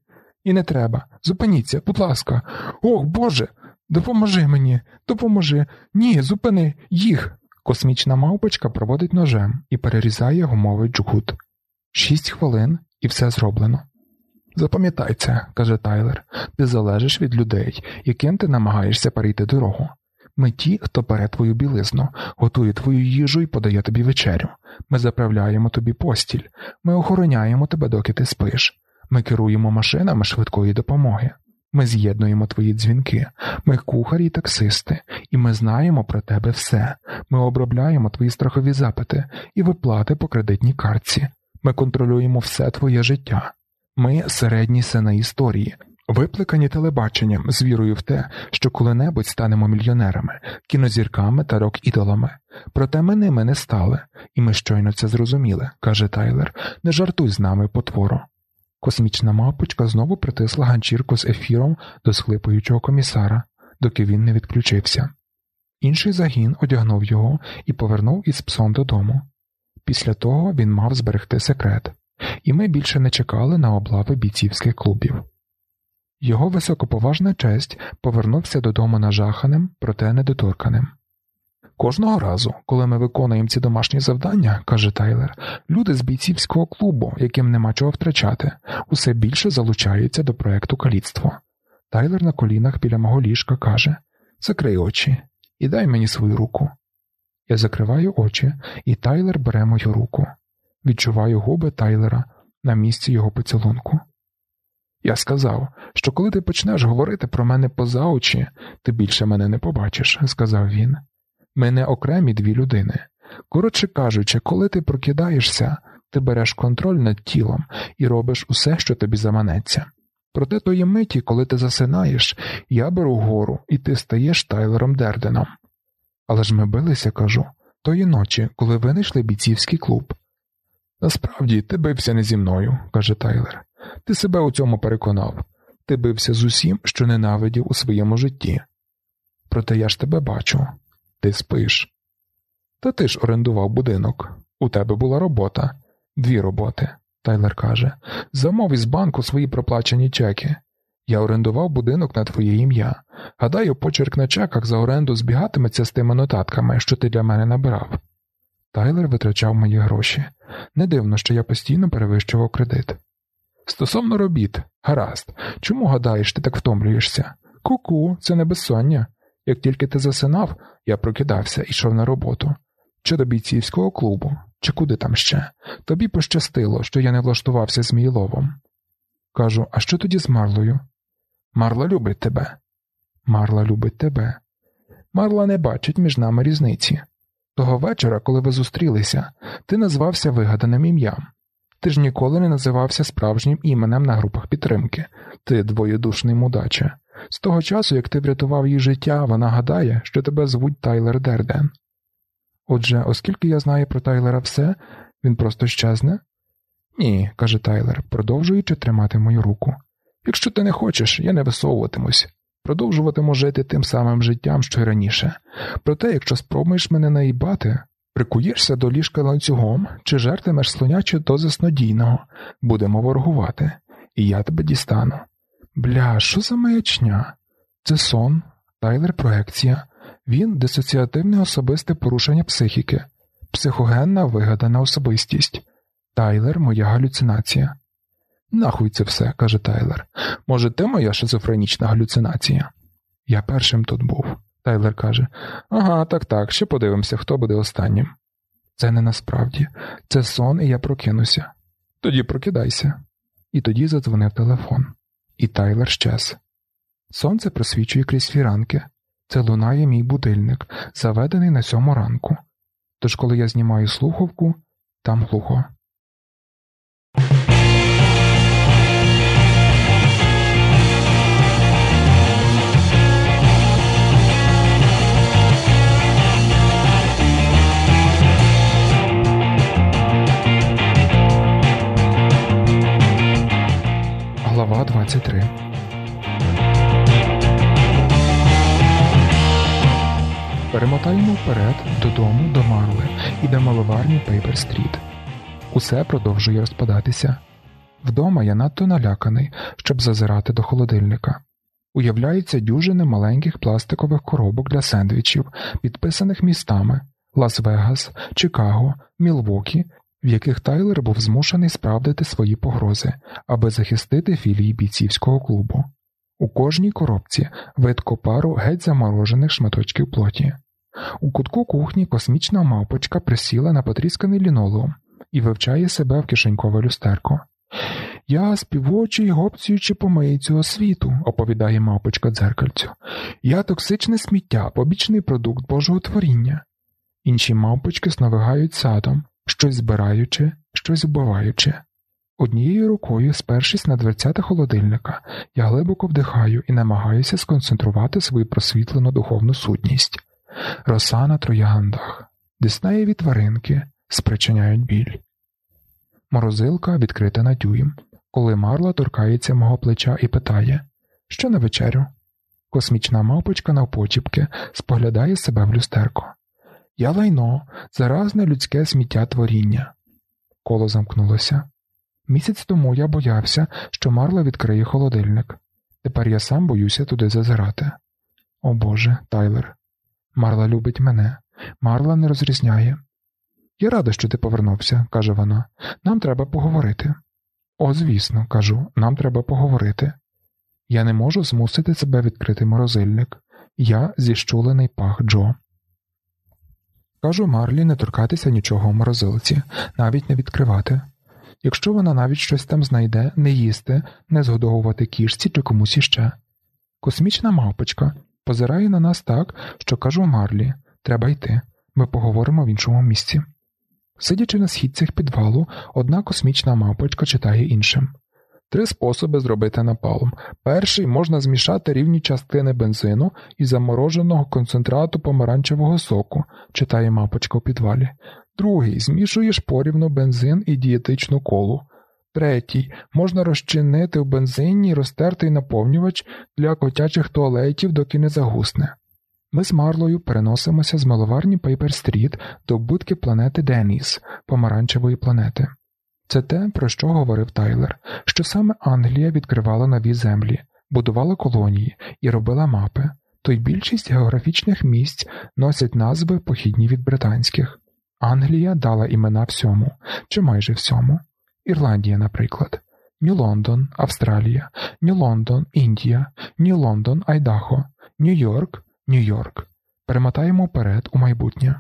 і не треба. Зупиніться, будь ласка, ох Боже. Допоможи мені, допоможи. Ні, зупини їх. Космічна мавпочка проводить ножем і перерізає гумовий джгут. Шість хвилин і все зроблено. Запам'ятай це, каже Тайлер, ти залежиш від людей, яким ти намагаєшся перейти дорогу. Ми ті, хто бере твою білизну, готує твою їжу і подає тобі вечерю. Ми заправляємо тобі постіль, ми охороняємо тебе, доки ти спиш. Ми керуємо машинами швидкої допомоги. Ми з'єднуємо твої дзвінки, ми кухарі й таксисти, і ми знаємо про тебе все. Ми обробляємо твої страхові запити і виплати по кредитній картці. Ми контролюємо все твоє життя. Ми середні сини історії, випликані телебаченням з вірою в те, що коли-небудь станемо мільйонерами, кінозірками та рок-ідолами. Проте ми ними не стали, і ми щойно це зрозуміли, каже Тайлер. Не жартуй з нами, потворо. Космічна мапочка знову притисла ганчірку з ефіром до схлипуючого комісара, доки він не відключився. Інший загін одягнув його і повернув із псом додому. Після того він мав зберегти секрет, і ми більше не чекали на облави бійцівських клубів. Його високоповажна честь повернувся додому нажаханим, проте недоторканим. Кожного разу, коли ми виконуємо ці домашні завдання, каже Тайлер, люди з бійцівського клубу, яким нема чого втрачати, усе більше залучаються до проекту каліцтво. Тайлер на колінах біля мого ліжка каже Закрий очі і дай мені свою руку. Я закриваю очі, і Тайлер бере мою руку. Відчуваю губи Тайлера на місці його поцілунку. Я сказав, що коли ти почнеш говорити про мене поза очі, ти більше мене не побачиш, сказав він. Ми не окремі дві людини. Коротше кажучи, коли ти прокидаєшся, Ти береш контроль над тілом і робиш усе, що тобі заманеться. Проте тої миті, коли ти засинаєш, я беру гору, і ти стаєш Тайлером Дерденом. Але ж ми билися, кажу, тої ночі, коли винайшли бійцівський клуб. Насправді, ти бився не зі мною, каже Тайлер. Ти себе у цьому переконав. Ти бився з усім, що ненавидів у своєму житті. Проте я ж тебе бачу, ти спиш. Та ти ж орендував будинок. У тебе була робота, дві роботи. Тайлер каже, замов із банку свої проплачені чеки. Я орендував будинок на твоє ім'я. Гадаю, почерк на чеках за оренду збігатиметься з тими нотатками, що ти для мене набирав. Тайлер витрачав мої гроші. Не дивно, що я постійно перевищував кредит. Стосовно робіт, гаразд, чому гадаєш, ти так втомлюєшся? Ку-ку, це не безсоння. Як тільки ти засинав, я прокидався і йшов на роботу. Чи до бійцівського клубу, чи куди там ще. Тобі пощастило, що я не влаштувався з Мійловом. Кажу, а що тоді з Марлою? Марла любить тебе. Марла любить тебе. Марла не бачить між нами різниці. Того вечора, коли ви зустрілися, ти назвався вигаданим ім'ям. Ти ж ніколи не називався справжнім іменем на групах підтримки, ти двоєдушний мудаче. З того часу, як ти врятував її життя, вона гадає, що тебе звуть Тайлер Дерден. Отже, оскільки я знаю про Тайлера все, він просто щезне? Ні, каже Тайлер, продовжуючи тримати мою руку. Якщо ти не хочеш, я не висовуватимусь, продовжуватиму жити тим самим життям, що й раніше. Проте, якщо спробуєш мене наїбати, прикуєшся до ліжка ланцюгом чи жертимеш слоняче до заснодійного, будемо воргувати, і я тебе дістану. Бля, що за маячня? Це сон, Тайлер проекція, він дисоціативне особисте порушення психіки, психогенна вигадана особистість. Тайлер моя галюцинація. Нахуй це все, каже Тайлер. Може, ти моя шизофренічна галюцинація? Я першим тут був. Тайлер каже: Ага, так, так, ще подивимося, хто буде останнім. Це не насправді, це сон, і я прокинуся. Тоді прокидайся. І тоді задзвонив телефон, і Тайлер щез. Сонце просвічує крізь фіранки. Це лунає мій будильник, заведений на сьому ранку. Тож, коли я знімаю слухавку, там глухо. Глава 23 Перемотаємо вперед додому до Марли і до миловарні Пейпер Стріт. Усе продовжує розпадатися. Вдома я надто наляканий, щоб зазирати до холодильника. Уявляються дюжини маленьких пластикових коробок для сендвічів, підписаних містами Лас-Вегас, Чикаго, Мілвокі, в яких Тайлер був змушений справдити свої погрози, аби захистити філії бійцівського клубу. У кожній коробці видко пару геть заморожених шматочків плоті. У кутку кухні космічна мавпочка присіла на потрісканий лінолеум і вивчає себе в кишенькове люстерко. Я співочий, гопцюючи по миї цього світу, оповідає мавпочка дзеркальцю. Я токсичне сміття, побічний продукт Божого творіння. Інші мавпочки сновигають садом, щось збираючи, щось вбиваючи. Однією рукою, спершись на дверцята холодильника, я глибоко вдихаю і намагаюся сконцентрувати свою просвітлену духовну сутність. Роса на трояндах, диснеєві тваринки спричиняють біль. Морозилка відкрита на дюйм, коли Марла торкається мого плеча і питає, що на вечерю? Космічна мавпочка навпочіпки споглядає себе в люстерко. Я лайно, заразне людське сміття творіння. Коло замкнулося. Місяць тому я боявся, що Марла відкриє холодильник. Тепер я сам боюся туди зазирати. О Боже, Тайлер. Марла любить мене, Марла не розрізняє. Я рада, що ти повернувся, каже вона. Нам треба поговорити. О, звісно, кажу, нам треба поговорити. Я не можу змусити себе відкрити морозильник. Я зіщулений пах Джо. Кажу Марлі не торкатися нічого в морозилці, навіть не відкривати. Якщо вона навіть щось там знайде, не їсти, не згодовувати кішці чи комусь іще. Космічна мавпочка позирає на нас так, що кажу Марлі треба йти, ми поговоримо в іншому місці. Сидячи на східцях підвалу, одна космічна мапочка читає іншим. Три способи зробити напалм. Перший можна змішати рівні частини бензину і замороженого концентрату помаранчевого соку, читає мавпочка у підвалі. Другий змішуєш порівну бензин і дієтичну колу. Третій можна розчинити в бензині розтертий наповнювач для котячих туалетів, доки не загусне. Ми з Марлою переносимося з миловарні Пейпер-стріт до будки планети Деніс, помаранчевої планети. Це те, про що говорив Тайлер, що саме Англія відкривала нові землі, будувала колонії і робила мапи, то й більшість географічних місць носять назви похідні від британських. Англія дала імена всьому, чи майже всьому. Ірландія, наприклад, Нью-Лондон, Австралія, Нью-Лондон, Індія, Нью-Лондон, Айдахо, Нью-Йорк, Нью-Йорк. Перемотаємо вперед у майбутнє.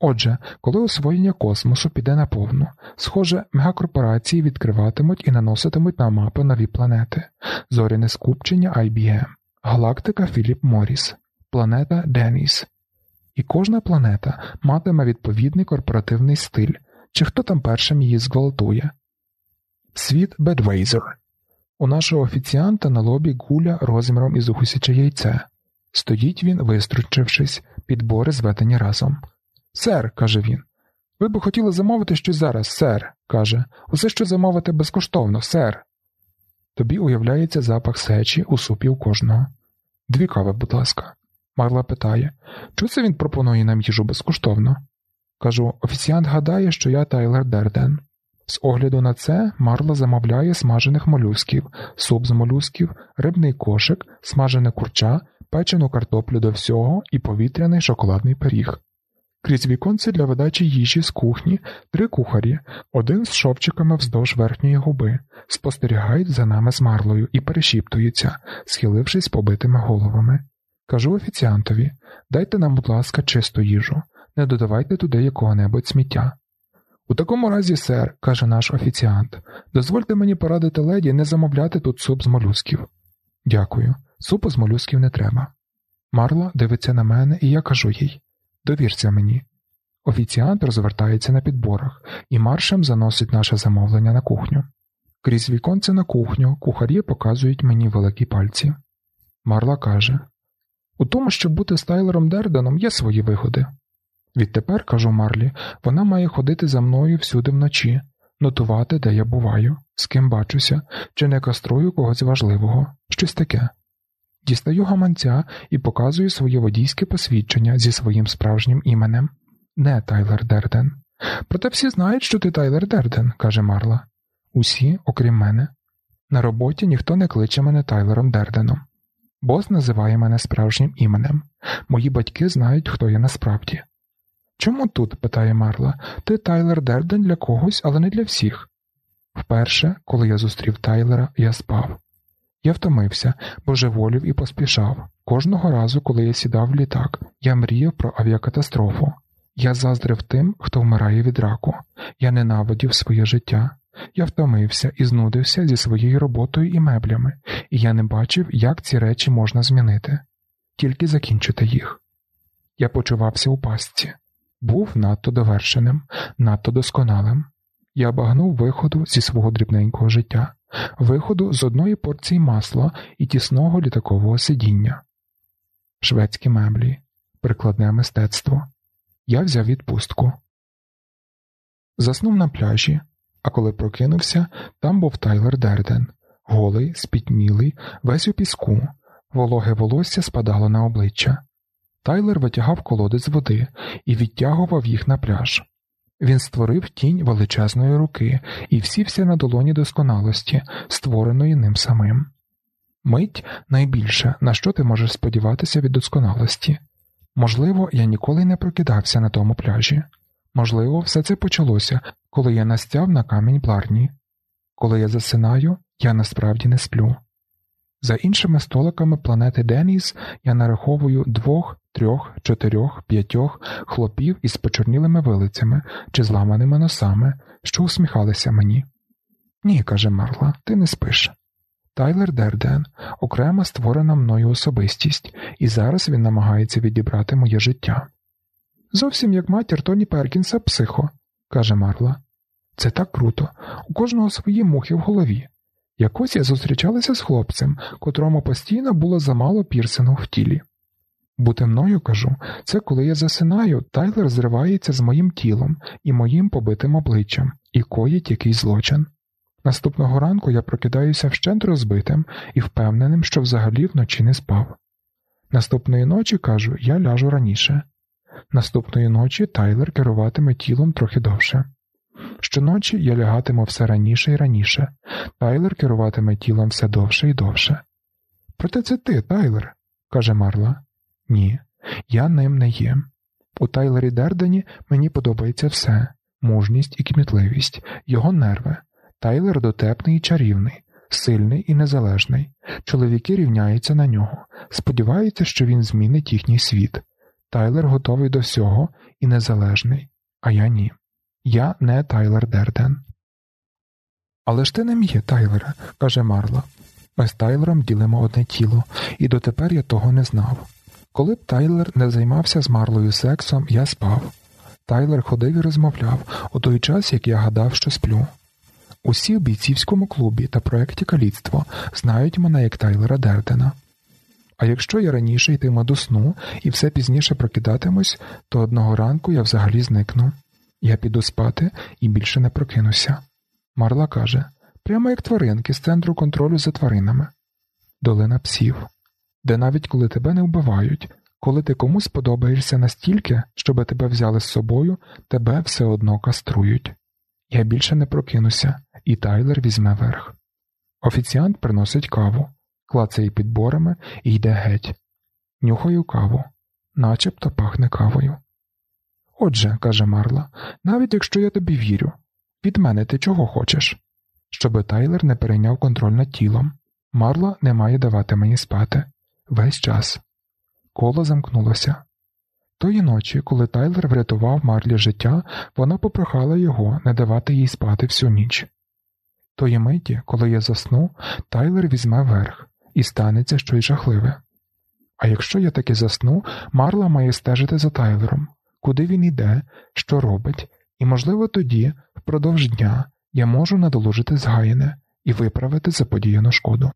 Отже, коли освоєння космосу піде наповну, схоже, мегакорпорації відкриватимуть і наноситимуть на мапи нові планети, зоряне скупчення IBM, галактика Філіп Моріс, планета Деніс. І кожна планета матиме відповідний корпоративний стиль, чи хто там першим її зґвалтує. Світ Бедвейзер. У нашого офіціанта на лобі гуля розміром із гусяче яйце. Стоїть він, вистручившись, підбори зведені разом. Сер, каже він, ви б хотіли замовити щось зараз, сер, каже, усе що замовити безкоштовно, сер. Тобі уявляється запах сечі у супі у кожного. Дві кави, будь ласка. Марла питає, чого це він пропонує нам їжу безкоштовно? Кажу, офіціант гадає, що я Тайлер Дерден. З огляду на це Марла замовляє смажених молюсків, суп з молюсків, рибний кошик, смажене курча, печену картоплю до всього і повітряний шоколадний пиріг. Крізь віконце для видачі їжі з кухні три кухарі, один з шовчиками вздовж верхньої губи, спостерігають за нами з Марлою і перешіптуються, схилившись побитими головами. Кажу офіціантові дайте нам, будь ласка, чисту їжу, не додавайте туди якого-небудь сміття. У такому разі, сер, каже наш офіціант, дозвольте мені порадити леді не замовляти тут суп з молюсків. Дякую, супу з молюсків не треба. Марла дивиться на мене, і я кажу їй довірся мені. Офіціант розвертається на підборах і маршем заносить наше замовлення на кухню. Крізь віконце на кухню кухарі показують мені великі пальці. Марла каже У тому, щоб бути стайлером Дерденом, є свої вигоди. Відтепер, кажу Марлі, вона має ходити за мною всюди вночі, нотувати, де я буваю, з ким бачуся, чи не каструю когось важливого, щось таке. Дістаю гаманця і показую своє водійське посвідчення зі своїм справжнім іменем. Не Тайлер Дерден. Проте всі знають, що ти Тайлер Дерден, каже Марла. Усі, окрім мене. На роботі ніхто не кличе мене Тайлером Дерденом. Бос називає мене справжнім іменем. Мої батьки знають, хто я насправді. Чому тут? питає Марла, ти Тайлер Дерден для когось, але не для всіх. Вперше, коли я зустрів Тайлера, я спав. Я втомився, божеволів і поспішав. Кожного разу, коли я сідав в літак, я мріяв про авіакатастрофу. Я заздрив тим, хто вмирає від раку. Я ненавидів своє життя. Я втомився і знудився зі своєю роботою і меблями, і я не бачив, як ці речі можна змінити, тільки закінчити їх. Я почувався у пастці, був надто довершеним, надто досконалим. Я багнув виходу зі свого дрібненького життя, виходу з одної порції масла і тісного літакового сидіння, шведські меблі, прикладне мистецтво. Я взяв відпустку. Заснув на пляжі, а коли прокинувся, там був Тайлер Дерден, голий, спітнілий, весь у піску, вологе волосся спадало на обличчя. Тайлер витягав колоди з води і відтягував їх на пляж. Він створив тінь величезної руки і всівся на долоні досконалості, створеної ним самим. Мить найбільше, на що ти можеш сподіватися від досконалості. Можливо, я ніколи не прокидався на тому пляжі. Можливо, все це почалося, коли я настяв на камінь бларні. Коли я засинаю, я насправді не сплю. За іншими столиками планети Деніс я нараховую двох, трьох, чотирьох, п'ятьох хлопів із почорнілими вилицями чи зламаними носами, що усміхалися мені. Ні, каже Марла, ти не спиш. Тайлер Дерден окрема створена мною особистість, і зараз він намагається відібрати моє життя. Зовсім як матір Тоні Перкінса психо, каже Марла. Це так круто, у кожного свої мухи в голові. Якось я зустрічалася з хлопцем, котрому постійно було замало пірсингу в тілі. Бути мною кажу, це коли я засинаю, Тайлер зривається з моїм тілом і моїм побитим обличчям і коїть якийсь злочин. Наступного ранку я прокидаюся вщент розбитим і впевненим, що взагалі вночі не спав. Наступної ночі кажу, я ляжу раніше. Наступної ночі Тайлер керуватиме тілом трохи довше. Щоночі я лягатиму все раніше і раніше, Тайлер керуватиме тілом все довше і довше. Проте це ти, Тайлер, каже Марла. Ні, я ним не є. У Тайлері Дердені мені подобається все мужність і кмітливість, його нерви. Тайлер дотепний і чарівний, сильний і незалежний. Чоловіки рівняються на нього, сподіваються, що він змінить їхній світ. Тайлер готовий до всього і незалежний, а я ні. Я не Тайлер Дерден. Але ж ти не мій, Тайлере, каже Марла. Ми з Тайлером ділимо одне тіло, і дотепер я того не знав. Коли б Тайлер не займався з Марлою сексом, я спав. Тайлер ходив і розмовляв у той час, як я гадав, що сплю. Усі в бійцівському клубі та проєкті Каліцтво знають мене як Тайлера Дердена. А якщо я раніше йтиму до сну і все пізніше прокидатимусь, то одного ранку я взагалі зникну. Я піду спати і більше не прокинуся. Марла каже прямо як тваринки з центру контролю за тваринами. Долина псів, де навіть коли тебе не вбивають, коли ти комусь подобаєшся настільки, щоб тебе взяли з собою, тебе все одно каструють. Я більше не прокинуся, і Тайлер візьме верх. Офіціант приносить каву, клацає підборами і йде геть. Нюхаю каву, начебто пахне кавою. Отже, каже Марла, навіть якщо я тобі вірю, від мене ти чого хочеш? Щоби Тайлер не перейняв контроль над тілом. Марла не має давати мені спати весь час. Коло замкнулося. Тої ночі, коли Тайлер врятував Марлі життя, вона попрохала його не давати їй спати всю ніч. Тої миті, коли я засну, Тайлер візьме верх і станеться щось жахливе. А якщо я таки засну, Марла має стежити за Тайлером, куди він іде, що робить, і, можливо, тоді, впродовж дня, я можу надолужити згаяне і виправити заподіяну шкоду.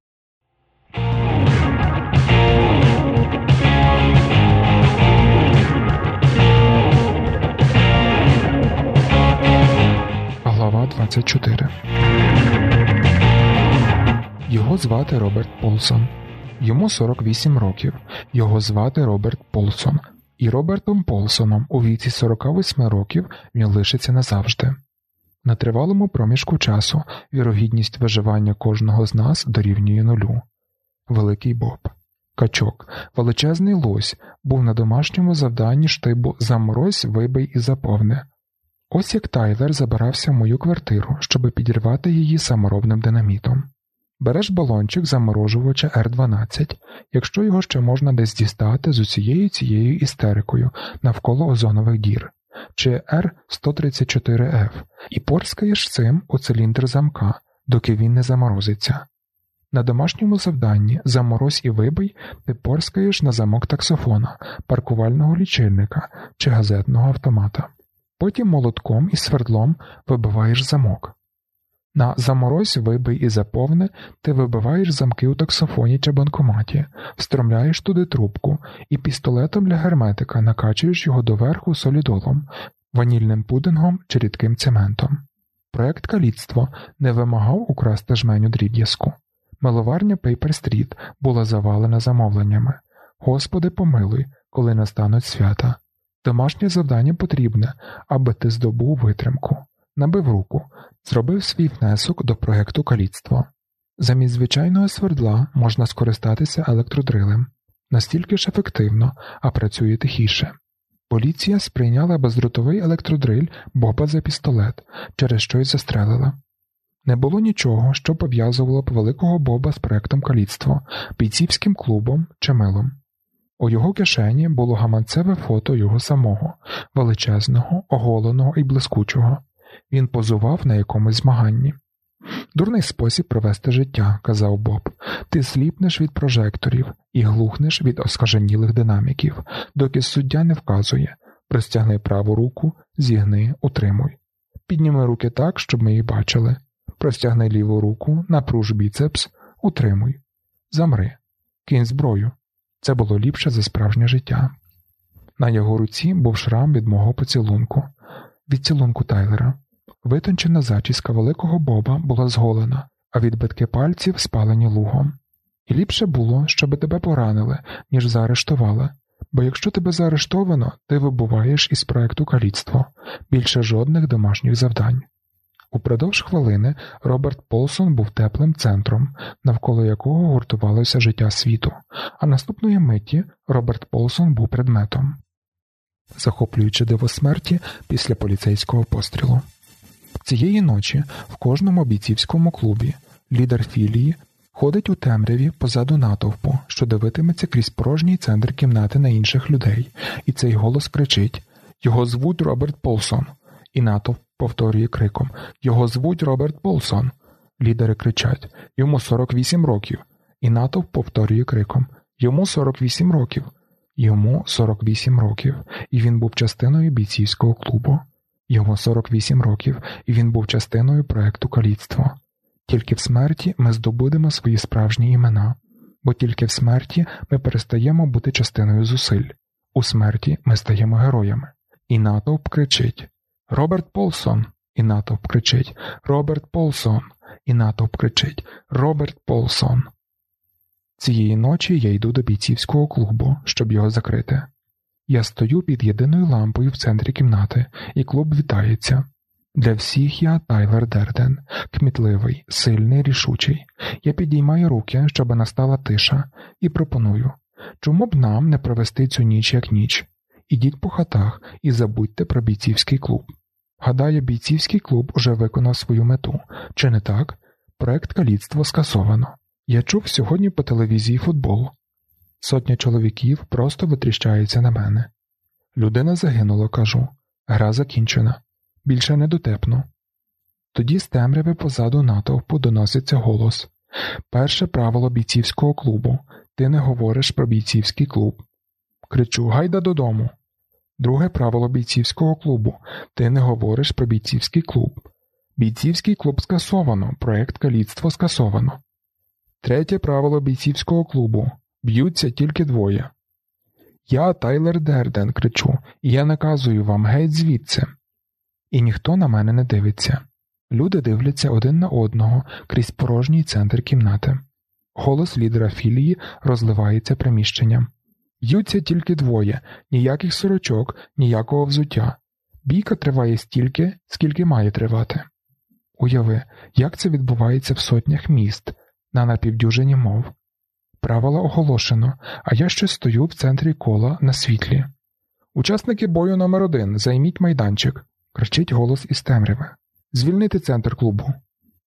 Глава 24 Його звати Роберт Полсон. Йому 48 років. Його звати Роберт Полсон. І Робертом Полсоном у віці 48 років він лишиться назавжди. На тривалому проміжку часу вірогідність виживання кожного з нас дорівнює нулю. Великий Боб. Качок, величезний лось, був на домашньому завданні штибу Заморозь, вибий і заповне. Ось як Тайлер забирався в мою квартиру, щоб підірвати її саморобним динамітом. Береш балончик заморожувача Р12, якщо його ще можна десь дістати з усією цією істерикою навколо озонових дір, чи Р134Ф, і порскаєш цим у циліндр замка, доки він не заморозиться. На домашньому завданні заморозь і вибий ти порскаєш на замок таксофона, паркувального лічильника чи газетного автомата. Потім молотком і свердлом вибиваєш замок. На заморозь, вибий і заповни ти вибиваєш замки у таксофоні чи банкоматі, встромляєш туди трубку і пістолетом для герметика накачуєш його доверху солідолом, ванільним пудингом чи рідким цементом. Проект каліцтво не вимагав украсти жменю дріб'язку. Миловарня Paper Street була завалена замовленнями. Господи, помилуй, коли настануть свята. Домашнє завдання потрібне, аби ти здобув витримку, набив руку, зробив свій внесок до проєкту каліцтво. Замість звичайного свердла можна скористатися електродрилем, настільки ж ефективно, а працює тихіше. Поліція сприйняла бездротовий електродриль Боба за пістолет, через що й застрелила. Не було нічого, що пов'язувало б великого Боба з проектом каліцтво, бійцівським клубом чи милом. У його кишені було гаманцеве фото його самого, величезного, оголеного і блискучого. Він позував на якомусь змаганні. Дурний спосіб провести життя, казав Боб, ти сліпнеш від прожекторів і глухнеш від оскаженілих динаміків, доки суддя не вказує простягни праву руку, зігни, утримуй. підніми руки так, щоб ми їх бачили. Простягни ліву руку, напруж біцепс, утримуй, замри, кинь зброю. Це було ліпше за справжнє життя. На його руці був шрам від мого поцілунку, від цілунку Тайлера. Витончена зачіска великого Боба була зголена, а відбитки пальців спалені лугом. І ліпше було, щоб тебе поранили, ніж заарештували, бо якщо тебе заарештовано, ти вибуваєш із проекту каліцтво, більше жодних домашніх завдань. Упродовж хвилини Роберт Полсон був теплим центром, навколо якого гуртувалося життя світу, а наступної миті Роберт Полсон був предметом, захоплюючи диво смерті після поліцейського пострілу. Цієї ночі в кожному бійцівському клубі лідер філії ходить у темряві позаду натовпу, що дивитиметься крізь порожній центр кімнати на інших людей, і цей голос кричить Його звуть Роберт Полсон, і натовп повторює криком Його звуть Роберт Полсон. Лідери кричать Йому 48 років, і натовп повторює криком Йому 48 років, йому 48 років, і він був частиною бійцівського клубу. Йому 48 років, і він був частиною проекту каліцтво. Тільки в смерті ми здобудемо свої справжні імена, бо тільки в смерті ми перестаємо бути частиною зусиль. У смерті ми стаємо героями. І натовп кричить Роберт Полсон. І натовп кричить Роберт Полсон. І натовп кричить Роберт Полсон. Цієї ночі я йду до бійцівського клубу, щоб його закрити. Я стою під єдиною лампою в центрі кімнати, і клуб вітається. Для всіх я Тайлер Дерден, кмітливий, сильний, рішучий. Я підіймаю руки, щоб настала тиша, і пропоную чому б нам не провести цю ніч як ніч? Ідіть по хатах і забудьте про бійцівський клуб. Гадаю, бійцівський клуб уже виконав свою мету, чи не так? Проект каліцтво скасовано. Я чув сьогодні по телевізії футбол. Сотня чоловіків просто витріщаються на мене. Людина загинула, кажу. Гра закінчена. Більше не дотепно. Тоді з темряви позаду натовпу доноситься голос Перше правило бійцівського клубу ти не говориш про бійцівський клуб. Кричу Гайда додому. Друге правило бійцівського клубу ти не говориш про бійцівський клуб. Бійцівський клуб скасовано, проект каліцтво скасовано. Третє правило бійцівського клубу б'ються тільки двоє. Я Тайлер Дерден кричу, і я наказую вам геть звідси. І ніхто на мене не дивиться. Люди дивляться один на одного крізь порожній центр кімнати. Голос лідера філії розливається приміщенням. Б'ються тільки двоє, ніяких сорочок, ніякого взуття. Бійка триває стільки, скільки має тривати. Уяви, як це відбувається в сотнях міст, на напівдюжині мов. Правила оголошено, а я ще стою в центрі кола на світлі. Учасники бою номер один займіть майданчик, кричить голос із темряви. Звільнити центр клубу.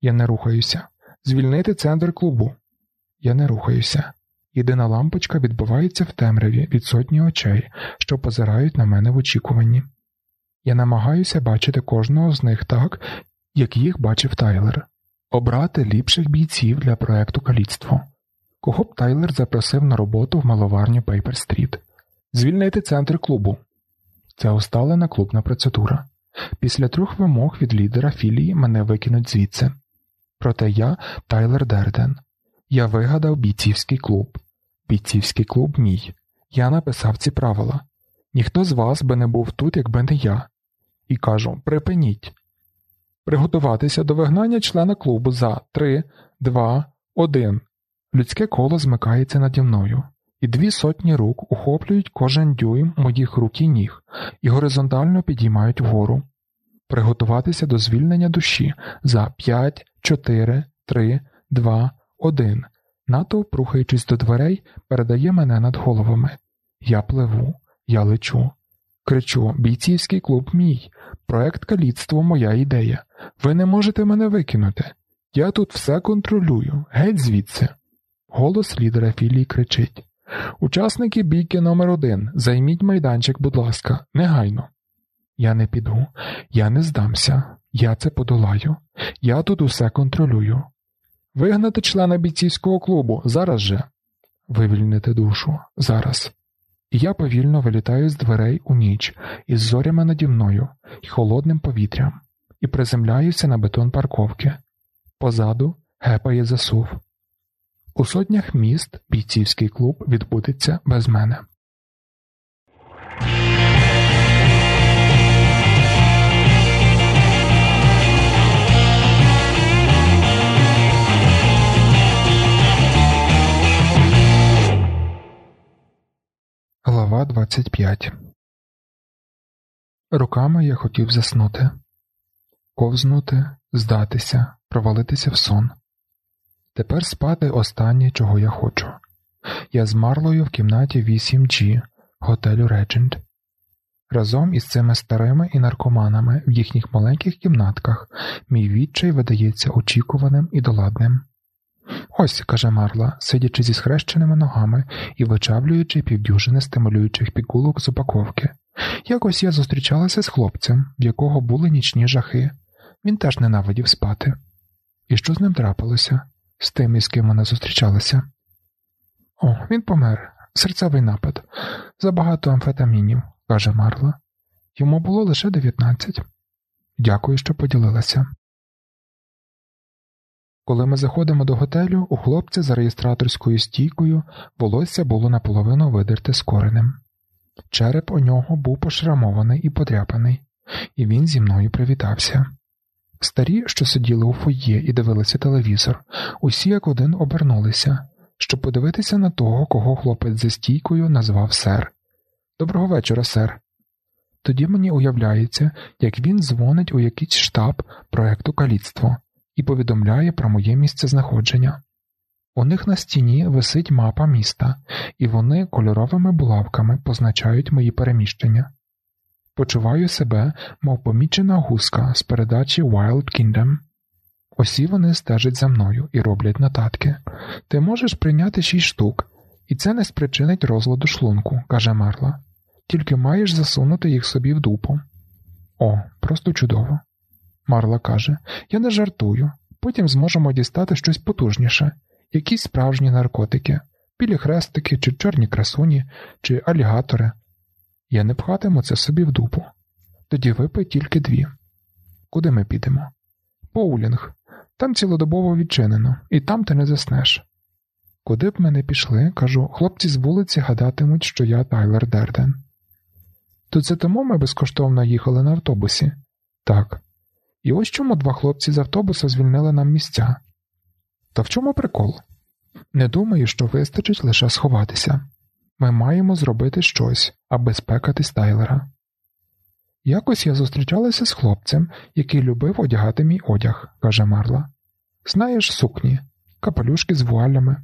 Я не рухаюся. Звільнити центр клубу. Я не рухаюся. Єдина лампочка відбувається в темряві від сотні очей, що позирають на мене в очікуванні. Я намагаюся бачити кожного з них так, як їх бачив Тайлер, обрати ліпших бійців для проекту каліцтво. Кого б Тайлер запросив на роботу в миловарню Пейпер-стріт, звільнити центр клубу. Це усталена клубна процедура. Після трьох вимог від лідера філії мене викинуть звідси. Проте я Тайлер Дерден. Я вигадав бійцівський клуб. Бійцівський клуб мій. Я написав ці правила. Ніхто з вас би не був тут, якби не я. І кажу: припиніть. Приготуватися до вигнання члена клубу за три, два, один. Людське коло змикається наді мною, і дві сотні рук ухоплюють кожен дюйм моїх рук і ніг і горизонтально підіймають вгору. Приготуватися до звільнення душі за п'ять, чотири, три, два, один. Натовп, рухаючись до дверей, передає мене над головами. Я пливу, я лечу. Кричу: бійцівський клуб мій, проект каліцтво моя ідея. Ви не можете мене викинути. Я тут все контролюю, геть звідси. Голос лідера філії кричить Учасники бійки номер один займіть майданчик, будь ласка, негайно. Я не піду, я не здамся, я це подолаю, я тут усе контролюю. Вигнати члена бійцівського клубу зараз же, вивільнити душу зараз. І я повільно вилітаю з дверей у ніч із зорями наді мною і холодним повітрям, і приземляюся на бетон парковки. Позаду гепає засув. У сотнях міст бійцівський клуб відбудеться без мене. Глава 25 Руками я хотів заснути, ковзнути, здатися, провалитися в сон. Тепер спати останнє, чого я хочу. Я з Марлою в кімнаті 8G готелю Реджент. Разом із цими старими і наркоманами в їхніх маленьких кімнатках мій відчай видається очікуваним і доладним. Ось, каже Марла, сидячи зі схрещеними ногами і вичавлюючи півдюжини стимулюючих пігулок з упаковки. Якось я зустрічалася з хлопцем, в якого були нічні жахи. Він теж ненавидів спати. І що з ним трапилося? З тим, із ким вона зустрічалася? О, він помер, серцевий напад, забагато амфетамінів, каже Марла. Йому було лише дев'ятнадцять. Дякую, що поділилася. Коли ми заходимо до готелю, у хлопця за реєстраторською стійкою волосся було наполовину видерте з коренем. Череп у нього був пошрамований і подряпаний, і він зі мною привітався. Старі, що сиділи у фоє і дивилися телевізор, усі як один обернулися, щоб подивитися на того, кого хлопець за стійкою назвав сер. Доброго вечора, сер. Тоді мені уявляється, як він дзвонить у якийсь штаб проекту каліцтво і повідомляє про моє місце знаходження. У них на стіні висить мапа міста, і вони кольоровими булавками позначають мої переміщення. Почуваю себе, мов помічена гуска з передачі Wild Kingdom. Усі вони стежать за мною і роблять нотатки. Ти можеш прийняти шість штук, і це не спричинить розладу шлунку, каже Марла. Тільки маєш засунути їх собі в дупу. О, просто чудово. Марла каже: Я не жартую. Потім зможемо дістати щось потужніше, якісь справжні наркотики, білі хрестики, чи чорні красуні, чи алігатори. Я не пхатиму це собі в дупу. Тоді випий тільки дві. Куди ми підемо? Поулінг. Там цілодобово відчинено, і там ти не заснеш. Куди б ми не пішли, кажу, хлопці з вулиці гадатимуть, що я Тайлер Дерден. То це тому ми безкоштовно їхали на автобусі? Так. І ось чому два хлопці з автобуса звільнили нам місця. Та в чому прикол? Не думаю, що вистачить лише сховатися. Ми маємо зробити щось, аби спекати Тайлера. Якось я зустрічалася з хлопцем, який любив одягати мій одяг, каже Марла. Знаєш, сукні, капелюшки з вуалями.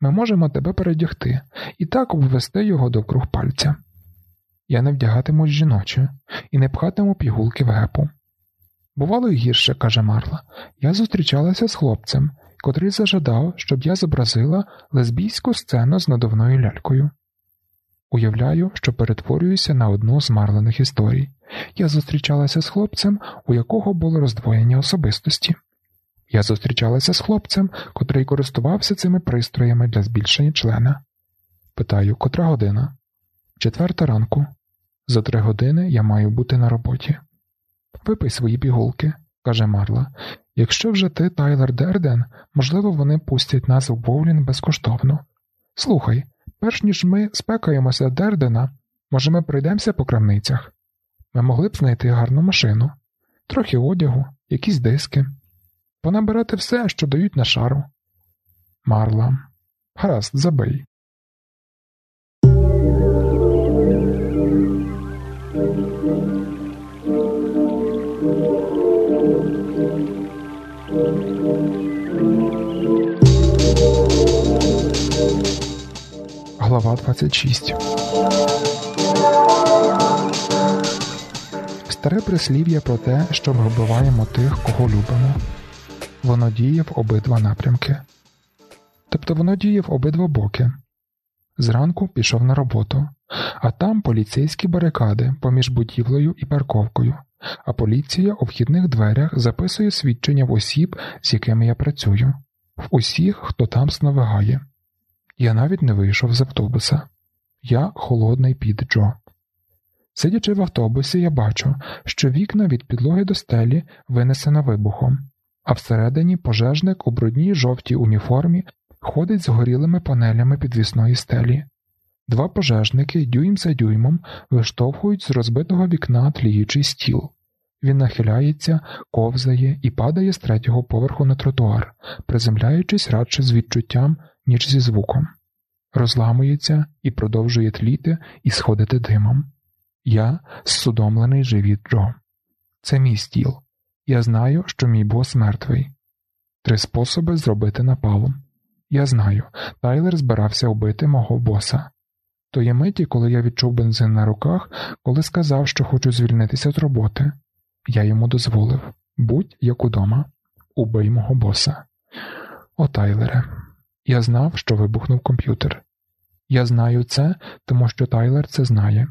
Ми можемо тебе передягти і так обвести його довкруг пальця. Я не вдягатиму жіноче і не пхатиму пігулки в гепу. Бувало й гірше, каже Марла, я зустрічалася з хлопцем, котрий зажадав, щоб я зобразила лесбійську сцену з надувною лялькою. Уявляю, що перетворююся на одну з марлених історій. Я зустрічалася з хлопцем, у якого було роздвоєння особистості. Я зустрічалася з хлопцем, котрий користувався цими пристроями для збільшення члена. Питаю, котра година? Четверта ранку. За три години я маю бути на роботі. Випий свої пігулки, каже Марла. Якщо вже ти, Тайлер Дерден, можливо, вони пустять нас в Боулін безкоштовно. Слухай, перш ніж ми спекаємося Дердена, може, ми пройдемося по крамницях. Ми могли б знайти гарну машину, трохи одягу, якісь диски, понабирати все, що дають на шару. Марла, гаразд, забий. Глава 26 Старе прислів'я про те, що ми вбиваємо тих, кого любимо. Воно діє в обидва напрямки. Тобто воно діє в обидва боки. Зранку пішов на роботу, а там поліцейські барикади поміж будівлею і парковкою, а поліція у вхідних дверях записує свідчення в осіб, з якими я працюю, в усіх, хто там сновигає. Я навіть не вийшов з автобуса. Я холодний під Джо. Сидячи в автобусі, я бачу, що вікна від підлоги до стелі винесено вибухом, а всередині пожежник у брудній жовтій уніформі ходить з горілими панелями підвісної стелі. Два пожежники дюйм за дюймом виштовхують з розбитого вікна тліючий стіл. Він нахиляється, ковзає і падає з третього поверху на тротуар, приземляючись радше з відчуттям, ніж зі звуком, розламується і продовжує тліти і сходити димом. Я зсудомлений живіт Джо. Це мій стіл. Я знаю, що мій бос мертвий. Три способи зробити напалом. Я знаю, Тайлер збирався убити мого боса. Тої миті, коли я відчув бензин на руках, коли сказав, що хочу звільнитися з роботи, я йому дозволив будь як удома, убий мого боса. О, Тайлере, я знав, що вибухнув комп'ютер. Я знаю це, тому що Тайлер це знає.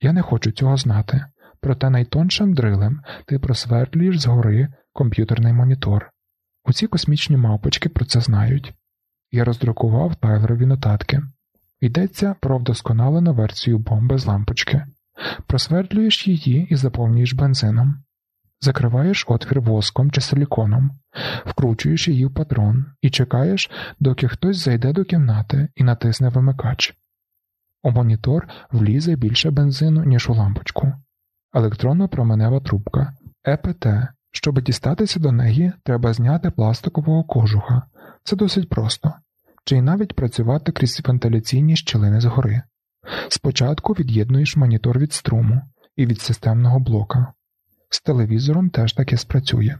Я не хочу цього знати, проте найтоншим дрилем ти просвердлюєш згори комп'ютерний монітор. Усі космічні мавпочки про це знають. Я роздрукував Тайлерові нотатки. Йдеться про вдосконалену версію бомби з лампочки. Просвердлюєш її і заповнюєш бензином. Закриваєш отвір воском чи силіконом, вкручуєш її в патрон і чекаєш, доки хтось зайде до кімнати і натисне вимикач. У монітор влізе більше бензину, ніж у лампочку. Електронно променева трубка ЕПТ. Щоб дістатися до неї, треба зняти пластикового кожуха. Це досить просто, чи й навіть працювати крізь вентиляційні щілини згори. Спочатку від'єднуєш монітор від струму і від системного блока. З телевізором теж таке спрацює.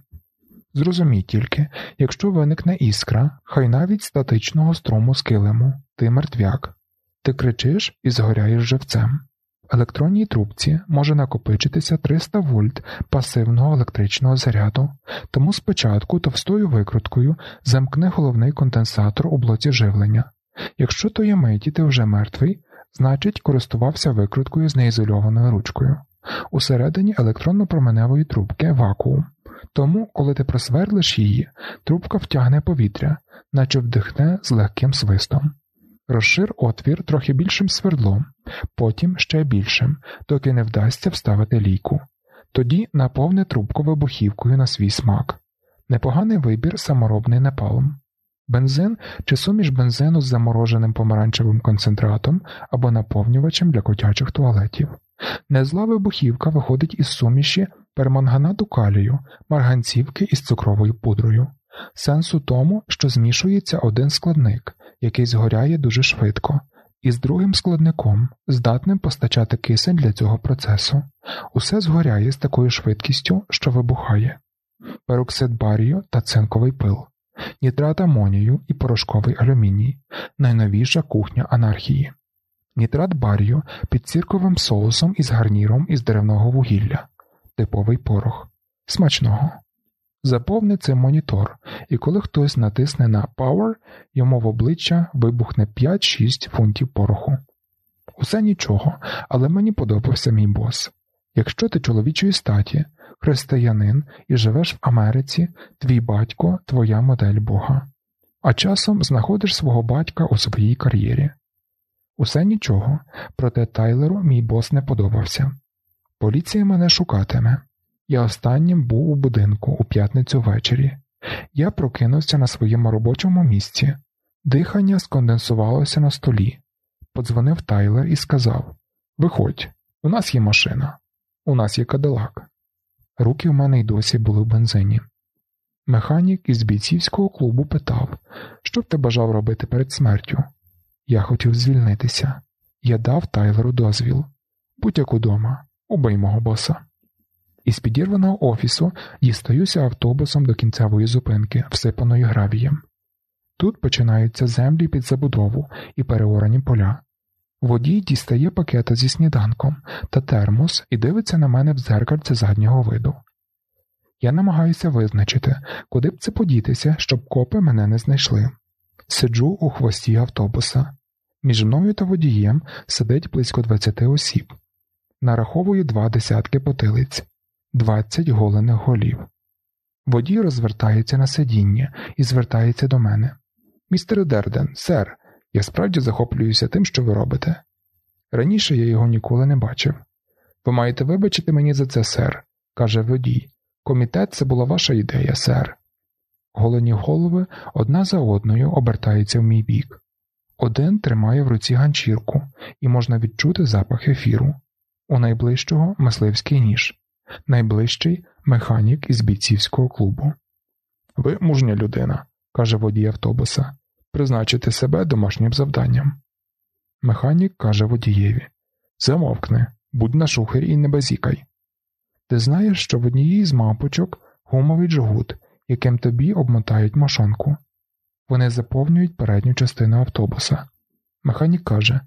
Зрозумій тільки, якщо виникне іскра, хай навіть статичного струму з килиму, ти мертвяк, ти кричиш і згоряєш живцем. В електронній трубці може накопичитися 300 вольт пасивного електричного заряду, тому спочатку товстою викруткою замкни головний конденсатор у блоці живлення. Якщо то є миті ти вже мертвий, значить користувався викруткою з неізольованою ручкою. Усередині електронно-променевої трубки вакуум. Тому, коли ти просверлиш її, трубка втягне повітря, наче вдихне з легким свистом. Розшир отвір трохи більшим свердлом, потім ще більшим, доки не вдасться вставити лійку. Тоді наповни трубку вибухівкою на свій смак. Непоганий вибір саморобний напалм. Бензин чи суміш бензину з замороженим помаранчевим концентратом або наповнювачем для котячих туалетів. Незла вибухівка виходить із суміші перманганату калію, марганцівки із цукровою пудрою. Сенс у тому, що змішується один складник, який згоряє дуже швидко, і з другим складником, здатним постачати кисень для цього процесу. Усе згоряє з такою швидкістю, що вибухає. Пероксид барію та цинковий пил, нітрат амонію і порошковий алюміній, найновіша кухня анархії, нітрат барію під цирковим соусом із гарніром із деревного вугілля, типовий порох, смачного. Заповни цей монітор, і коли хтось натисне на Power, йому в обличчя вибухне 5-6 фунтів пороху. Усе нічого, але мені подобався мій бос. Якщо ти чоловічої статі, християнин і живеш в Америці, твій батько твоя модель Бога, а часом знаходиш свого батька у своїй кар'єрі. Усе нічого, проте Тайлеру мій бос не подобався. Поліція мене шукатиме. Я останнім був у будинку у п'ятницю ввечері. Я прокинувся на своєму робочому місці. Дихання сконденсувалося на столі. Подзвонив Тайлер і сказав: Виходь, у нас є машина, у нас є кадилак. Руки в мене й досі були в бензині. Механік із бійцівського клубу питав, що б ти бажав робити перед смертю. Я хотів звільнитися. Я дав Тайлеру дозвіл. Будь як удома, убий мого боса. Із підірваного офісу дістаюся автобусом до кінцевої зупинки, всипаної гравієм. Тут починаються землі під забудову і переорані поля. Водій дістає пакета зі сніданком та термос і дивиться на мене в дзеркальце заднього виду. Я намагаюся визначити, куди б це подітися, щоб копи мене не знайшли. Сиджу у хвості автобуса. Між мною та водієм сидить близько 20 осіб. Нараховую два десятки потилиць. Двадцять голених голів. Водій розвертається на сидіння і звертається до мене. Містер Дерден, сер, я справді захоплююся тим, що ви робите. Раніше я його ніколи не бачив. Ви маєте вибачити мені за це, сер, каже водій. Комітет це була ваша ідея, сер. Голені голови одна за одною обертаються в мій бік. Один тримає в руці ганчірку, і можна відчути запах ефіру. У найближчого мисливський ніж, найближчий механік із бійцівського клубу. Ви мужня людина, каже водій автобуса, призначити себе домашнім завданням. Механік каже водієві Замовкни, будь на шухері і не базікай. Ти знаєш, що в однієї з мапочок гумовий джгут, яким тобі обмотають машонку. Вони заповнюють передню частину автобуса. Механік каже: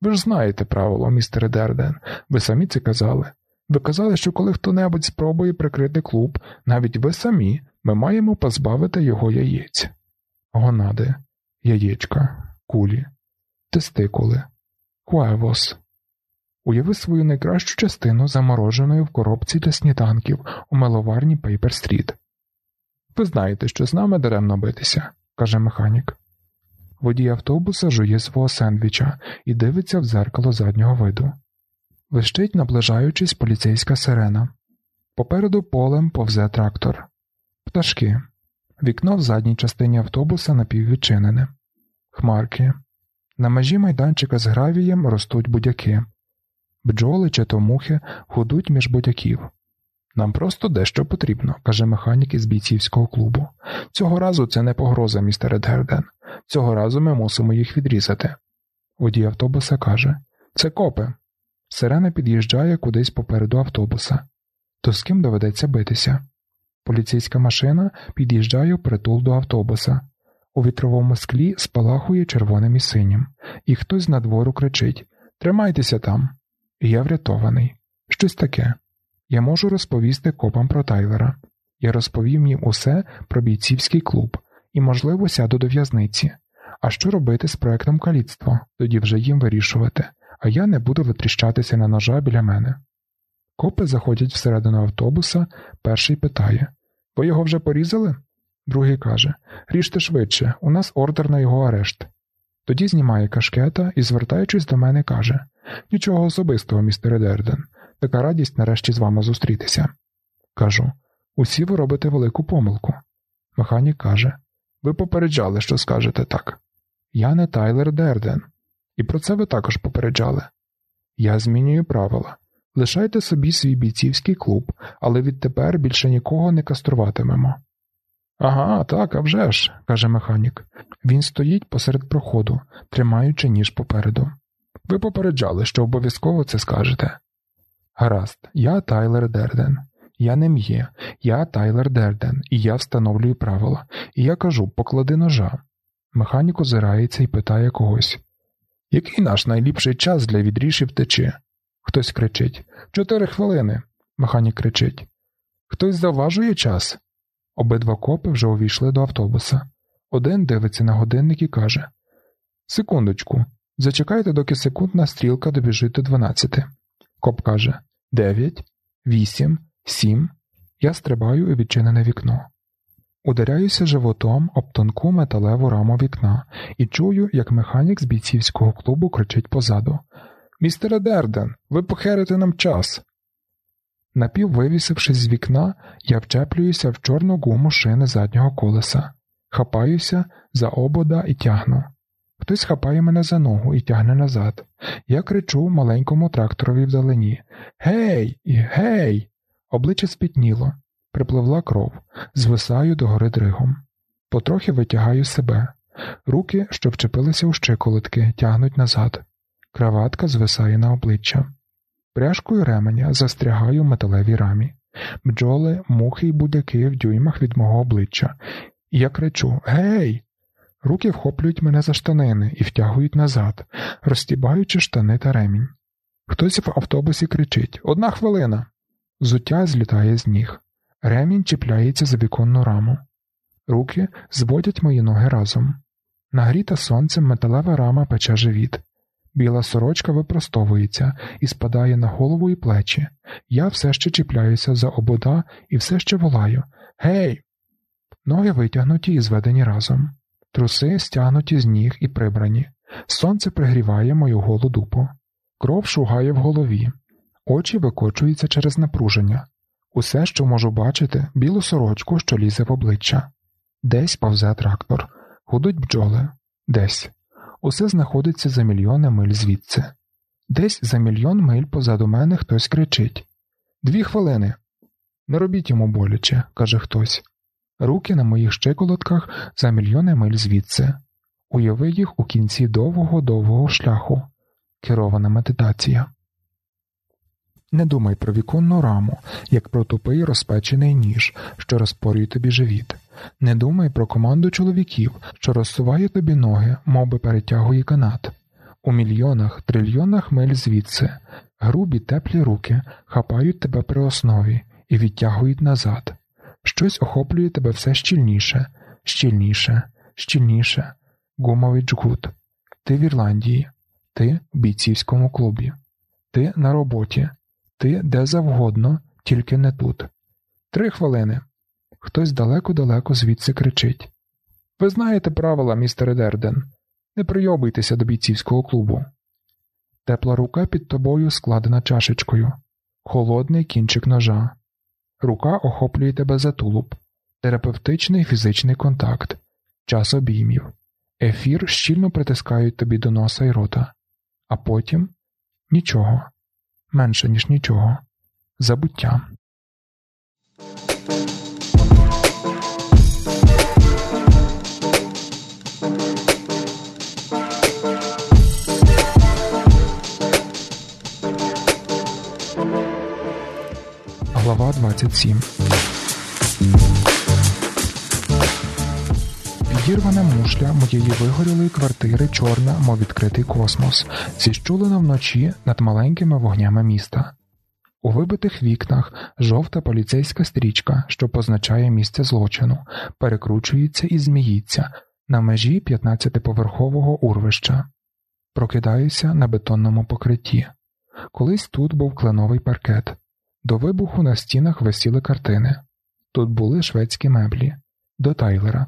Ви ж знаєте правило, містере Дерден, ви самі це казали. Ви казали, що коли хто небудь спробує прикрити клуб, навіть ви самі, ми маємо позбавити його яєць, гонади, яєчка, кулі, тестикули, huevos. Уяви свою найкращу частину замороженою в коробці для сніданків у миловарні Пейпер-стріт. Ви знаєте, що з нами даремно битися, каже механік. Водій автобуса жує свого сендвіча і дивиться в дзеркало заднього виду. Вищить, наближаючись, поліцейська сирена. Попереду полем повзе трактор. Пташки. Вікно в задній частині автобуса напіввідчинене. Хмарки. На межі майданчика з гравієм ростуть будяки. Бджоли чи то мухи гудуть між будяків. Нам просто дещо потрібно, каже механік із бійцівського клубу. Цього разу це не погроза, містере Дерден. Цього разу ми мусимо їх відрізати. Водій автобуса каже Це копи. Сирена під'їжджає кудись попереду автобуса. То з ким доведеться битися? Поліцейська машина під'їжджає в притул до автобуса. У вітровому склі спалахує червоним і синім, і хтось з надвору кричить Тримайтеся там. Я врятований. Щось таке. Я можу розповісти копам про Тайлера. Я розповім їм усе про бійцівський клуб і, можливо, сяду до в'язниці. А що робити з проектом каліцтва? Тоді вже їм вирішувати, а я не буду витріщатися на ножа біля мене. Копи заходять всередину автобуса, перший питає Ви його вже порізали? Другий каже Ріжте швидше, у нас ордер на його арешт. Тоді знімає кашкета і, звертаючись до мене, каже Нічого особистого, містере Дерден. Така радість нарешті з вами зустрітися. Кажу усі ви робите велику помилку. Механік каже Ви попереджали, що скажете так. Я не Тайлер Дерден, і про це ви також попереджали. Я змінюю правила. Лишайте собі свій бійцівський клуб, але відтепер більше нікого не каструватимемо. Ага, так, а вже ж», – каже механік. Він стоїть посеред проходу, тримаючи ніж попереду. Ви попереджали, що обов'язково це скажете. Гаразд, я Тайлер Дерден. Я не міф, я Тайлер Дерден, і я встановлюю правила. І я кажу поклади ножа. Механік озирається і питає когось Який наш найліпший час для відрішів втечі? Хтось кричить Чотири хвилини. Механік кричить. Хтось заважує час. Обидва копи вже увійшли до автобуса. Один дивиться на годинник і каже Секундочку, зачекайте, доки секундна стрілка добіжить до дванадцяти. Коп каже Дев'ять, вісім, сім. Я стрибаю у відчинене вікно. Ударяюся животом об тонку металеву раму вікна і чую, як механік з бійцівського клубу кричить позаду Містере Дерден, ви похерите нам час. Напіввивісившись з вікна, я вчеплююся в чорну гуму шини заднього колеса, хапаюся за обода і тягну. Хтось хапає мене за ногу і тягне назад. Я кричу маленькому тракторові вдалині Гей, гей! Обличчя спітніло, припливла кров, звисаю до гори дригом. Потрохи витягаю себе. Руки, що вчепилися у щиколотки, тягнуть назад. Краватка звисає на обличчя. Пряжкою ременя застрягаю в металевій рамі, бджоли, мухи й будяки в дюймах від мого обличчя, я кричу Гей! Руки вхоплюють мене за штанини і втягують назад, розтібаючи штани та ремінь. Хтось в автобусі кричить Одна хвилина. Зуття злітає з ніг. Ремінь чіпляється за віконну раму. Руки зводять мої ноги разом. Нагріта сонцем металева рама пече живіт. Біла сорочка випростовується і спадає на голову і плечі. Я все ще чіпляюся за обода і все ще волаю Гей! Ноги витягнуті і зведені разом. Труси стягнуті з ніг і прибрані. Сонце пригріває мою голу дупу. Кров шугає в голові. очі викочуються через напруження, усе, що можу бачити, білу сорочку, що лізе в обличчя. Десь повзе трактор, гудуть бджоли, десь. Усе знаходиться за мільйони миль звідси. Десь за мільйон миль позаду мене хтось кричить Дві хвилини. Не робіть йому боляче, каже хтось. Руки на моїх щиколотках за мільйони миль звідси. Уяви їх у кінці довгого довгого шляху. Керована медитація. Не думай про віконну раму, як про тупий розпечений ніж, що розпорює тобі живіт. Не думай про команду чоловіків, що розсуває тобі ноги, мов би перетягує канат. У мільйонах, трильйонах миль звідси, грубі теплі руки хапають тебе при основі і відтягують назад. Щось охоплює тебе все щільніше, щільніше, щільніше, гумовий джгут. Ти в Ірландії, ти в бійцівському клубі, ти на роботі, ти де завгодно, тільки не тут. Три хвилини. Хтось далеко-далеко звідси кричить. Ви знаєте правила, містере Дерден. Не прийобуйтеся до бійцівського клубу. Тепла рука під тобою складена чашечкою, холодний кінчик ножа. Рука охоплює тебе за тулуб, терапевтичний фізичний контакт, час обіймів, ефір щільно притискають тобі до носа й рота, а потім нічого, менше, ніж нічого, забуття. Глава 27 Підірвана мушля моєї вигорілої квартири чорна, мов відкритий космос, зіщулена вночі над маленькими вогнями міста. У вибитих вікнах жовта поліцейська стрічка, що позначає місце злочину, перекручується і зміїться на межі 15-поверхового урвища. Прокидаюся на бетонному покритті. Колись тут був кленовий паркет. До вибуху на стінах висіли картини. Тут були шведські меблі, до Тайлера.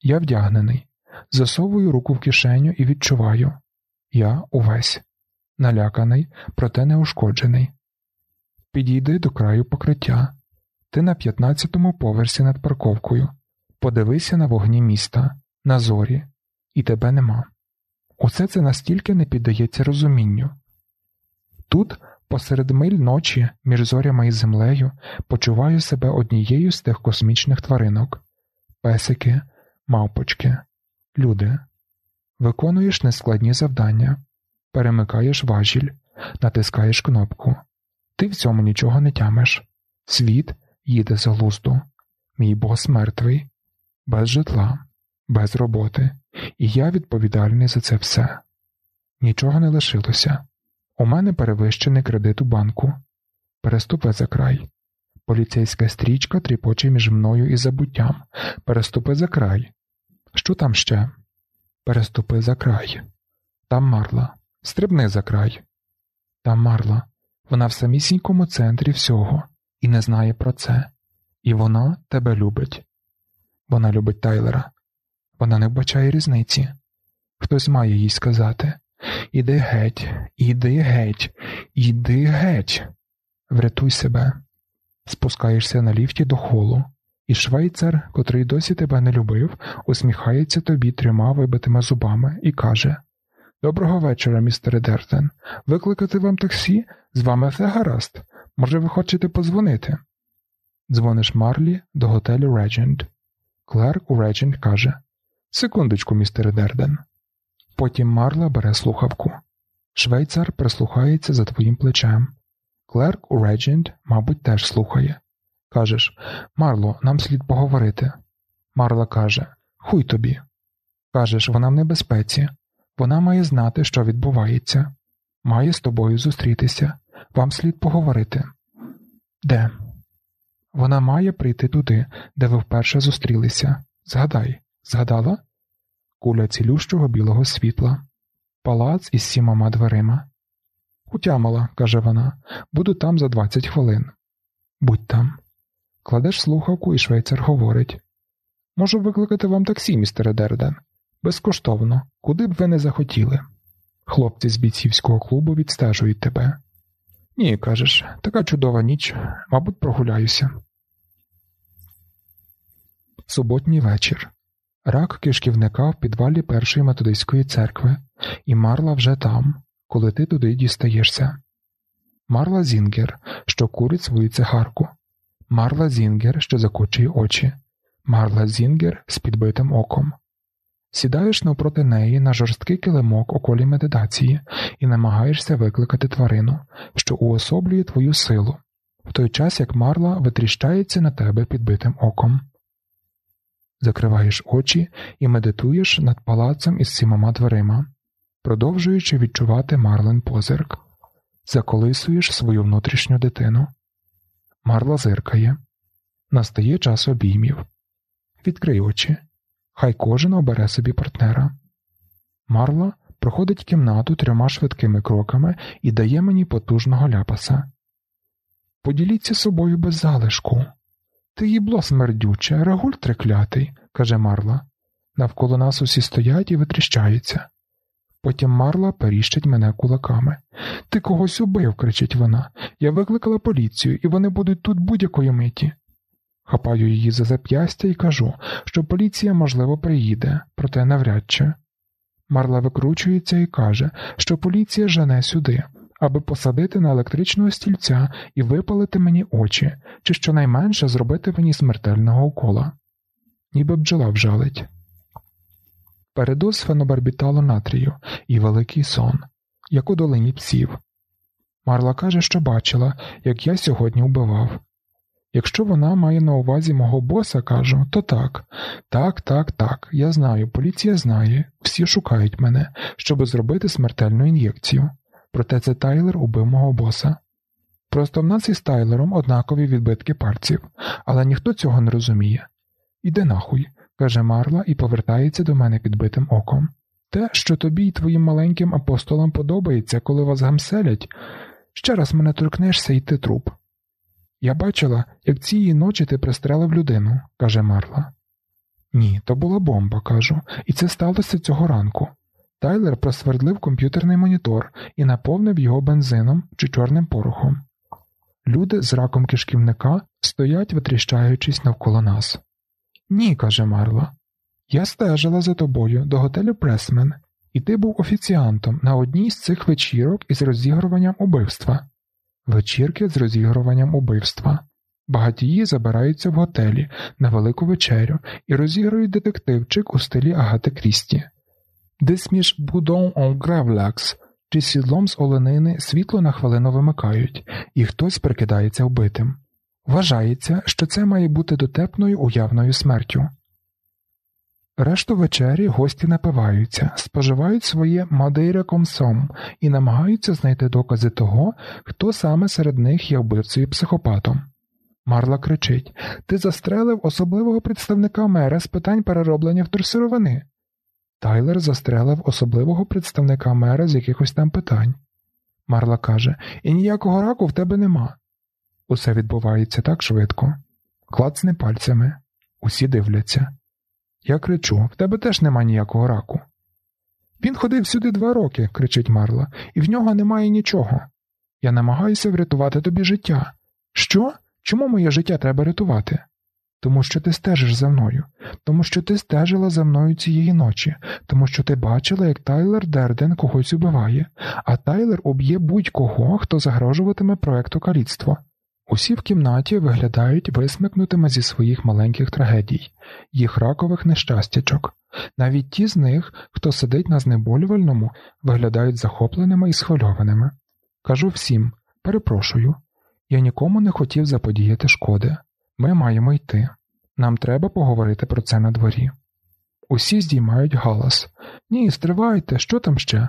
Я вдягнений, засовую руку в кишеню і відчуваю я увесь наляканий, проте неушкоджений. Підійди до краю покриття. Ти на 15-му поверсі над парковкою. Подивися на вогні міста, на зорі, і тебе нема. Усе це настільки не піддається розумінню. Тут Посеред миль ночі, між зорями і землею, почуваю себе однією з тих космічних тваринок песики, мавпочки, люди. Виконуєш нескладні завдання, перемикаєш важіль, натискаєш кнопку. Ти в цьому нічого не тямиш. Світ їде з глузду. Мій бос мертвий, без житла, без роботи, і я відповідальний за це все. Нічого не лишилося. У мене перевищений кредит у банку. Переступи за край. Поліцейська стрічка тріпоче між мною і забуттям. Переступи за край. Що там ще? Переступи за край. Там марла. Стрибни за край. Там марла. Вона в самісінькому центрі всього і не знає про це. І вона тебе любить. Вона любить Тайлера. Вона не вбачає різниці. Хтось має їй сказати. Іди геть, іди геть, іди геть. Врятуй себе. Спускаєшся на ліфті до холу, і швейцар, котрий досі тебе не любив, усміхається тобі трьома вибитими зубами і каже Доброго вечора, містере Дертен. Викликати вам таксі? З вами все гаразд. Може, ви хочете позвонити? Дзвониш Марлі до готелю Реджент. Клерк у Реджент каже Секундочку, містере Дерден. Потім Марла бере слухавку. Швейцар прислухається за твоїм плечем. Клерк у Реджент, мабуть, теж слухає. Кажеш Марло, нам слід поговорити. Марла каже Хуй тобі. Кажеш, вона в небезпеці. Вона має знати, що відбувається. Має з тобою зустрітися. Вам слід поговорити. Де? Вона має прийти туди, де ви вперше зустрілися. Згадай, згадала? Куля цілющого білого світла, палац із сімома дверима. Утямила, каже вона, буду там за двадцять хвилин. Будь там. Кладеш слухавку, і швейцар говорить Можу викликати вам таксі, містере Дерден. Безкоштовно, куди б ви не захотіли. Хлопці з бійцівського клубу відстежують тебе. Ні, кажеш, така чудова ніч, мабуть, прогуляюся. Суботній вечір. Рак кишківника в підвалі першої методистської церкви, і Марла вже там, коли ти туди дістаєшся. Марла Зінгер, що курить свою цигарку. Марла Зінгер, що закочує очі. Марла Зінгер з підбитим оком. Сідаєш навпроти неї на жорсткий килимок у колі медитації і намагаєшся викликати тварину, що уособлює твою силу, в той час як Марла витріщається на тебе підбитим оком. Закриваєш очі і медитуєш над палацем із сімома дверима, продовжуючи відчувати Марлен позирк, заколисуєш свою внутрішню дитину. Марла зиркає. Настає час обіймів. Відкрий очі. Хай кожен обере собі партнера. Марла проходить кімнату трьома швидкими кроками і дає мені потужного ляпаса. Поділіться собою без залишку. Ти їбло смердюче, рагуль треклятий, каже Марла. Навколо нас усі стоять і витріщаються. Потім Марла періщить мене кулаками. Ти когось убив, кричить вона. Я викликала поліцію, і вони будуть тут будь-якої миті. Хапаю її за зап'ястя і кажу, що поліція, можливо, приїде, проте навряд чи. Марла викручується і каже, що поліція жене сюди, аби посадити на електричного стільця і випалити мені очі, чи щонайменше зробити мені смертельного укола. Ніби бджола вжалить. Передоз фенобарбіталу натрію і великий сон, як у долині псів. Марла каже, що бачила, як я сьогодні вбивав. Якщо вона має на увазі мого боса, кажу, то так, так, так, так, я знаю, поліція знає, всі шукають мене, щоб зробити смертельну ін'єкцію. Проте це Тайлер убив мого боса. Просто в нас із Тайлером однакові відбитки пальців, але ніхто цього не розуміє. Іди нахуй, каже Марла і повертається до мене підбитим оком. Те, що тобі й твоїм маленьким апостолам подобається, коли вас гамселять, ще раз мене торкнешся і ти труп. Я бачила, як цієї ночі ти пристрелив людину, каже Марла. Ні, то була бомба, кажу, і це сталося цього ранку. Тайлер просвердлив комп'ютерний монітор і наповнив його бензином чи чорним порохом. Люди з раком кишківника стоять, витріщаючись навколо нас. Ні, каже Марла. Я стежила за тобою до готелю Пресмен, і ти був офіціантом на одній з цих вечірок із розігруванням убивства вечірки з розігруванням убивства. Багатії забираються в готелі на велику вечерю і розігрують детективчик у стилі Агати Крісті. Десь між будом он гравлякс чи сідлом з оленини світло на хвилину вимикають, і хтось прикидається вбитим. Вважається, що це має бути дотепною уявною смертю. Решту вечері гості напиваються, споживають своє мадейре комсом і намагаються знайти докази того, хто саме серед них є вбивцею психопатом. Марла кричить Ти застрелив особливого представника мера з питань перероблення вторсировини. Тайлер застрелив особливого представника мера з якихось там питань. Марла каже І ніякого раку в тебе нема. Усе відбувається так швидко. Клацне пальцями. Усі дивляться. Я кричу в тебе теж нема ніякого раку. Він ходив сюди два роки, кричить Марла, і в нього немає нічого. Я намагаюся врятувати тобі життя. Що? Чому моє життя треба рятувати? Тому що ти стежиш за мною, тому що ти стежила за мною цієї ночі, тому що ти бачила, як Тайлер Дерден когось убиває, а Тайлер уб'є будь-кого, хто загрожуватиме проекту каліцтва. Усі в кімнаті виглядають висмикнутими зі своїх маленьких трагедій, їх ракових нещастячок. Навіть ті з них, хто сидить на знеболювальному, виглядають захопленими і схвильованими. Кажу всім перепрошую, я нікому не хотів заподіяти шкоди. Ми маємо йти. Нам треба поговорити про це на дворі. Усі здіймають галас. Ні, стривайте, що там ще?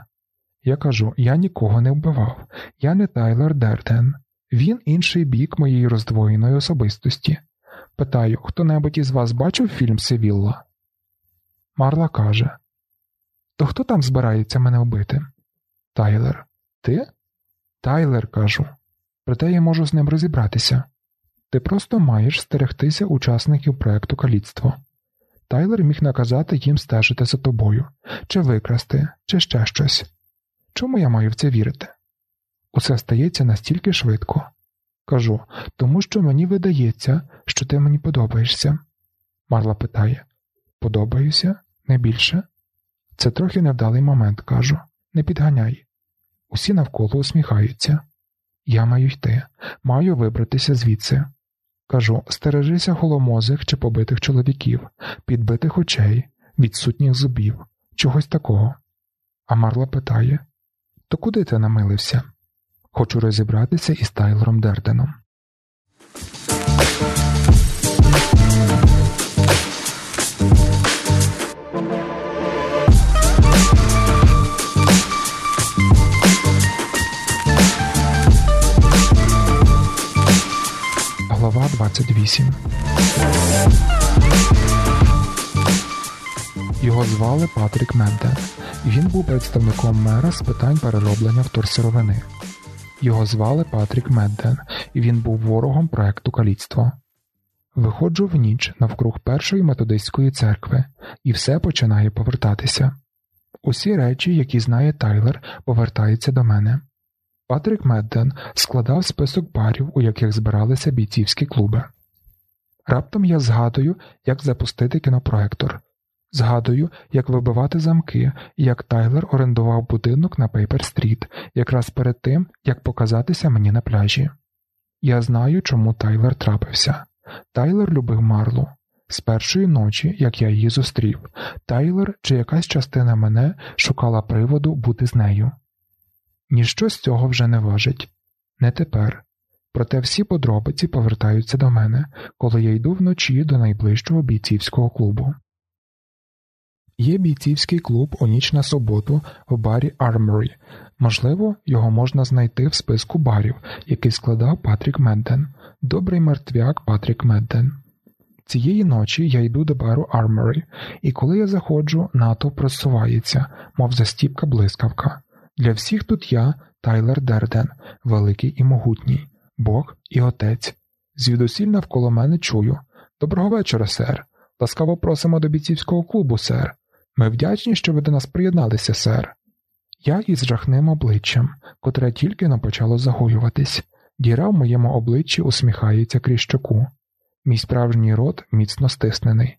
Я кажу: я нікого не вбивав, я не Тайлер Дертен. Він інший бік моєї роздвоєної особистості. Питаю, хто небудь із вас бачив фільм Севілла? Марла каже: То хто там збирається мене вбити? Тайлер. Ти? Тайлер, кажу. Проте я можу з ним розібратися. Ти просто маєш стерегтися учасників проекту каліцтво. Тайлер міг наказати їм стежити за тобою, чи викрасти, чи ще щось. Чому я маю в це вірити? Усе стається настільки швидко. Кажу, тому що мені видається, що ти мені подобаєшся. Марла питає Подобаюся? Не більше? Це трохи невдалий момент, кажу. Не підганяй. Усі навколо усміхаються. Я маю йти, маю вибратися звідси. Кажу, стережися голомозих чи побитих чоловіків, підбитих очей, відсутніх зубів, чогось такого. А Марла питає То куди ти намилився? Хочу розібратися із Тайлером Дерденом. Глава 28 Його звали Патрік Менден. Він був представником мера з питань перероблення вторсировини. Його звали Патрік Медден, і він був ворогом проекту каліцтво. Виходжу в ніч навкруг першої методистської церкви, і все починає повертатися. Усі речі, які знає Тайлер, повертаються до мене. Патрік Медден складав список барів, у яких збиралися бійцівські клуби. Раптом я згадую, як запустити кінопроектор. Згадую, як вибивати замки і як Тайлер орендував будинок на Пейпер-стріт якраз перед тим, як показатися мені на пляжі. Я знаю, чому Тайлер трапився. Тайлер любив Марлу. З першої ночі, як я її зустрів, Тайлер чи якась частина мене шукала приводу бути з нею. Ніщо з цього вже не важить, не тепер. Проте всі подробиці повертаються до мене, коли я йду вночі до найближчого бійцівського клубу. Є бійцівський клуб у ніч на суботу в барі Armory. Можливо, його можна знайти в списку барів, який складав Патрік Медден, добрий мертвяк Патрік Медден. Цієї ночі я йду до бару Armory, і коли я заходжу, НАТО просувається, мов застіпка блискавка. Для всіх тут я, Тайлер Дерден, великий і могутній, Бог і Отець. Звідусіль навколо мене чую. Доброго вечора, сер. Ласкаво просимо до бійцівського клубу, сер. Ми вдячні, що ви до нас приєдналися, сер. Я із жахним обличчям, котре тільки не почало загоюватись, діра в моєму обличчі усміхається крізь щоку. Мій справжній рот міцно стиснений.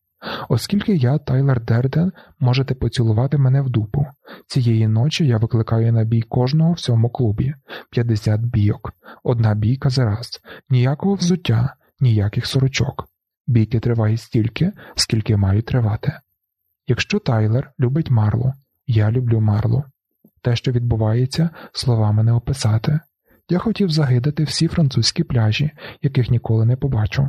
Оскільки я, Тайлер Дерден, можете поцілувати мене в дупу. Цієї ночі я викликаю на бій кожного в цьому клубі 50 бійок, одна бійка за раз, ніякого взуття, ніяких сорочок. Бійки тривають стільки, скільки мають тривати. Якщо Тайлер любить Марлу, я люблю Марлу. Те, що відбувається, словами не описати. Я хотів загидати всі французькі пляжі, яких ніколи не побачу.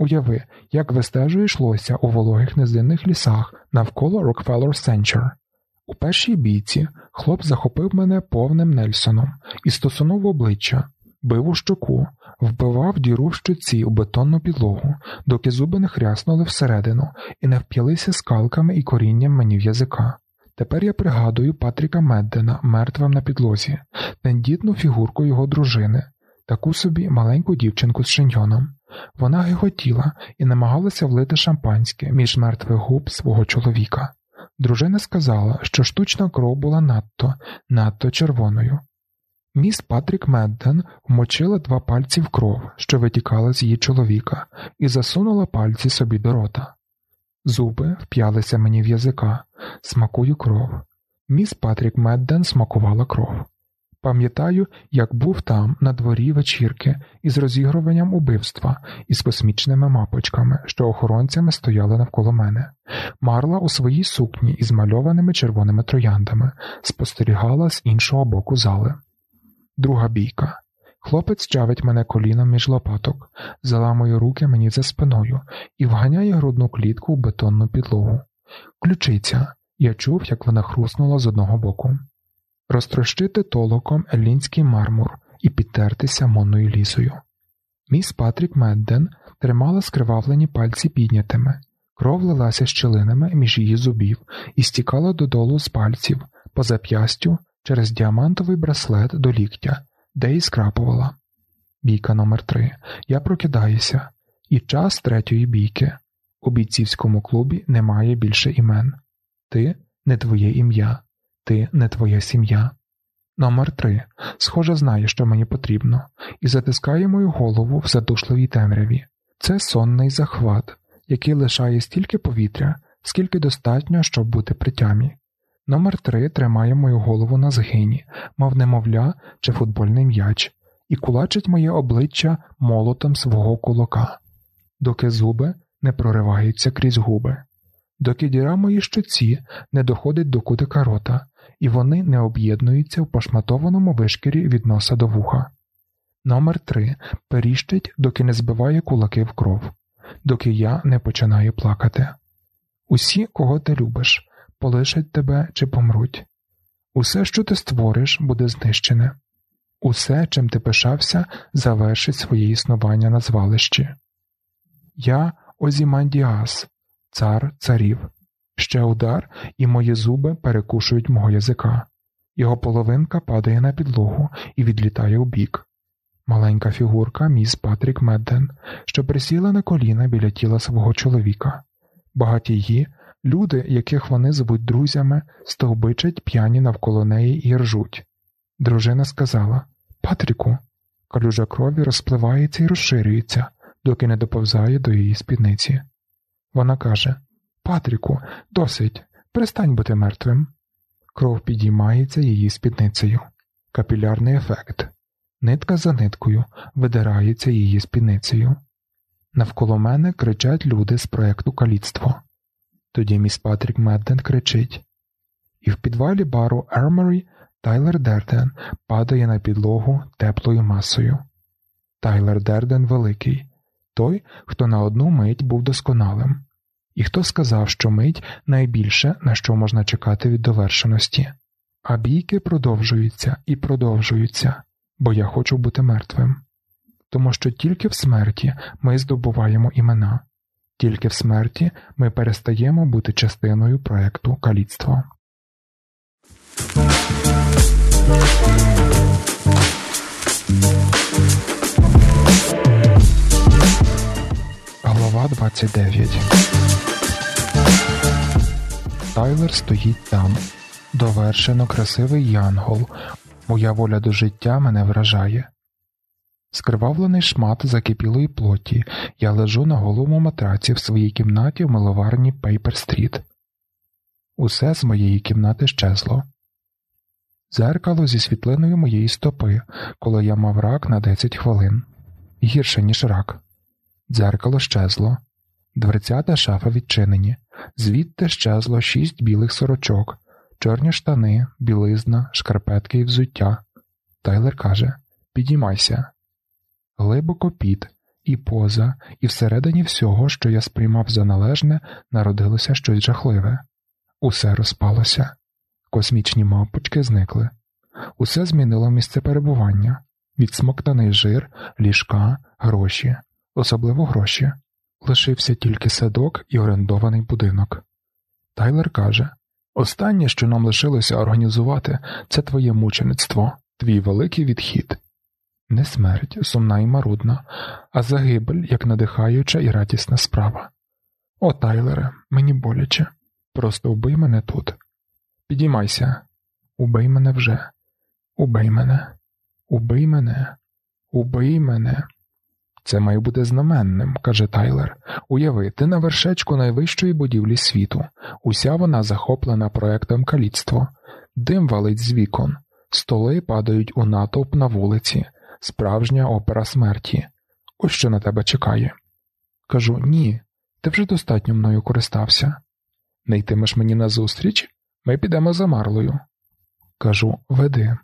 Уяви, як вистежуєш лося у вологих низинних лісах навколо Rockefeller Center. У першій бійці хлоп захопив мене повним Нельсоном і стосунув обличчя, бив у щоку, вбивав діру в щоці у бетонну підлогу, доки зуби не хряснули всередину і не вп'ялися скалками і корінням мені в язика. Тепер я пригадую Патріка Меддена мертвим на підлозі, тендітну фігурку його дружини, таку собі маленьку дівчинку з шиньйоном. Вона гиготіла і намагалася влити шампанське між мертвих губ свого чоловіка. Дружина сказала, що штучна кров була надто, надто червоною. Міс Патрік Медден вмочила два пальці в кров, що витікала з її чоловіка, і засунула пальці собі до рота. Зуби вп'ялися мені в язика, смакую кров. Міс Патрік Медден смакувала кров. Пам'ятаю, як був там, на дворі вечірки, із розігруванням убивства, із космічними мапочками, що охоронцями стояли навколо мене. Марла у своїй сукні із мальованими червоними трояндами спостерігала з іншого боку зали. Друга бійка. Хлопець чавить мене коліном між лопаток, заламує руки мені за спиною і вганяє грудну клітку в бетонну підлогу. Ключиця. Я чув, як вона хруснула з одного боку. Розтрощити толоком елінський мармур і підтертися монною лісою. Міс Патрік Медден тримала скривавлені пальці піднятими, кров лилася щелинами між її зубів і стікала додолу з пальців, по зап'ястю через діамантовий браслет до ліктя, де і скрапувала. Бійка номер три. Я прокидаюся, і час третьої бійки. У бійцівському клубі немає більше імен. Ти не твоє ім'я, ти не твоя сім'я. Номер три. Схоже, знає, що мені потрібно, і затискає мою голову в задушливій темряві. Це сонний захват, який лишає стільки повітря, скільки достатньо, щоб бути при тямі. Номер три тримає мою голову на згині, мов немовля чи футбольний м'яч, і кулачить моє обличчя молотом свого кулака, доки зуби не прориваються крізь губи, доки діра моїй щоці не доходить до кутика рота, і вони не об'єднуються в пошматованому вишкірі від носа до вуха. Номер три періщить, доки не збиває кулаки в кров, доки я не починаю плакати. Усі, кого ти любиш, полишать тебе чи помруть. Усе, що ти створиш, буде знищене, усе, чим ти пишався, завершить своє існування на звалищі. Я Озімандіас, цар царів. Ще удар, і мої зуби перекушують мого язика. Його половинка падає на підлогу і відлітає у бік. Маленька фігурка міс Патрік Медден, що присіла на коліна біля тіла свого чоловіка. Багатії, люди, яких вони звуть друзями, стовбичать п'яні навколо неї і ржуть. Дружина сказала Патріку, калюжа крові розпливається і розширюється, доки не доповзає до її спідниці. Вона каже Патріку, досить, перестань бути мертвим. Кров підіймається її спідницею. Капілярний ефект. Нитка за ниткою видирається її спідницею. Навколо мене кричать люди з проекту каліцтво. Тоді міс Патрік Медден кричить. І в підвалі бару Арморі Тайлер Дерден падає на підлогу теплою масою. Тайлер Дерден великий, той, хто на одну мить був досконалим, і хто сказав, що мить найбільше, на що можна чекати від довершеності. А бійки продовжуються і продовжуються, бо я хочу бути мертвим. Тому що тільки в смерті ми здобуваємо імена, тільки в смерті ми перестаємо бути частиною проекту каліцтва. Глава 29 Тайлер стоїть там. Довершено красивий янгол. Моя воля до життя мене вражає. Скривавлений шмат закипілої плоті, я лежу на голому матраці в своїй кімнаті в миловарні Пейпер-стріт. Усе з моєї кімнати щезло. Дзеркало зі світлиною моєї стопи, коли я мав рак на 10 хвилин. Гірше, ніж рак. Дзеркало щезло. Дверцята шафи відчинені, звідти щезло шість білих сорочок, чорні штани, білизна, шкарпетки і взуття. Тайлер каже: Підіймайся. Глибоко під, і поза, і всередині всього, що я сприймав за належне, народилося щось жахливе. Усе розпалося. Космічні мавпочки зникли. Усе змінило місце перебування відсмоктаний жир, ліжка, гроші, особливо гроші. Лишився тільки садок і орендований будинок. Тайлер каже Останнє, що нам лишилося організувати, це твоє мучеництво, твій великий відхід. Не смерть, сумна і марудна, а загибель як надихаюча і радісна справа. О, Тайлере, мені боляче. Просто вбий мене тут. Підіймайся, убий мене вже, убий мене, убий мене, убий мене. Це має бути знаменним, каже Тайлер. Уяви, ти на вершечку найвищої будівлі світу, уся вона захоплена проектом каліцтво, дим валить з вікон, столи падають у натовп на вулиці, справжня опера смерті. Ось що на тебе чекає. Кажу ні, ти вже достатньо мною користався. Не йтимеш мені назустріч? Ми підемо за Марлою. Кажу, веди.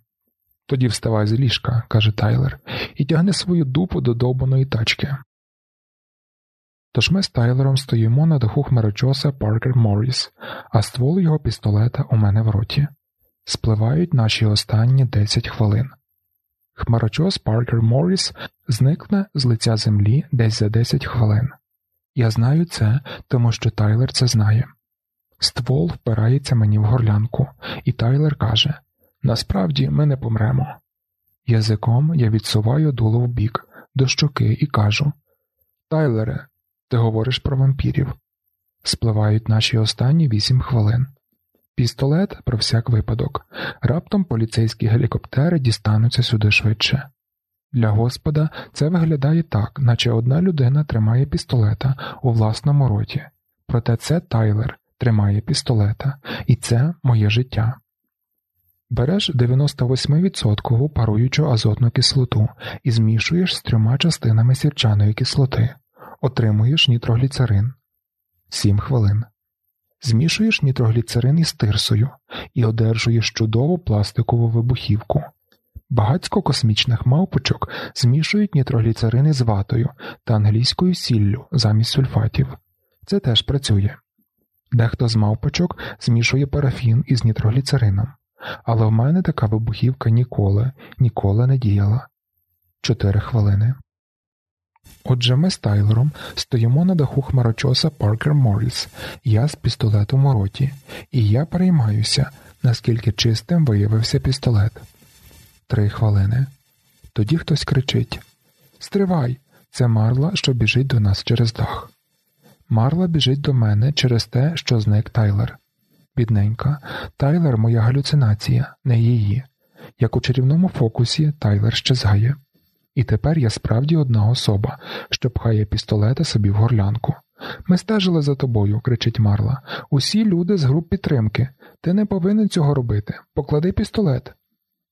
Тоді вставай з ліжка, каже Тайлер, і тягне свою дупу до довбаної тачки. Тож ми з Тайлером стоїмо на даху хмарочоса Паркер Морріс, а ствол його пістолета у мене в роті. Спливають наші останні десять хвилин. Хмарочос Паркер Морріс зникне з лиця землі десь за десять хвилин. Я знаю це, тому що Тайлер це знає. Ствол впирається мені в горлянку, і Тайлер каже Насправді ми не помремо. Язиком я відсуваю дуло в бік, до щоки і кажу Тайлере, ти говориш про вампірів. Спливають наші останні вісім хвилин. Пістолет про всяк випадок. Раптом поліцейські гелікоптери дістануться сюди швидше. Для Господа це виглядає так, наче одна людина тримає пістолета у власному роті. Проте це Тайлер тримає пістолета, і це моє життя. Береш 98% паруючу азотну кислоту і змішуєш з трьома частинами сірчаної кислоти, отримуєш нітрогліцерин. 7 хвилин. Змішуєш нітрогліцерин із тирсою і одержуєш чудову пластикову вибухівку. Багацько космічних мавпочок змішують нітрогліцерини з ватою та англійською сіллю замість сульфатів. Це теж працює. Дехто з мавпочок змішує парафін із нітрогліцерином, але в мене така вибухівка ніколи, ніколи не діяла. Чотири хвилини. Отже, ми з Тайлером стоїмо на даху хмарочоса Паркер Морріс, я з пістолетом у роті, і я переймаюся, наскільки чистим виявився пістолет. Три хвилини. Тоді хтось кричить Стривай! Це Марла, що біжить до нас через дах. Марла біжить до мене через те, що зник Тайлер. Бідненька, Тайлер моя галюцинація, не її. Як у чарівному фокусі, Тайлер щезає. І тепер я справді одна особа, що пхає пістолета собі в горлянку. Ми стежили за тобою, кричить Марла. Усі люди з груп підтримки. Ти не повинен цього робити. Поклади пістолет.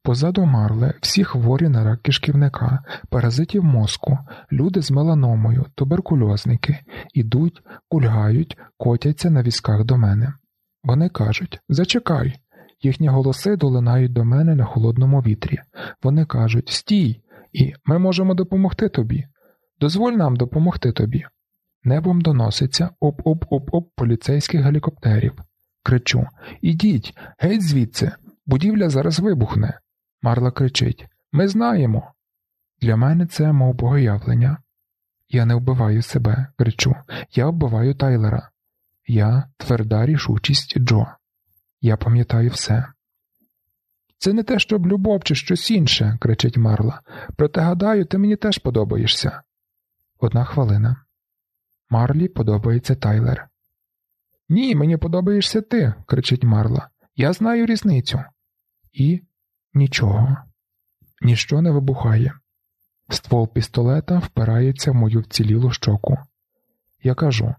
Позаду Марли всі хворі на рак кишківника, паразитів мозку, люди з меланомою, туберкульозники, ідуть, кульгають, котяться на візках до мене. Вони кажуть Зачекай. Їхні голоси долинають до мене на холодному вітрі. Вони кажуть Стій, і ми можемо допомогти тобі. Дозволь нам допомогти тобі. Небом доноситься оп-оп-оп-оп поліцейських гелікоптерів. Кричу Ідіть, геть звідси, будівля зараз вибухне. Марла кричить Ми знаємо. Для мене це мов богоявлення. Я не вбиваю себе, кричу, я вбиваю Тайлера. Я тверда рішучість Джо. Я пам'ятаю все. Це не те, щоб любов чи щось інше, кричить Марла. Проте гадаю, ти мені теж подобаєшся. Одна хвилина. Марлі подобається Тайлер. Ні, мені подобаєшся ти, кричить Марла. Я знаю різницю. І нічого, ніщо не вибухає. Ствол пістолета впирається в мою вцілілу щоку. Я кажу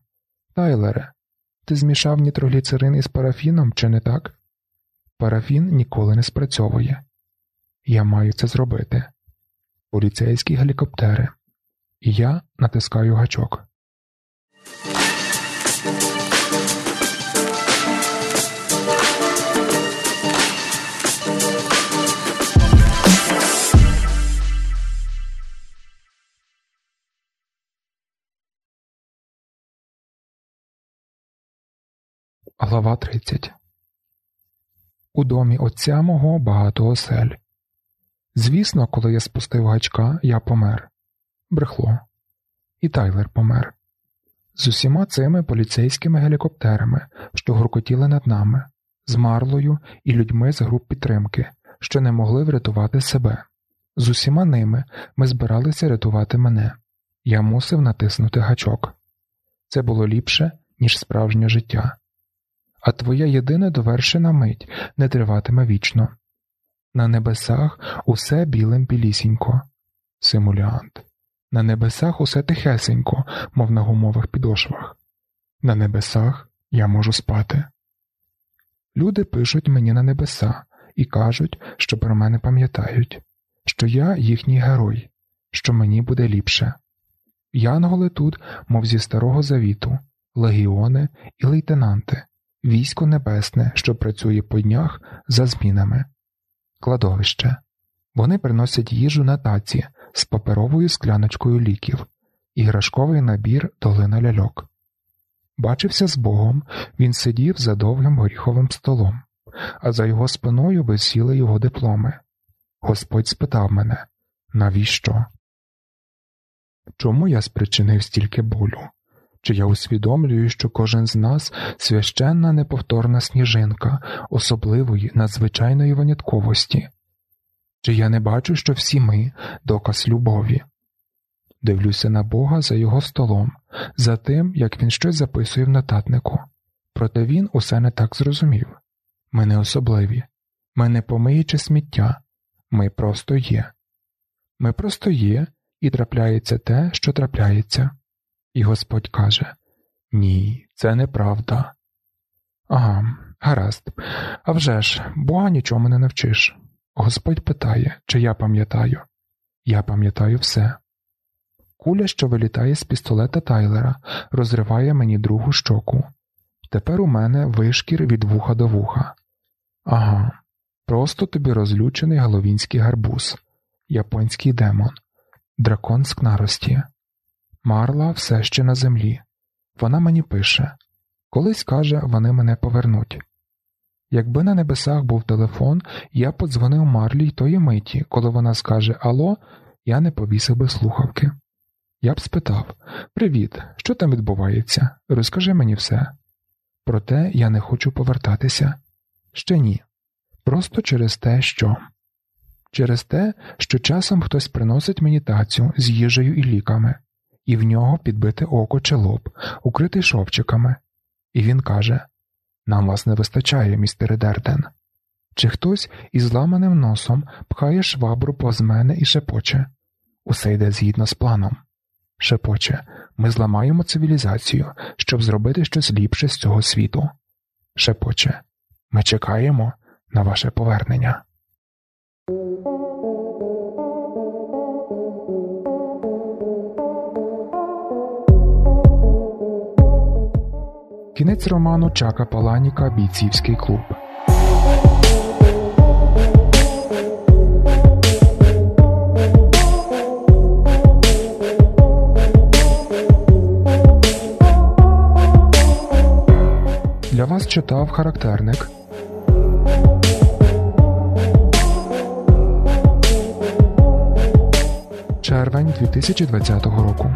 Тайлере, ти змішав нітрогліцерин із парафіном, чи не так? Парафін ніколи не спрацьовує. Я маю це зробити. Поліцейські гелікоптери. Я натискаю гачок. Глава 30 У домі отця мого багато осель. Звісно, коли я спустив гачка, я помер. Брехло. І Тайлер помер. З усіма цими поліцейськими гелікоптерами, що гуркотіли над нами, з Марлою і людьми з груп підтримки, що не могли врятувати себе. З усіма ними ми збиралися рятувати мене. Я мусив натиснути гачок. Це було ліпше, ніж справжнє життя а твоя єдина довершена мить не триватиме вічно. На небесах усе білим білісінько, симулянт, на небесах усе тихесенько, мов на гумових підошвах. На небесах я можу спати. Люди пишуть мені на небеса і кажуть, що про мене пам'ятають, що я їхній герой, що мені буде ліпше. Янголи тут, мов зі старого завіту, легіони і лейтенанти, військо небесне, що працює по днях за змінами, кладовище. Вони приносять їжу на таці з паперовою скляночкою ліків, іграшковий набір долина ляльок. Бачився з Богом, він сидів за довгим горіховим столом, а за його спиною висіли його дипломи. Господь спитав мене навіщо? Чому я спричинив стільки болю? Чи я усвідомлюю, що кожен з нас священна неповторна сніжинка особливої надзвичайної винятковості? Чи я не бачу, що всі ми доказ любові? Дивлюся на Бога за його столом, за тим, як він щось записує в нотатнику, проте він усе не так зрозумів. Ми не особливі, ми не помиючи сміття, ми просто є. Ми просто є, і трапляється те, що трапляється. І Господь каже Ні, це неправда. Ага, гаразд. А вже ж, Бога нічому не навчиш. Господь питає, чи я пам'ятаю. Я пам'ятаю все. Куля, що вилітає з пістолета Тайлера, розриває мені другу щоку. Тепер у мене вишкір від вуха до вуха. Ага, просто тобі розлючений головінський гарбуз, японський демон, дракон з кнарості. Марла все ще на землі. Вона мені пише колись каже, вони мене повернуть. Якби на небесах був телефон, я подзвонив Марлі й тої миті, коли вона скаже Ало, я не повісив би слухавки. Я б спитав Привіт, що там відбувається? Розкажи мені все. Проте я не хочу повертатися. Ще ні. Просто через те, що. Через те, що часом хтось приносить мені тацю з їжею і ліками, і в нього підбите око чи лоб, укритий шовчиками, і він каже Нам вас не вистачає, містере Дерден. Чи хтось із зламаним носом пхає швабру поз мене і шепоче Усе йде згідно з планом. Шепоче, ми зламаємо цивілізацію, щоб зробити щось ліпше з цього світу. Шепоче, ми чекаємо на ваше повернення. Кінець роману Чака Паланіка Бійцівський клуб. Для вас читав характерник. Червень 2020 року.